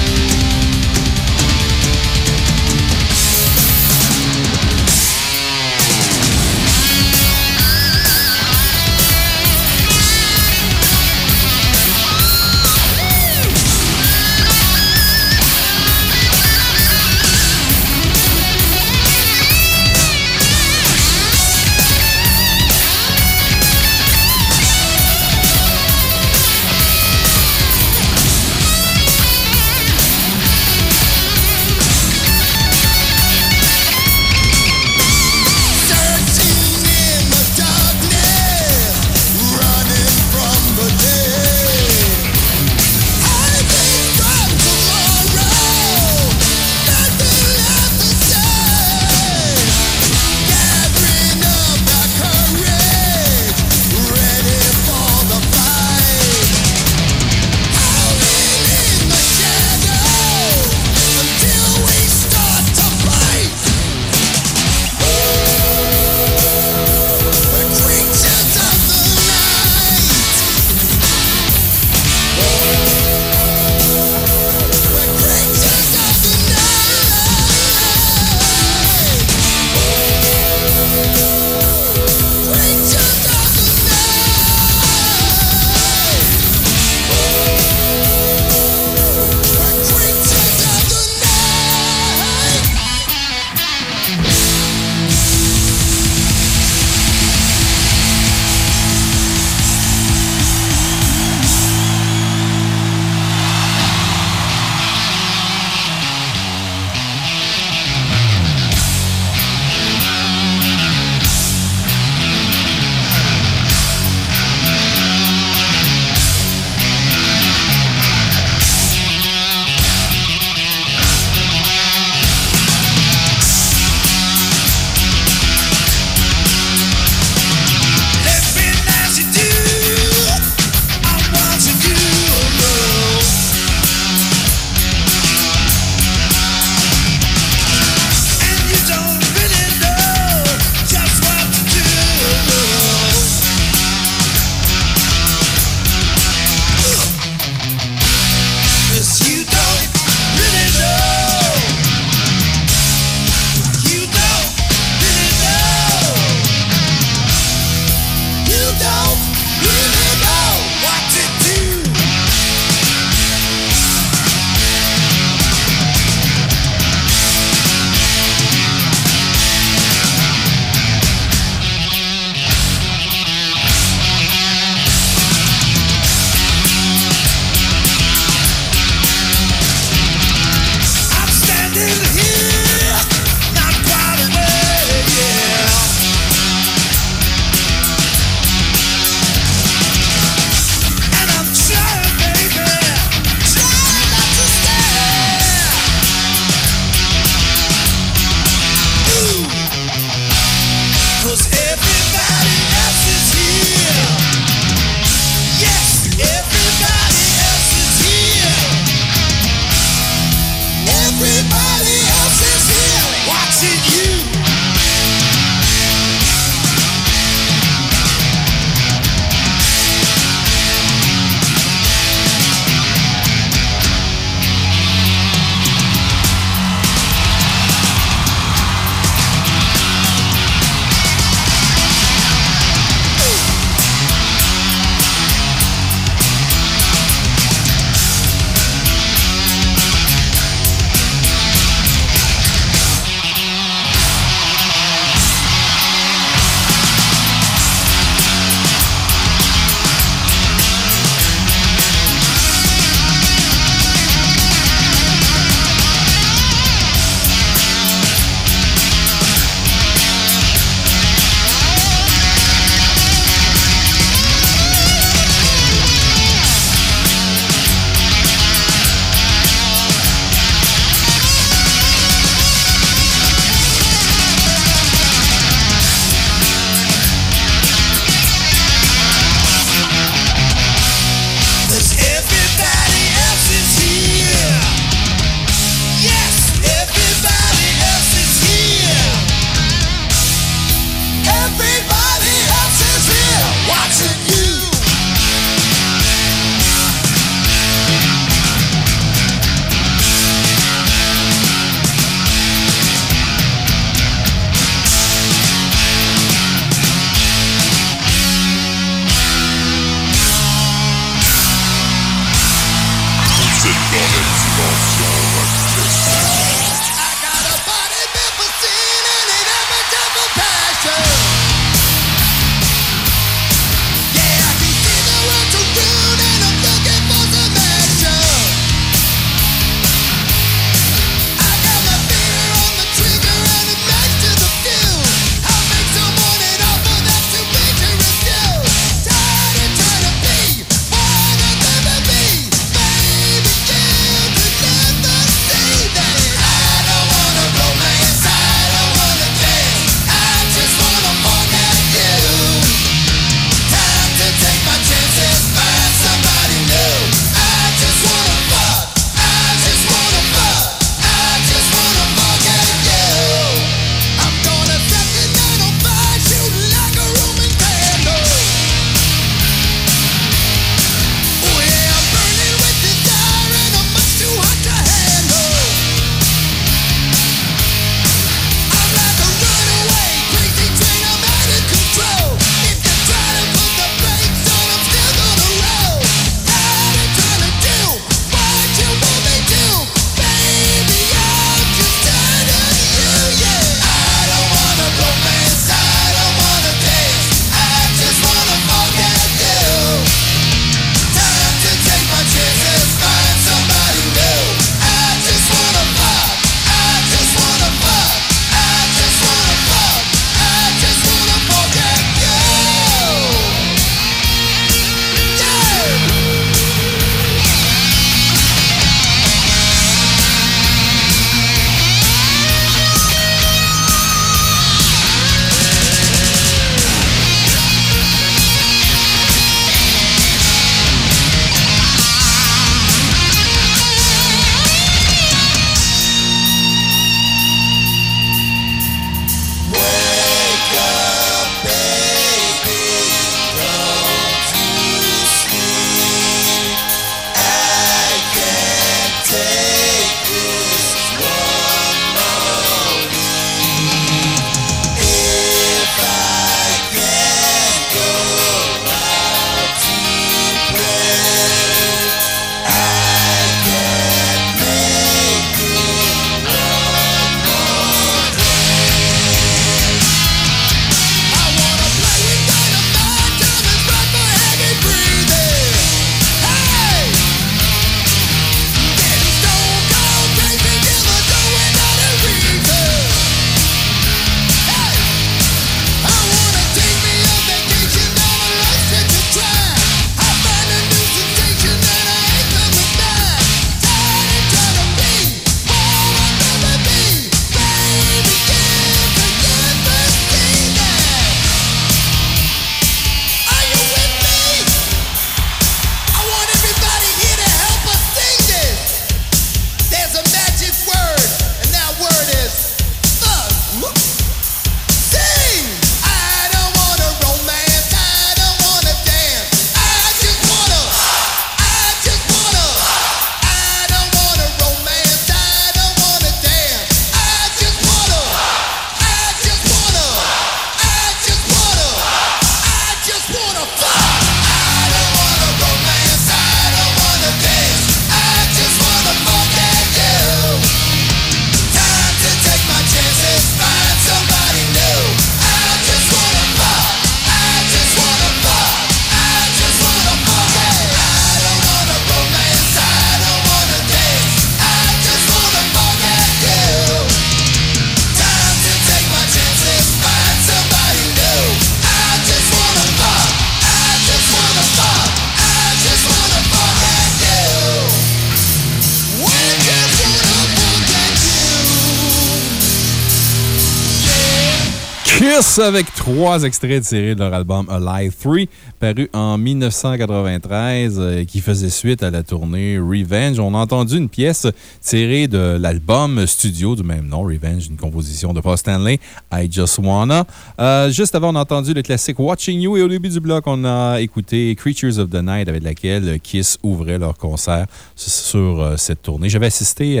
serious? Avec trois extraits tirés de leur album Alive 3, paru en 1993, euh, qui faisait suite à la tournée Revenge. On a entendu une pièce tirée de l'album studio du même nom, Revenge, une composition de Paul Stanley, I Just Wanna. Euh, juste avant, on a entendu le classique Watching You et au début du bloc, on a écouté Creatures of the Night avec laquelle Kiss ouvrait leur concert sur euh, cette tournée. J'avais assisté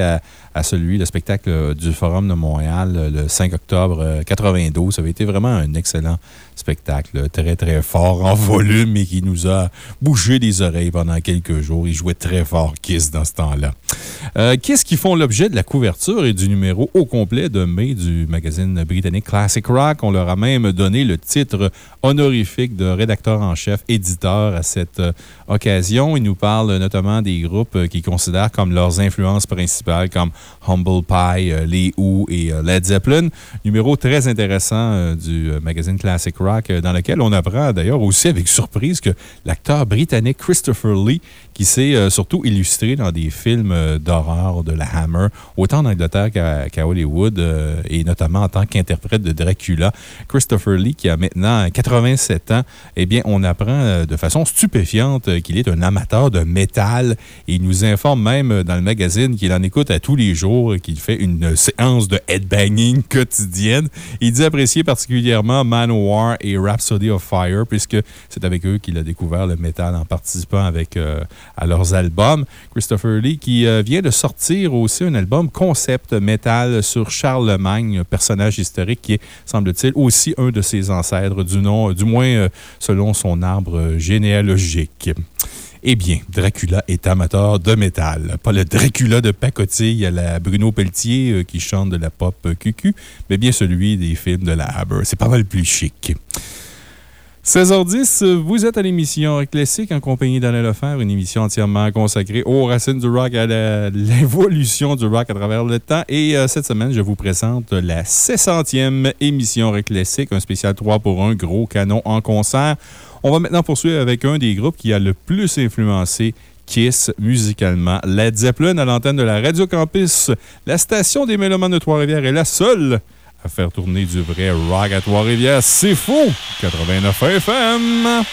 à, celui, le spectacle euh, du Forum de Montréal, euh, le 5 octobre euh, 92. Ça avait été vraiment un excellent spectacle, très, très fort en volume et qui nous a bougé les oreilles pendant quelques jours. Ils jouaient très fort Kiss dans ce temps-là. Euh, Kiss qui font l'objet de la couverture et du numéro au complet de mai du magazine britannique Classic Rock. On leur a même donné le titre honorifique de rédacteur en chef, éditeur à cette euh, occasion. Ils nous parlent notamment des groupes euh, qu'ils considèrent comme leurs influences principales, comme Humble Pie, euh, Les Who et Led Zeppelin. Numéro très intéressant du magazine Classic Rock, euh, dans lequel on apprend d'ailleurs aussi avec surprise que l'acteur britannique Christopher Lee, qui s'est euh, surtout illustré dans des films euh, d'horreur de la Hammer, autant en Angleterre qu'à Hollywood, et notamment en tant qu'interprète de Dracula. Christopher Lee, qui a maintenant 87 ans, eh bien, on apprend de façon stupéfiante qu'il est un amateur de métal et il nous informe même dans le magazine qu'il en écoute à tous les jours, qu'il fait une séance de headbanging quotidienne. Il dit apprécier particulièrement Manowar et Rhapsody of Fire, puisque c'est avec eux qu'il a découvert le métal en participant avec, euh, à leurs albums. Christopher Lee, qui euh, vient de sortir aussi un album concept métal sur Charlemagne, personnage historique qui est, semble-t-il, aussi un de ses ancêtres, du, nom, du moins euh, selon son arbre généalogique. Eh bien, Dracula est amateur de métal. Pas le Dracula de pacotille à la Bruno Pelletier euh, qui chante de la pop euh, cucu, mais bien celui des films de la Hammer. C'est pas mal plus chic. 16h10, vous êtes à l'émission Classique en compagnie d'Alain Lefebvre, une émission entièrement consacrée aux racines du rock, à l'évolution du rock à travers le temps. Et euh, cette semaine, je vous présente la 600e émission Classique, un spécial 3 pour 1, gros canon en concert. On va maintenant poursuivre avec un des groupes qui a le plus influencé Kiss musicalement. Led Zeppelin à l'antenne de la Radio Campus. La station des Mélomanes de Trois-Rivières est la seule à faire tourner du vrai rock à Trois-Rivières. C'est faux! 89 FM!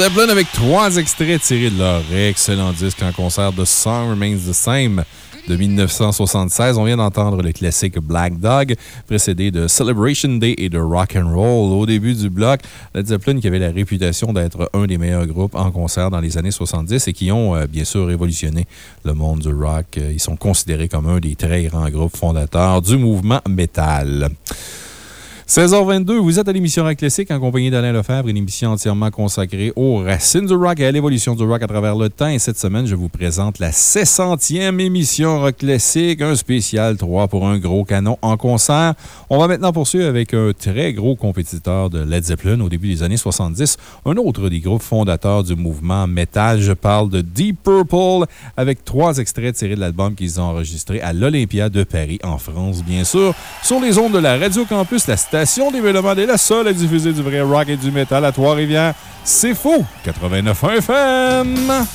Zeppelin avec trois extraits tirés de leur excellent disque en concert The Song Remains the Same de 1976. On vient d'entendre le classique Black Dog, précédé de Celebration Day et de Rock and Roll. Au début du bloc, Led Zeppelin qui avait la réputation d'être un des meilleurs groupes en concert dans les années 70 et qui ont euh, bien sûr révolutionné le monde du rock. Ils sont considérés comme un des très grands groupes fondateurs du mouvement métal. 16h22, vous êtes à l'émission Rock Classique en compagnie d'Alain Lefebvre, une émission entièrement consacrée aux racines du rock et à l'évolution du rock à travers le temps. Et cette semaine, je vous présente la 600e émission Rock Classique, un spécial 3 pour un gros canon en concert. On va maintenant poursuivre avec un très gros compétiteur de Led Zeppelin au début des années 70, un autre des groupes fondateurs du mouvement metal. Je parle de Deep Purple avec trois extraits tirés de l'album qu'ils ont enregistré à l'Olympia de Paris, en France, bien sûr, sur les ondes de la Radio Campus, la station des Mélomanes est la seule à diffuser du vrai rock et du métal à Trois-Rivières. C'est faux! 89 FM!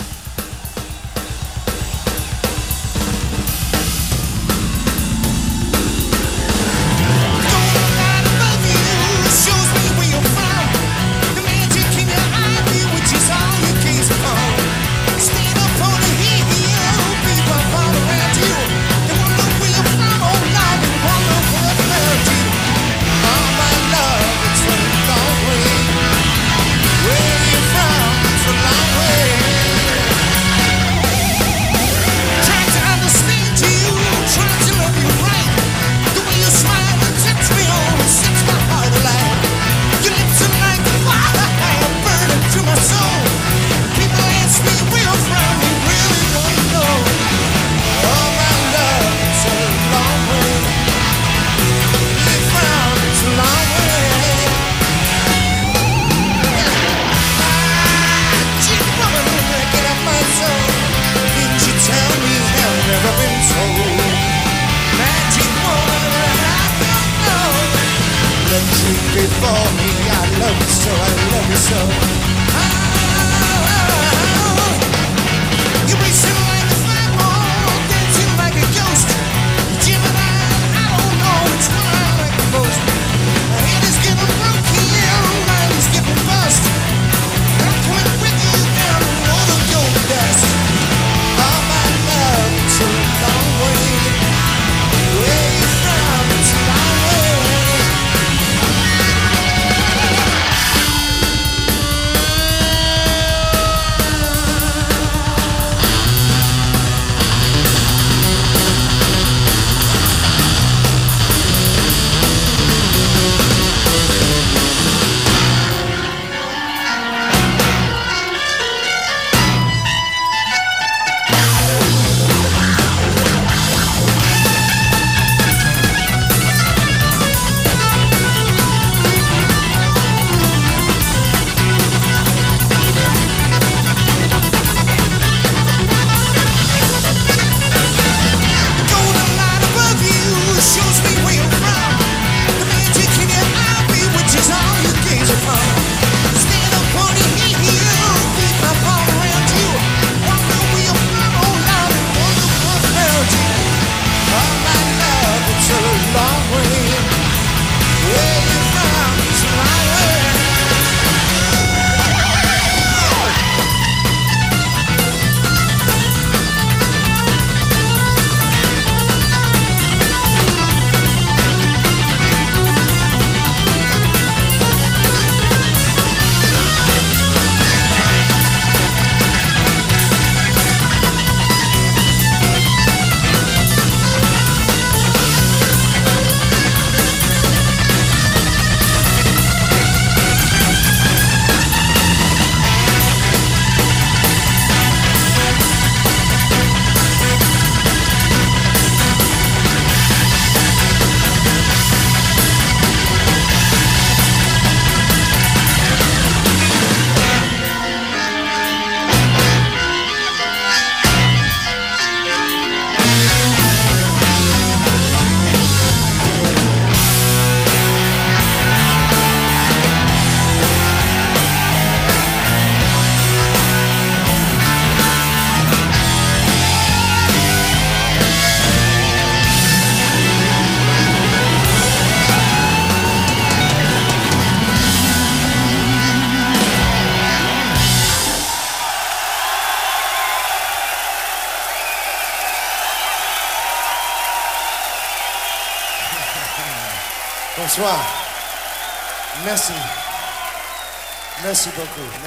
Merci beaucoup.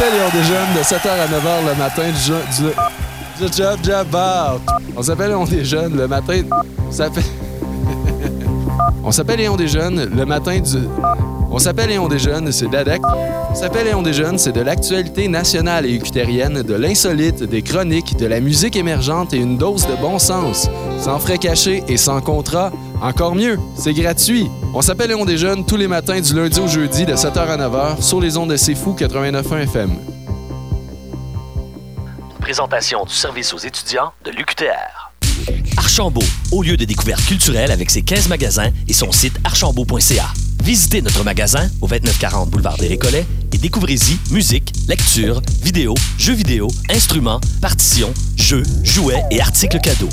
S'appelle et on déjeune de 7h à 9h le matin du, du, du job job bar. On s'appelle et on déjeune le matin. On s'appelle. on s'appelle et on déjeune le matin du. On s'appelle et on déjeune, c'est de la dac- On s'appelle et on déjeune, c'est de l'actualité nationale et ucutérienne, de l'insolite, des chroniques, de la musique émergente et une dose de bon sens. Sans frais cachés et sans contrat, encore mieux, c'est gratuit. On s'appelle et on déjeune tous les matins du lundi au jeudi de 7h à 9h sur les ondes de C'est Fou 89.1 FM. Présentation du service aux étudiants de l'UQTR. Archambault, au lieu de découverte culturelle avec ses 15 magasins et son site archambault.ca. Visitez notre magasin au 2940 boulevard des Récollets et découvrez-y musique, lecture, vidéo, jeux vidéo, instruments, partitions, jeux, jouets et articles cadeaux.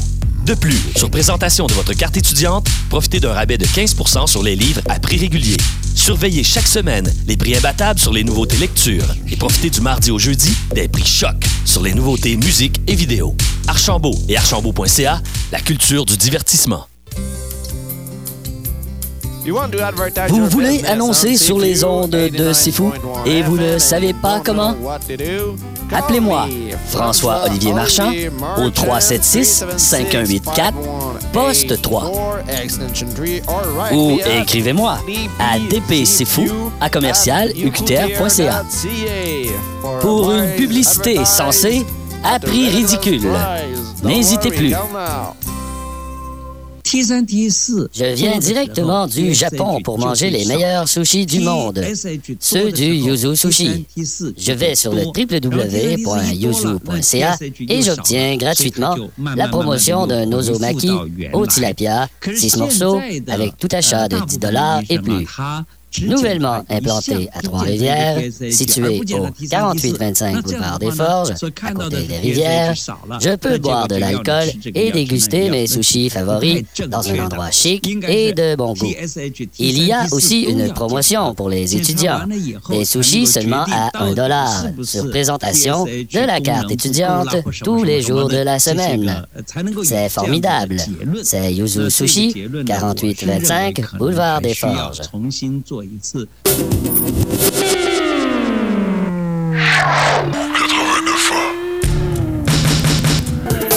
De plus, sur présentation de votre carte étudiante, profitez d'un rabais de 15% sur les livres à prix régulier. Surveillez chaque semaine les prix imbattables sur les nouveautés lecture et profitez du mardi au jeudi des prix choc sur les nouveautés musique et vidéo. Archambault et archambault.ca, la culture du divertissement. Vous voulez annoncer sur les ondes de Fou et vous ne savez pas comment? Appelez-moi François-Olivier Marchand au 376-5184, poste 3. Ou écrivez-moi à dpcfou à commercial uqtr.ca. Pour une publicité censée à prix ridicule. N'hésitez plus. Je viens directement du Japon pour manger les meilleurs sushis du monde, ceux du Yuzu Sushi. Je vais sur le www.yuzu.ca et j'obtiens gratuitement la promotion d'un ozomaki au tilapia, 6 morceaux, avec tout achat de 10 dollars et plus. Nouvellement implanté à Trois-Rivières, situé au 4825 boulevard des Forges, à côté des rivières, je peux boire de l'alcool et déguster mes sushis favoris dans un endroit chic et de bon goût. Il y a aussi une promotion pour les étudiants. Des sushis seulement à 1 dollar sur présentation de la carte étudiante tous les jours de la semaine. C'est formidable. C'est Yuzu Sushi, 4825 boulevard des Forges.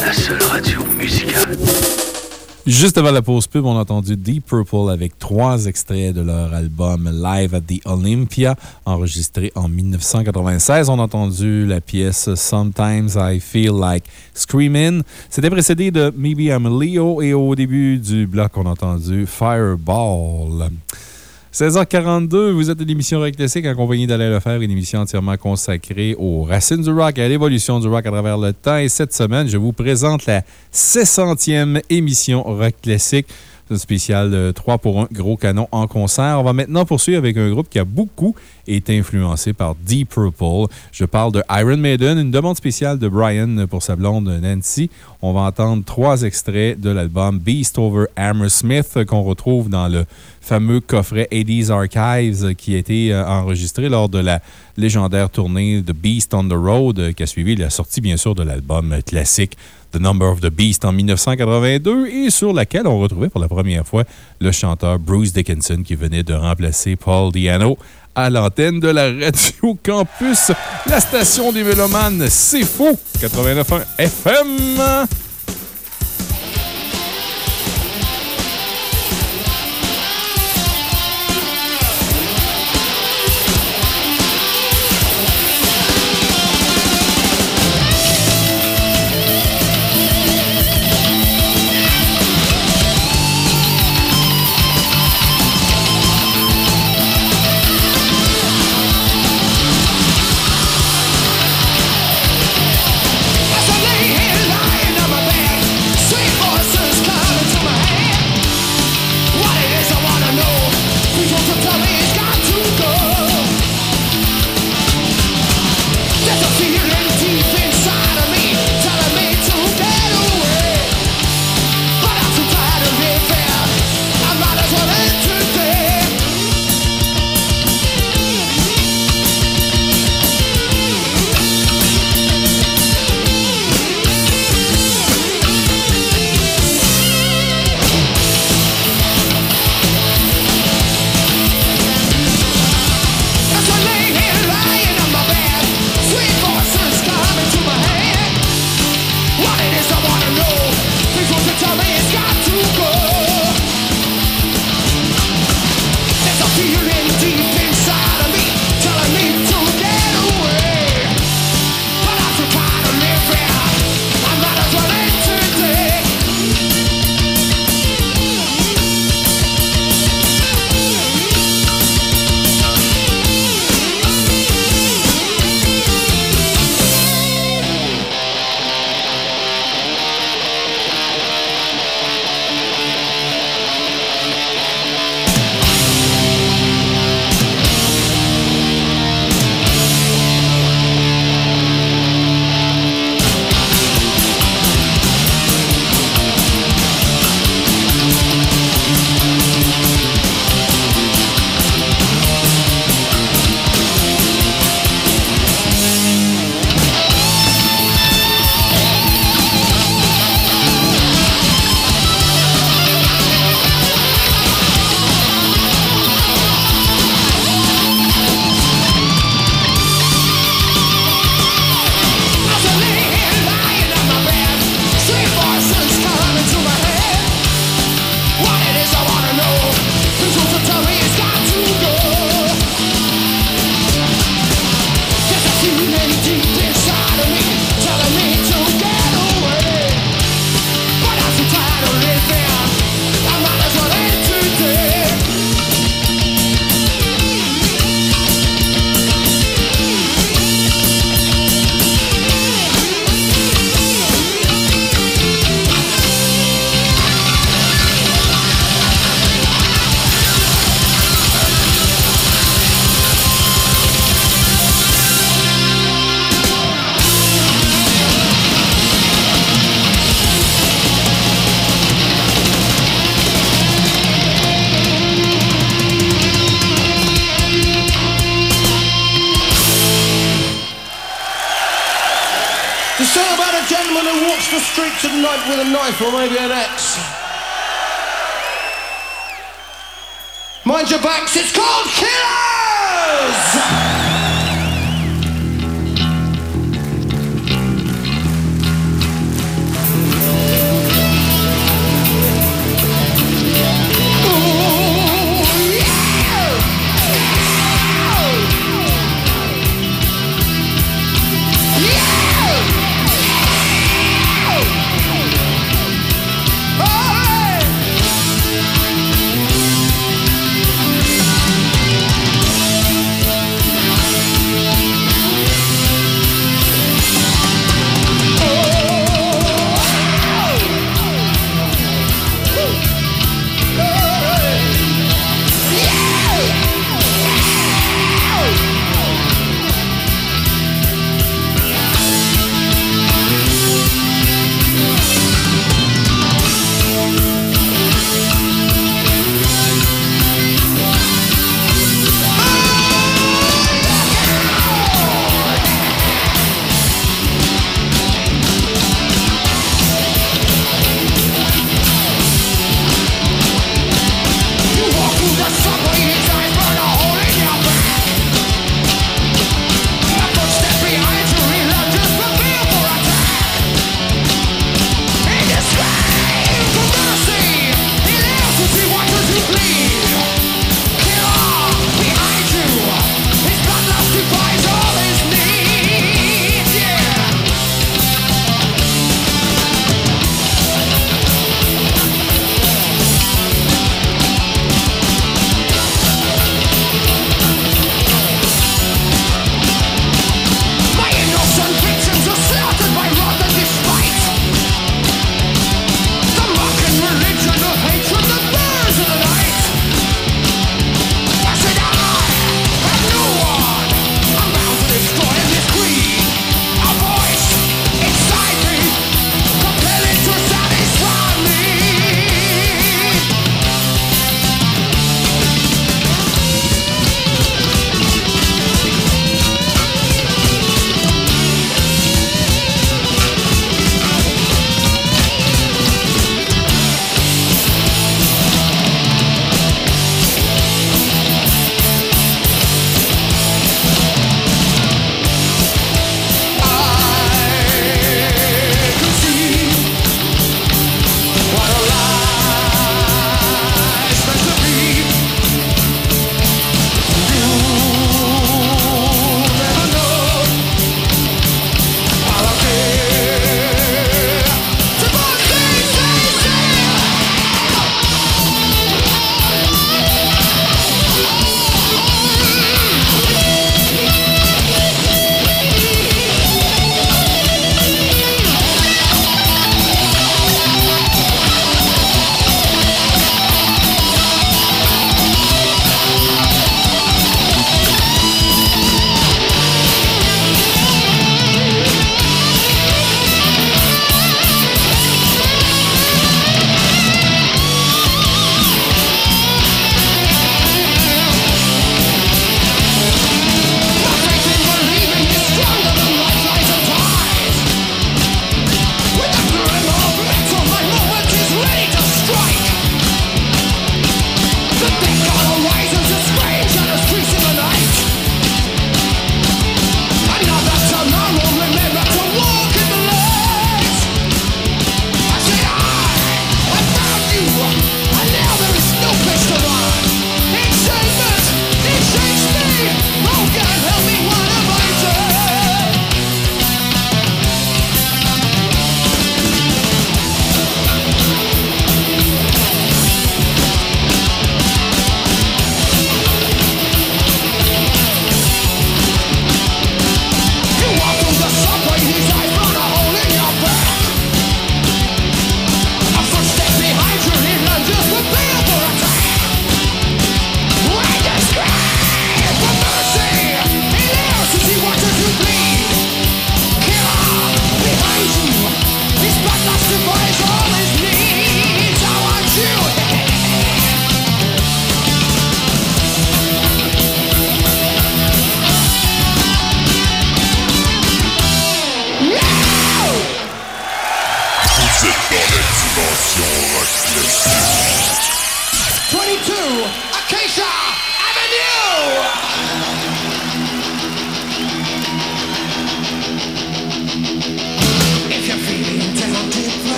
La seule radio musicale. Juste avant la pause pub, on a entendu Deep Purple avec trois extraits de leur album Live at the Olympia, enregistré en 1996. On a entendu la pièce Sometimes I Feel Like Screaming. C'était précédé de Maybe I'm Leo et au début du bloc, on a entendu Fireball. 16h42, vous êtes à l'émission Rock Classique en compagnie d'Alain Lefer, une émission entièrement consacrée aux racines du rock et à l'évolution du rock à travers le temps. Et cette semaine, je vous présente la 600e émission Rock Classique. C'est un spécial de 3 pour 1 gros canon en concert. On va maintenant poursuivre avec un groupe qui a beaucoup été influencé par Deep Purple. Je parle de Iron Maiden, une demande spéciale de Brian pour sa blonde Nancy. On va entendre trois extraits de l'album Beast Over Hammersmith qu'on retrouve dans le fameux coffret 80s Archives qui a été euh, enregistré lors de la légendaire tournée The Beast on the Road euh, qui a suivi la sortie, bien sûr, de l'album classique The Number of the Beast en 1982 et sur laquelle on retrouvait pour la première fois le chanteur Bruce Dickinson qui venait de remplacer Paul Diano à l'antenne de la Radio Campus, la station des Mélomanes. C'est faux! 89.1 FM!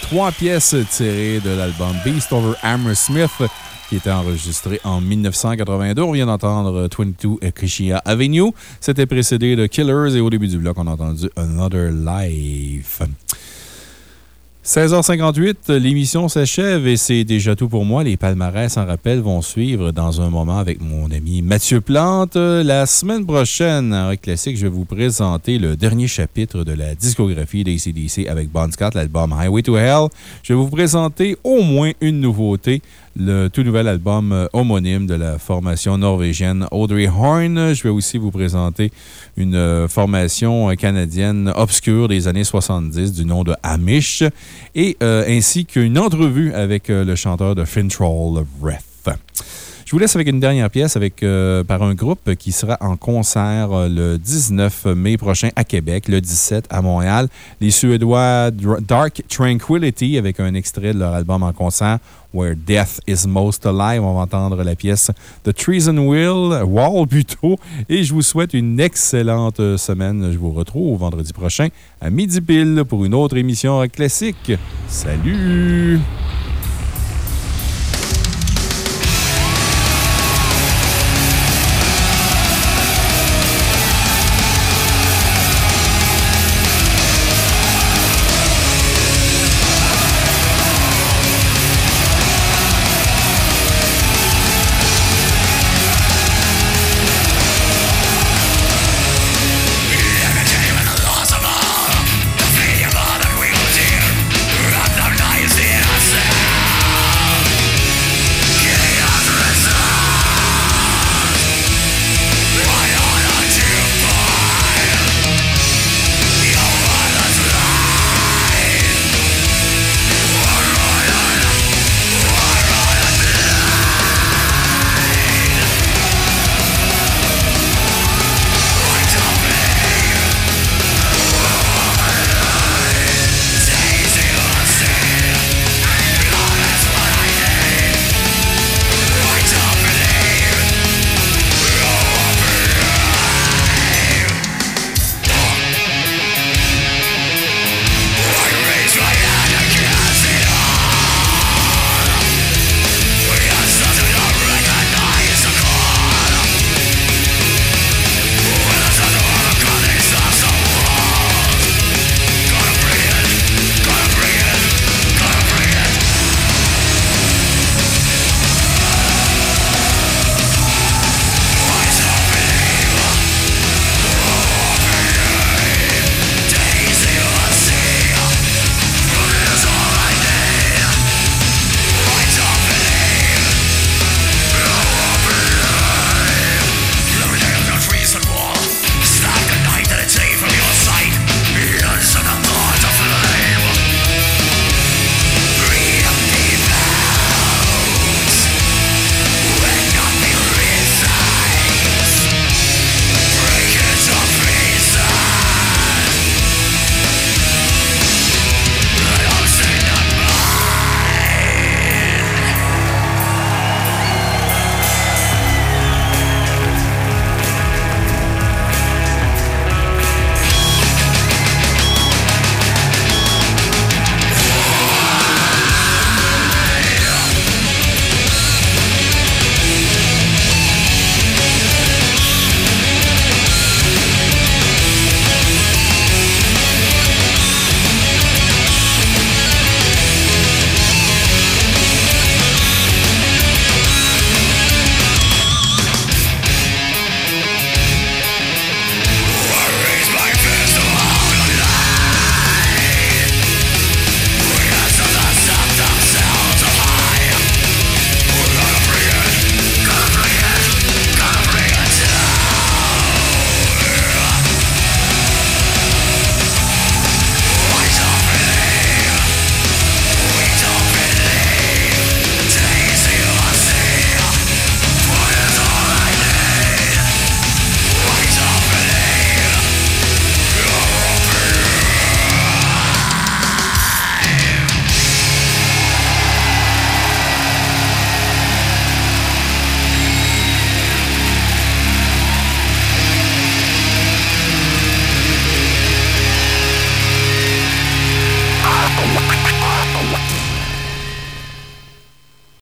Trois pièces tirées de l'album Beast Over Hammersmith qui était enregistré en 1982. On vient d'entendre 22 Acacia Avenue. C'était précédé de Killers et au début du bloc, on a entendu Another Life. 16h58, l'émission s'achève et c'est déjà tout pour moi. Les palmarès en rappel vont suivre dans un moment avec mon ami Mathieu Plante. La semaine prochaine, en Classique, je vais vous présenter le dernier chapitre de la discographie d'ACDC avec Bon Scott, l'album Highway to Hell. Je vais vous présenter au moins une nouveauté le tout nouvel album euh, homonyme de la formation norvégienne Audrey Horn. Je vais aussi vous présenter une euh, formation euh, canadienne obscure des années 70 du nom de Amish et ainsi qu'une entrevue avec le chanteur de Fintroll, Wrath. Je vous laisse avec une dernière pièce avec, par un groupe qui sera en concert le 19 mai prochain à Québec, le 17 à Montréal. Les Suédois Dark Tranquility avec un extrait de leur album en concert Where Death is Most Alive. On va entendre la pièce The Treason Wheel, Wall plutôt. Et je vous souhaite une excellente semaine. Je vous retrouve vendredi prochain à midi pile pour une autre émission classique. Salut!